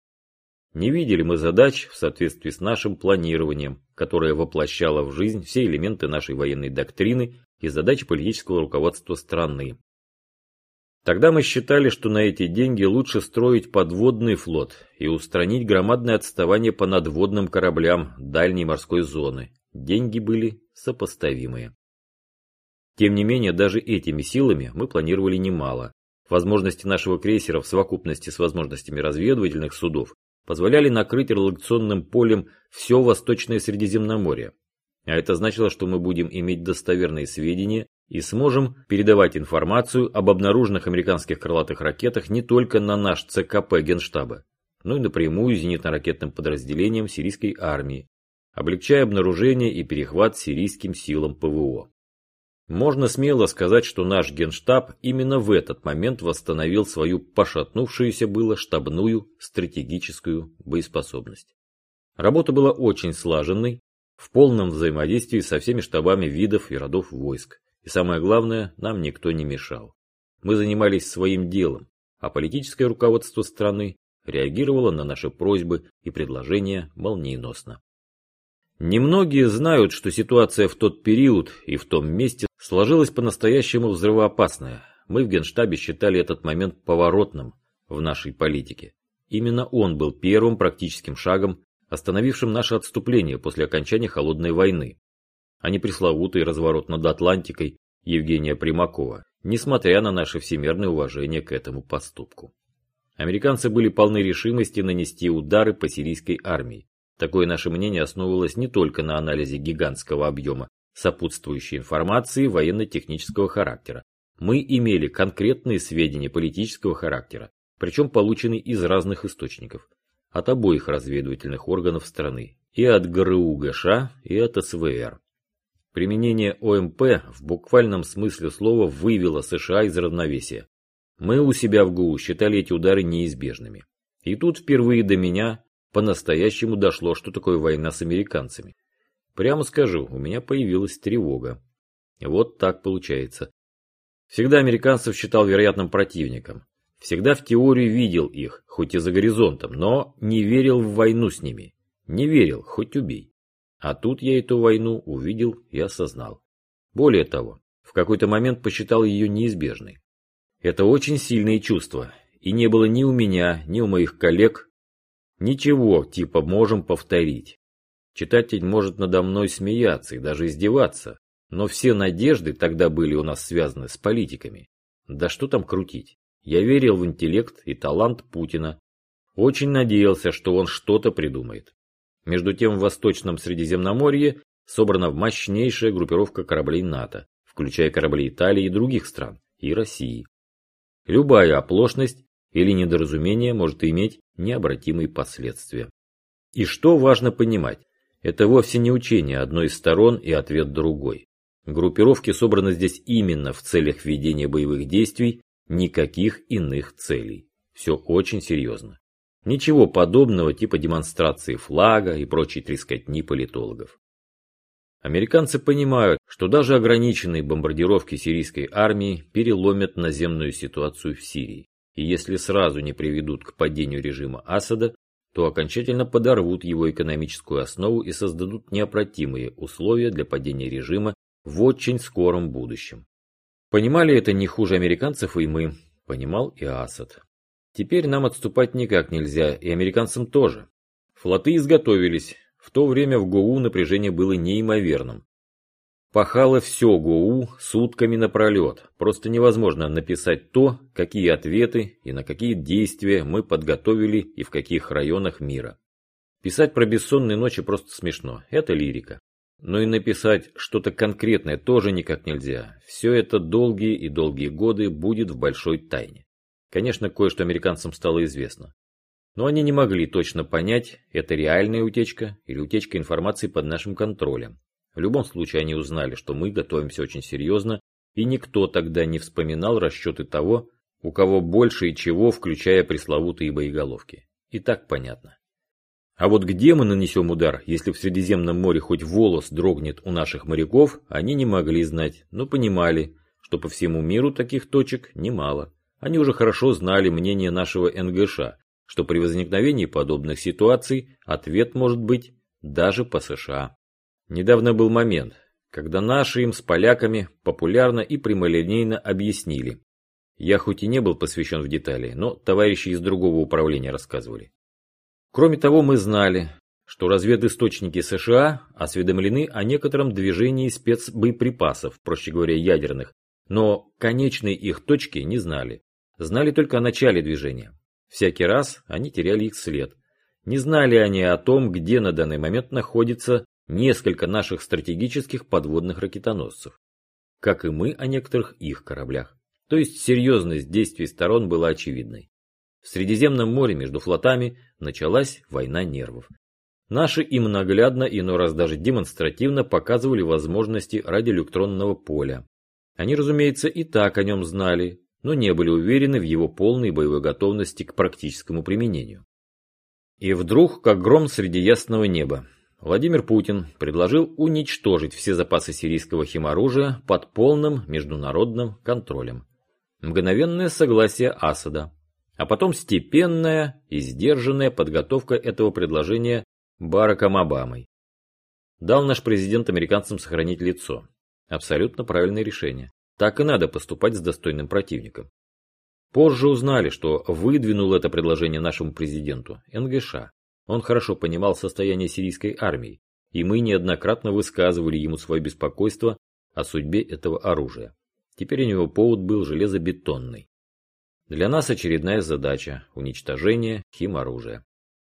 Не видели мы задач в соответствии с нашим планированием, которое воплощало в жизнь все элементы нашей военной доктрины и задачи политического руководства страны. Тогда мы считали, что на эти деньги лучше строить подводный флот и устранить громадное отставание по надводным кораблям дальней морской зоны. Деньги были сопоставимые. Тем не менее, даже этими силами мы планировали немало. Возможности нашего крейсера в совокупности с возможностями разведывательных судов позволяли накрыть релакционным полем все Восточное Средиземноморье. А это значило, что мы будем иметь достоверные сведения и сможем передавать информацию об обнаруженных американских крылатых ракетах не только на наш ЦКП Генштаба, но и напрямую зенитно-ракетным подразделениям сирийской армии, облегчая обнаружение и перехват сирийским силам ПВО. Можно смело сказать, что наш генштаб именно в этот момент восстановил свою пошатнувшуюся было штабную стратегическую боеспособность. Работа была очень слаженной, в полном взаимодействии со всеми штабами видов и родов войск. И самое главное, нам никто не мешал. Мы занимались своим делом, а политическое руководство страны реагировало на наши просьбы и предложения молниеносно. Немногие знают, что ситуация в тот период и в том месте сложилась по-настоящему взрывоопасная. Мы в Генштабе считали этот момент поворотным в нашей политике. Именно он был первым практическим шагом, остановившим наше отступление после окончания Холодной войны, а не пресловутый разворот над Атлантикой Евгения Примакова, несмотря на наше всемирное уважение к этому поступку. Американцы были полны решимости нанести удары по сирийской армии. Такое наше мнение основывалось не только на анализе гигантского объема сопутствующей информации военно-технического характера. Мы имели конкретные сведения политического характера, причем полученные из разных источников, от обоих разведывательных органов страны, и от ГРУ ГШ, и от СВР. Применение ОМП в буквальном смысле слова вывело США из равновесия. Мы у себя в ГУ считали эти удары неизбежными. И тут впервые до меня по-настоящему дошло, что такое война с американцами. Прямо скажу, у меня появилась тревога. Вот так получается. Всегда американцев считал вероятным противником. Всегда в теории видел их, хоть и за горизонтом, но не верил в войну с ними. Не верил, хоть убей. А тут я эту войну увидел и осознал. Более того, в какой-то момент посчитал ее неизбежной. Это очень сильные чувства, и не было ни у меня, ни у моих коллег ничего типа «можем повторить». Читатель может надо мной смеяться и даже издеваться, но все надежды тогда были у нас связаны с политиками. Да что там крутить? Я верил в интеллект и талант Путина. Очень надеялся, что он что-то придумает. Между тем в Восточном Средиземноморье собрана мощнейшая группировка кораблей НАТО, включая корабли Италии и других стран, и России. Любая оплошность или недоразумение может иметь необратимые последствия. И что важно понимать, это вовсе не учение одной из сторон и ответ другой. Группировки собраны здесь именно в целях ведения боевых действий, никаких иных целей. Все очень серьезно. Ничего подобного типа демонстрации флага и прочей трескотни политологов. Американцы понимают, что даже ограниченные бомбардировки сирийской армии переломят наземную ситуацию в Сирии, и если сразу не приведут к падению режима Асада, то окончательно подорвут его экономическую основу и создадут неопротимые условия для падения режима в очень скором будущем. Понимали это не хуже американцев и мы, понимал и Асад. Теперь нам отступать никак нельзя, и американцам тоже. Флоты изготовились. В то время в ГОУ напряжение было неимоверным. Пахало все ГОУ сутками напролет. Просто невозможно написать то, какие ответы и на какие действия мы подготовили и в каких районах мира. Писать про бессонные ночи просто смешно. Это лирика. Но и написать что-то конкретное тоже никак нельзя. Все это долгие и долгие годы будет в большой тайне. Конечно, кое-что американцам стало известно. Но они не могли точно понять, это реальная утечка или утечка информации под нашим контролем. В любом случае они узнали, что мы готовимся очень серьезно, и никто тогда не вспоминал расчеты того, у кого больше и чего, включая пресловутые боеголовки. И так понятно. А вот где мы нанесем удар, если в Средиземном море хоть волос дрогнет у наших моряков, они не могли знать, но понимали, что по всему миру таких точек немало. Они уже хорошо знали мнение нашего НГШ, что при возникновении подобных ситуаций ответ может быть даже по США. Недавно был момент, когда наши им с поляками популярно и прямолинейно объяснили. Я хоть и не был посвящен в детали, но товарищи из другого управления рассказывали. Кроме того, мы знали, что разведисточники США осведомлены о некотором движении спецбоеприпасов, проще говоря, ядерных, но конечной их точки не знали знали только о начале движения. Всякий раз они теряли их след. Не знали они о том, где на данный момент находится несколько наших стратегических подводных ракетоносцев. Как и мы о некоторых их кораблях. То есть серьезность действий сторон была очевидной. В Средиземном море между флотами началась война нервов. Наши им наглядно, иной раз даже демонстративно показывали возможности радиоэлектронного поля. Они, разумеется, и так о нем знали, но не были уверены в его полной боевой готовности к практическому применению. И вдруг, как гром среди ясного неба, Владимир Путин предложил уничтожить все запасы сирийского химоружия под полным международным контролем. Мгновенное согласие Асада, а потом степенная и сдержанная подготовка этого предложения Бараком Обамой. Дал наш президент американцам сохранить лицо. Абсолютно правильное решение. Так и надо поступать с достойным противником. Позже узнали, что выдвинул это предложение нашему президенту НГШ. Он хорошо понимал состояние сирийской армии, и мы неоднократно высказывали ему свое беспокойство о судьбе этого оружия. Теперь у него повод был железобетонный. Для нас очередная задача – уничтожение химоружия.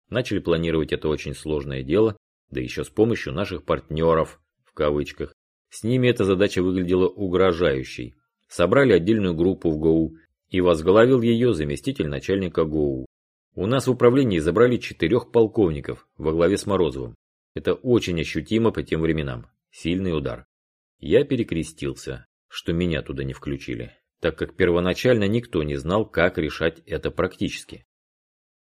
Начали планировать это очень сложное дело, да еще с помощью наших партнеров, в кавычках. С ними эта задача выглядела угрожающей. Собрали отдельную группу в ГОУ и возглавил ее заместитель начальника ГОУ. У нас в управлении забрали четырех полковников во главе с Морозовым. Это очень ощутимо по тем временам. Сильный удар. Я перекрестился, что меня туда не включили, так как первоначально никто не знал, как решать это практически.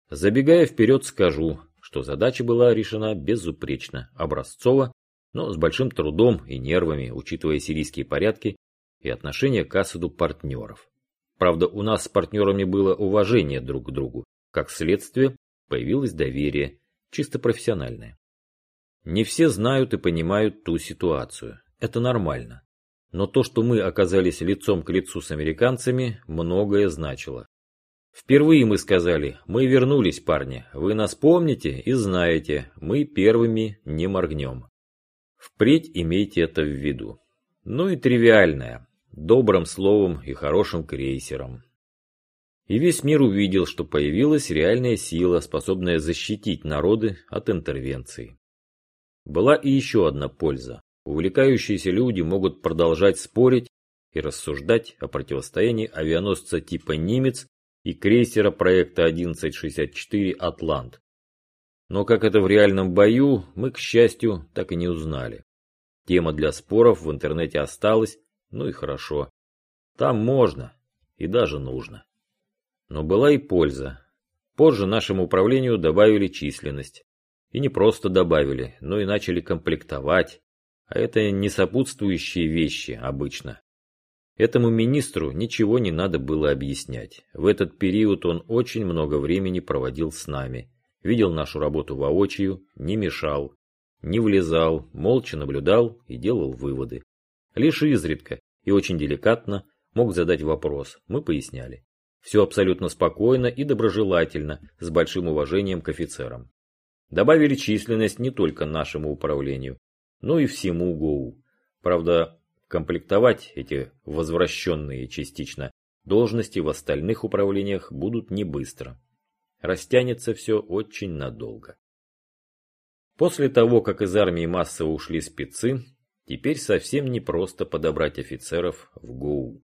Забегая вперед, скажу, что задача была решена безупречно, образцово, но с большим трудом и нервами, учитывая сирийские порядки и отношение к Асаду партнеров. Правда, у нас с партнерами было уважение друг к другу. Как следствие, появилось доверие, чисто профессиональное. Не все знают и понимают ту ситуацию. Это нормально. Но то, что мы оказались лицом к лицу с американцами, многое значило. Впервые мы сказали, мы вернулись, парни, вы нас помните и знаете, мы первыми не моргнем. Впредь имейте это в виду. Ну и тривиальное, добрым словом и хорошим крейсером. И весь мир увидел, что появилась реальная сила, способная защитить народы от интервенции. Была и еще одна польза. Увлекающиеся люди могут продолжать спорить и рассуждать о противостоянии авианосца типа «Нимец» и крейсера проекта 1164 «Атлант». Но как это в реальном бою, мы, к счастью, так и не узнали. Тема для споров в интернете осталась, ну и хорошо. Там можно и даже нужно. Но была и польза. Позже нашему управлению добавили численность. И не просто добавили, но и начали комплектовать. А это не сопутствующие вещи обычно. Этому министру ничего не надо было объяснять. В этот период он очень много времени проводил с нами. Видел нашу работу воочию, не мешал, не влезал, молча наблюдал и делал выводы. Лишь изредка и очень деликатно мог задать вопрос, мы поясняли. Все абсолютно спокойно и доброжелательно, с большим уважением к офицерам. Добавили численность не только нашему управлению, но и всему ГОУ. Правда, комплектовать эти возвращенные частично должности в остальных управлениях будут не быстро. Растянется все очень надолго. После того, как из армии массово ушли спецы, теперь совсем не просто подобрать офицеров в ГОУ.